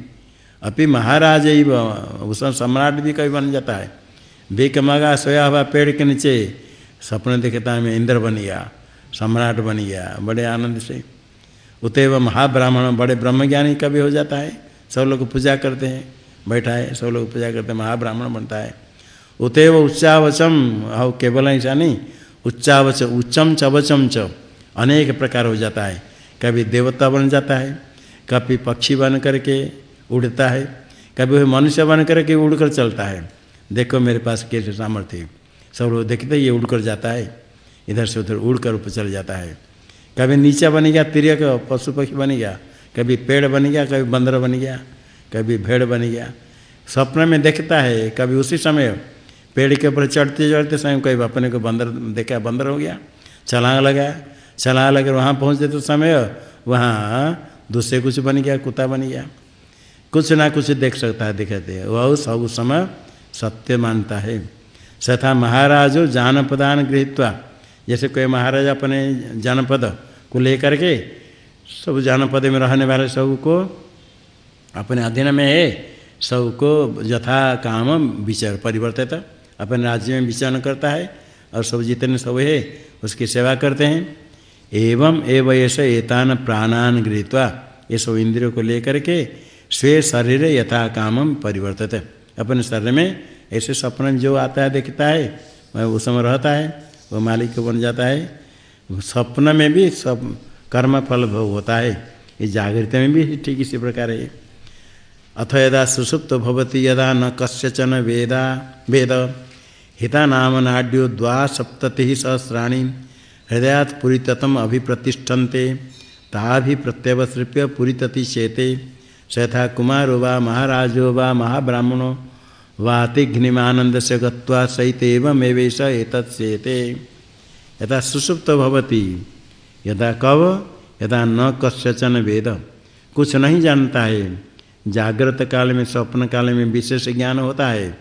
अपि महाराज इव उसमें सम्राट भी कभी बन जाता है। बेक मगा सोया हुआ पेड़ के नीचे सपने देखता है, मैं इंद्र बन गया, सम्राट बन गया, बड़े आनंद से। उतव महाब्राह्मण, बड़े ब्रह्मज्ञानी कभी हो जाता है। सब लोग पूजा करते हैं, बैठा है, सब लोग पूजा करते हैं, महाब्राह्मण बनता है। उतव उच्चावचम, हो, केवल ऐसा नहीं, उच्चावच, उच्चम चवचम च, अनेक प्रकार हो जाता है। कभी देवता बन जाता है, कभी पक्षी बन करके उड़ता है, कभी वह मनुष्य बन करके उड़कर चलता है। देखो मेरे पास कैसे सामर्थ्य सब लोग देखते ये उड़कर जाता है, इधर से उधर उड़कर ऊपर चल जाता है। कभी नीचा बन गया तिरक पशु पक्षी बन गया, कभी पेड़ बन गया, कभी बंदर बन गया, कभी भेड़ बन गया। स्वप्न में देखता है, कभी उसी समय पेड़ के ऊपर चढ़ते चढ़ते समय कभी अपने को बंदर देखा, बंदर हो गया, छलांग लगाया छलांग लगे, वहाँ पहुँचते तो समय वहाँ दूसरे कुछ बन गया, कुत्ता बन गया। कुछ ना कुछ देख सकता है दिखाते वह सब समय सत्य मानता है। सथा महाराजो जान प्रदान गृहित्वा जैसे कोई महाराज अपने जनपद को लेकर के सब जनपद में रहने वाले सबको अपने अधीन में है, सबको यथा काम विचार परिवर्तित, अपने राज्य में विचरण करता है और सब जितने सब है, उसकी सेवा करते हैं। एवं एवं ऐसे एतान प्राणान गृहत्वा, ये सब इंद्रियों को लेकर के स्वे शरीर यथा काम परिवर्तित। अपने शरीर में ऐसे सपन जो आता है, देखता है, वह उस समय रहता है। वो मालिक बन जाता है। स्वप्न में भी सब कर्म फल भोग होता है। ये जागृत में भी ठीक इसी प्रकार है। अथ यदा सुसुप्त भवती, यदा न कस्यचन वेदा, वेद। हिता नाम नाड्यो द्वासप्तति सहस्राणी। हृदयात पुरीततम अभिप्रतिष्ठन्ते। ताभि प्रत्यवसृप्य पुरीतति चेते। सथा कुमारो वा महाराजो वा महाब्राह्मणो। वातिघ्निमानंद से गत्वा सहित एवमेवेश एतत्सेते यदा सुसुप्त भवती, यदा कव, यदा न कस्यचन वेद। कुछ नहीं जानता है। जागृत काल में, स्वप्न काल में विशेष ज्ञान होता है।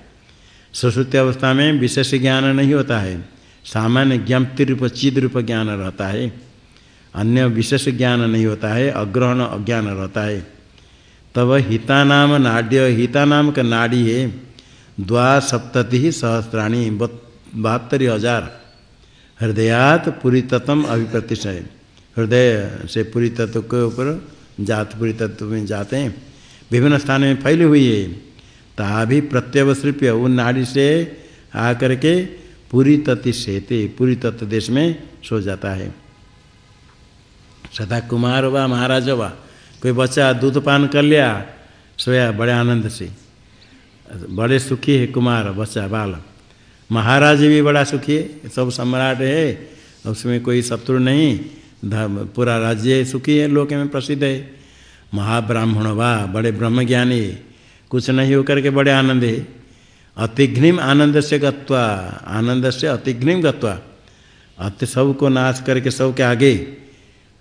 सुश्रुति अवस्था में विशेष ज्ञान नहीं होता है। सामान्य ज्ञप्ति रूप चिद रूप ज्ञान रहता है। अन्य विशेष ज्ञान नहीं होता है। अग्रहण अज्ञान रहता है। तब हिता नाम नाड्य हिता नाम का नाड़ी है। द्वासप्तति सहस्राणी बहत्तर हज़ार। हृदयात पूरी तत्व अभिप्रतिष्ठा हृदय से पूरी तत्व के ऊपर जात पूरी तत्व में जाते हैं। विभिन्न स्थान में फैली हुई है। ताभी प्रत्यवसृप्य उन नाड़ी से आकर के पूरी तत्व सेते पूरी तत्व देश में सो जाता है। सदा कुमार व महाराज वा, कोई बच्चा दूध पान कर लिया, सोया बड़े आनंद से। बड़े सुखी है कुमार, बच्चा बाल महाराज भी बड़ा सुखी है, सब सम्राट है, उसमें कोई शत्रु नहीं पूरा राज्य सुखी है, लोक में प्रसिद्ध है। महाब्राह्मण वाह बड़े ब्रह्मज्ञानी कुछ नहीं होकर के बड़े आनंद है। अतिघ्निम आनंद से गत्वा आनंद से अतिघ्निम गत्वा, अति सबको नाश करके सब के आगे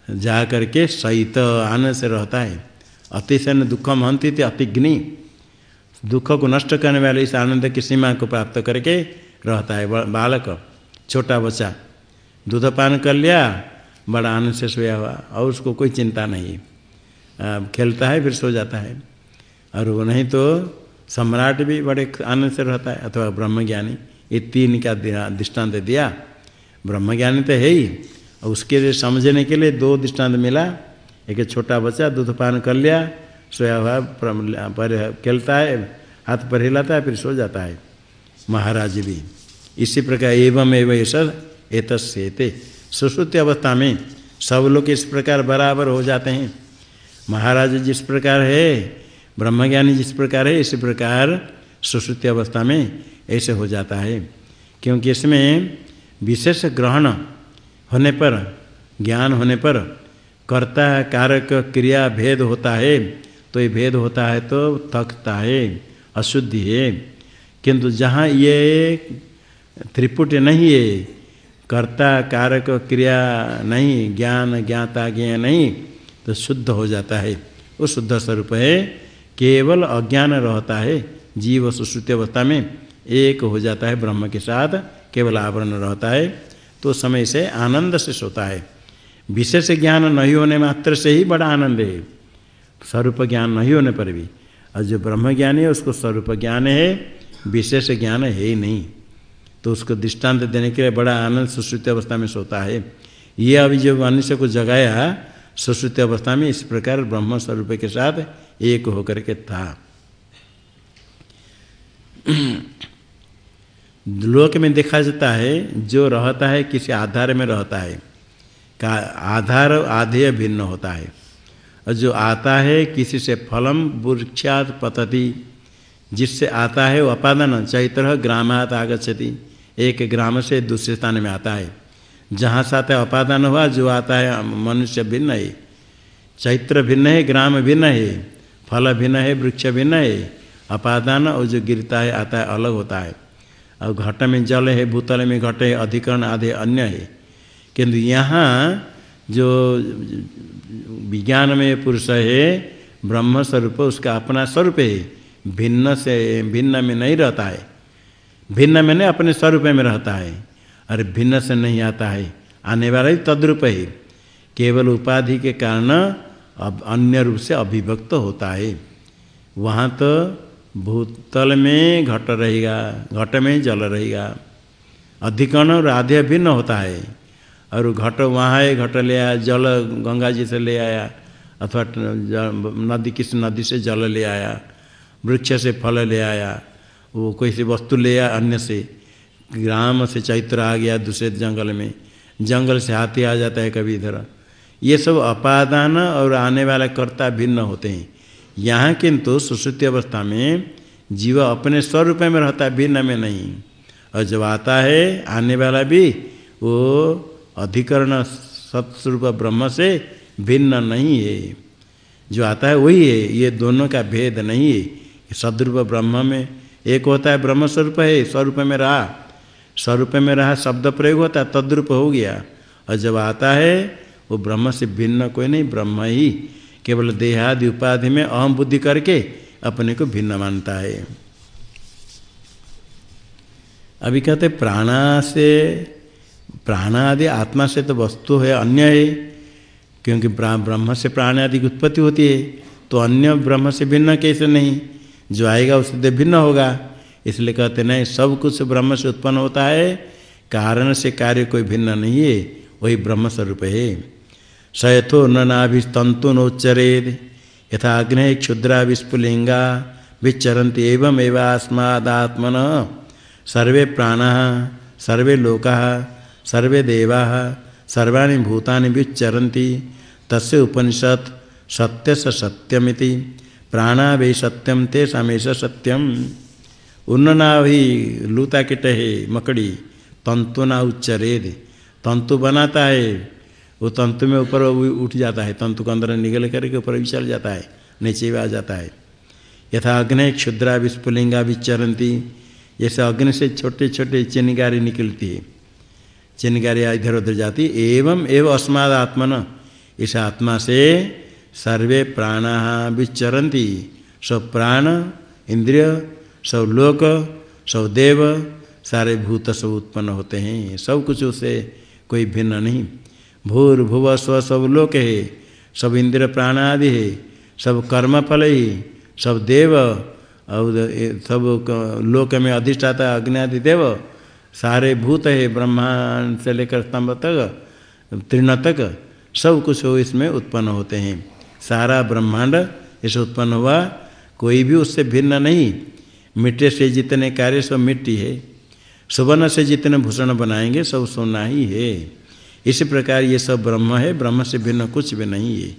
जा करके सहित आनंद से रहता है। अतिशय दुखम हंती थी अतिग्नि दुख को नष्ट करने वाले इस आनंद की सीमा को प्राप्त करके रहता है। बालक, छोटा बच्चा, दूध पान कर लिया, बड़ा आनंद से सोया हुआ, और उसको कोई चिंता नहीं। खेलता है, फिर सो जाता है। और वो नहीं तो सम्राट भी बड़े आनंद से रहता है, अथवा ब्रह्मज्ञानी। ये तीन का दृष्टांत दिया। ब्रह्मज्ञानी तो है ही। उसके समझने के लिए दो दृष्टांत मिला। एक छोटा बच्चा, दूध पान कर लिया हुआ पर खेलता है, हाथ पर हिलाता है, फिर सो जाता है। महाराज भी इसी प्रकार एवं एवं ऐसा एतस्ते सुश्रुति अवस्था में सब लोग इस प्रकार बराबर हो जाते हैं। महाराज जिस प्रकार है, ब्रह्मज्ञानी जिस प्रकार है, इसी प्रकार सुश्रुति अवस्था में ऐसे हो जाता है। क्योंकि इसमें विशेष ग्रहण होने पर, ज्ञान होने पर कर्ता, कारक, क्रिया, भेद होता है। तो ये भेद होता है तो थकता है अशुद्धि है। किंतु जहाँ ये त्रिपुट नहीं है, कर्ता, कारक, क्रिया नहीं, ज्ञान, ज्ञाता ज्ञ नहीं तो शुद्ध हो जाता है। वो शुद्ध स्वरूप है, केवल अज्ञान रहता है, जीव सुश्रुति अवस्था में एक हो जाता है ब्रह्म के साथ, केवल आवरण रहता है तो समय से आनंद से सोता है। विशेष ज्ञान नहीं होने मात्र से ही बड़ा आनंद है। स्वरूप ज्ञान नहीं होने पर भी। और जो ब्रह्म ज्ञान है, उसको स्वरूप ज्ञान है, विशेष ज्ञान है ही नहीं। तो उसको दृष्टांत देने के लिए बड़ा आनंद सुश्रुति अवस्था में सोता है। ये अभी जो मनुष्य को जगाया, सुश्रुति अवस्था में इस प्रकार ब्रह्म स्वरूप के साथ एक होकर के था। लोक में देखा जाता है, जो रहता है, किसी आधार में रहता है। का आधार आधेय भिन्न होता है। और जो आता है, किसी से फलम वृक्षात पतति, जिससे आता है, वो अपादन चैत्र ग्रामात आगछति एक ग्राम से दूसरे स्थान में आता है। जहाँ से आता है, अपादान हुआ, जो आता है, मनुष्य भिन्न है। चैत्र भिन्न है, ग्राम भिन्न है, फल भिन्न है, वृक्ष भिन्न है। अपादान और जो गिरता है, आता है, अलग होता है। और घट में जल है, भूतल में घट है, अधिकरण आधे अन्य है। किंतु यहाँ जो विज्ञान में पुरुष है, ब्रह्म स्वरूप उसका अपना स्वरूप है। भिन्न से, भिन्न में नहीं रहता है। भिन्न में नहीं, अपने स्वरूप में रहता है। और भिन्न से नहीं आता है। आने वाला ही तद्रूप है। केवल उपाधि के कारण अब अन्य रूप से अभिव्यक्त होता है। वहाँ तो भूतल में घट रहेगा, घट में जल रहेगा। अधिकरण और आधे भिन्न होता है। और घट वहाँ है, घट ले आया, जल गंगा जी से ले आया, अथवा नदी, किस नदी से जल ले आया, वृक्ष से फल ले आया, वो कोई सी वस्तु ले आया, अन्य से। ग्राम से चैत्र आ गया दूसरे जंगल में। जंगल से हाथी आ जाता है कभी इधर। ये सब अपादान और आने वाला कर्ता भिन्न होते हैं। यहाँ किंतु सुश्रुति अवस्था में जीव अपने स्वरूप में रहता है भिन्न में नहीं। और जब आता है, आने वाला भी, वो अधिकरण सत्स्वरूप ब्रह्म से भिन्न नहीं है। जो आता है वही है। ये दोनों का भेद नहीं है। सदरूप ब्रह्म में एक होता है ब्रह्म स्वरूप है, स्वरूप में रहा। स्वरूप में रहा, शब्द प्रयोग होता है तद्रूप हो गया। और जब आता है, वो ब्रह्म से भिन्न कोई नहीं, ब्रह्म ही। केवल देहादि उपाधि में अहम बुद्धि करके अपने को भिन्न मानता है। अभी कहते प्राणा से प्राण आदि आत्मा से तो वस्तु है, अन्य है। क्योंकि ब्रह्म से प्राण आदि की उत्पत्ति होती है तो अन्य ब्रह्म से भिन्न कैसे नहीं? जो आएगा उससे भिन्न होगा। इसलिए कहते नहीं, सब कुछ ब्रह्म से उत्पन्न होता है। कारण से कार्य कोई भिन्न नहीं है, वही ब्रह्म स्वरूप है। स यथो नाभिस्तंतु नोच्चरेद। यथा अग्नि क्षुद्रा विस्फुलिंगा विचरती एवं एवास्मादात्मन सर्वे प्राण, सर्वे लोका सर्वे देवा, सर्वाणी भूतानि विचरती तस्य उपनिषद सत्य स सत्यमिति प्राणा वे सत्यम ते समेश सत्यम। उन्नना भी लूता किट है मकड़ी तंतु ना उच्चरेद। तंतु बनाता है वो तंतु में ऊपर उठ जाता है। तंतु के अंदर निगल करके ऊपर भी चल जाता है, नीचे भी आ जाता है। यथा अग्नि क्षुद्रा विस्फुलिंगा विचरती जैसे अग्नि से छोटे छोटे चिनगारी निकलती है। चिनगारी इधर उधर जाती। एवं एवं अस्माद आत्मन। इस आत्मा से सर्वे प्राण विचरती सब प्राण, इंद्रिय, सब लोक, सब देव, सारे भूत सब उत्पन्न होते हैं। सब कुछ उससे कोई भिन्न नहीं। भूर, भुव, स्व सब लोक है। सब इंद्र प्राण आदि है। सब कर्म फल ही। सब देव। और सब लोक में अधिष्ठाता अग्नि आदि देव। सारे भूत है, ब्रह्मांड से लेकर स्तंभ तक, तृण तक, सब कुछ हो इसमें उत्पन्न होते हैं। सारा ब्रह्मांड इसे उत्पन्न हुआ, कोई भी उससे भिन्न नहीं। मिट्टी से जितने कार्य, सब मिट्टी है। सुवर्ण से जितने भूषण बनाएँगे, सब सोना ही है। इसी प्रकार ये सब ब्रह्म है, ब्रह्म से भिन्न कुछ भी नहीं है।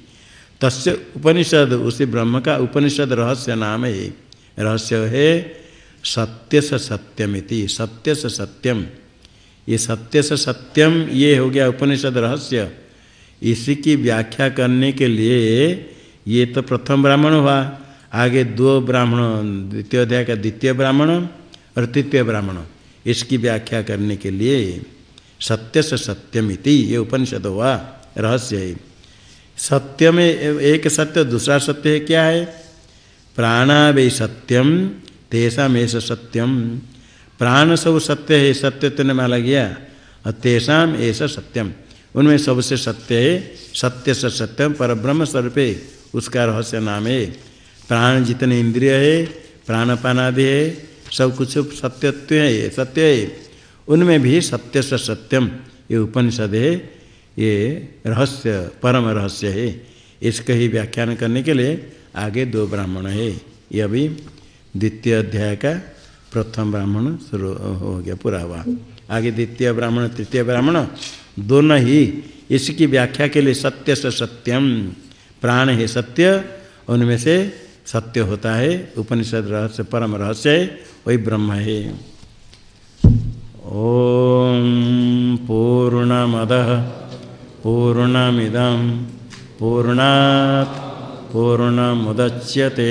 तस्य उपनिषद, उसी ब्रह्म का उपनिषद रहस्य नाम है। रहस्य है सत्य से सत्यमिति सत्य से सत्यम। ये सत्य से सत्यम, ये हो गया उपनिषद रहस्य। इसी की व्याख्या करने के लिए ये तो प्रथम ब्राह्मण हुआ, आगे दो ब्राह्मण द्वितीय अध्याय का द्वितीय ब्राह्मण और तृतीय ब्राह्मण। इसकी व्याख्या करने के लिए सत्य से सत्यमिति, ये उपनिषद हुआ, रहस्य है। सत्य में एक सत्य, दूसरा सत्य है क्या है? प्राणावे सत्यम तेषा में सत्यम। प्राण सब सत्य है, सत्य तेने माला गया और तेषाम ऐसा सत्यम। उनमें सबसे सत्य है, सत्य से सत्यम पर ब्रह्म स्वरूप, उसका रहस्य नाम है। प्राण जितने इंद्रिय है, प्राणपानादि है, सब कुछ सत्यत्व है सत्य है। उनमें भी सत्य से सत्यम ये उपनिषद है, ये रहस्य, परम रहस्य है। इसका ही व्याख्यान करने के लिए आगे दो ब्राह्मण है। ये अभी द्वितीय अध्याय का प्रथम ब्राह्मण शुरू हो गया, पूरा हुआ। आगे द्वितीय ब्राह्मण, तृतीय ब्राह्मण, दोनों ही इसकी व्याख्या के लिए सत्य से सत्यम, प्राण है सत्य, उनमें से सत्य होता है, उपनिषद रहस्य, परम रहस्य है, वही ब्रह्म है। ओम पूर्णमद पूर्णमिदम पूर्णात् पूर्णमुदच्यते।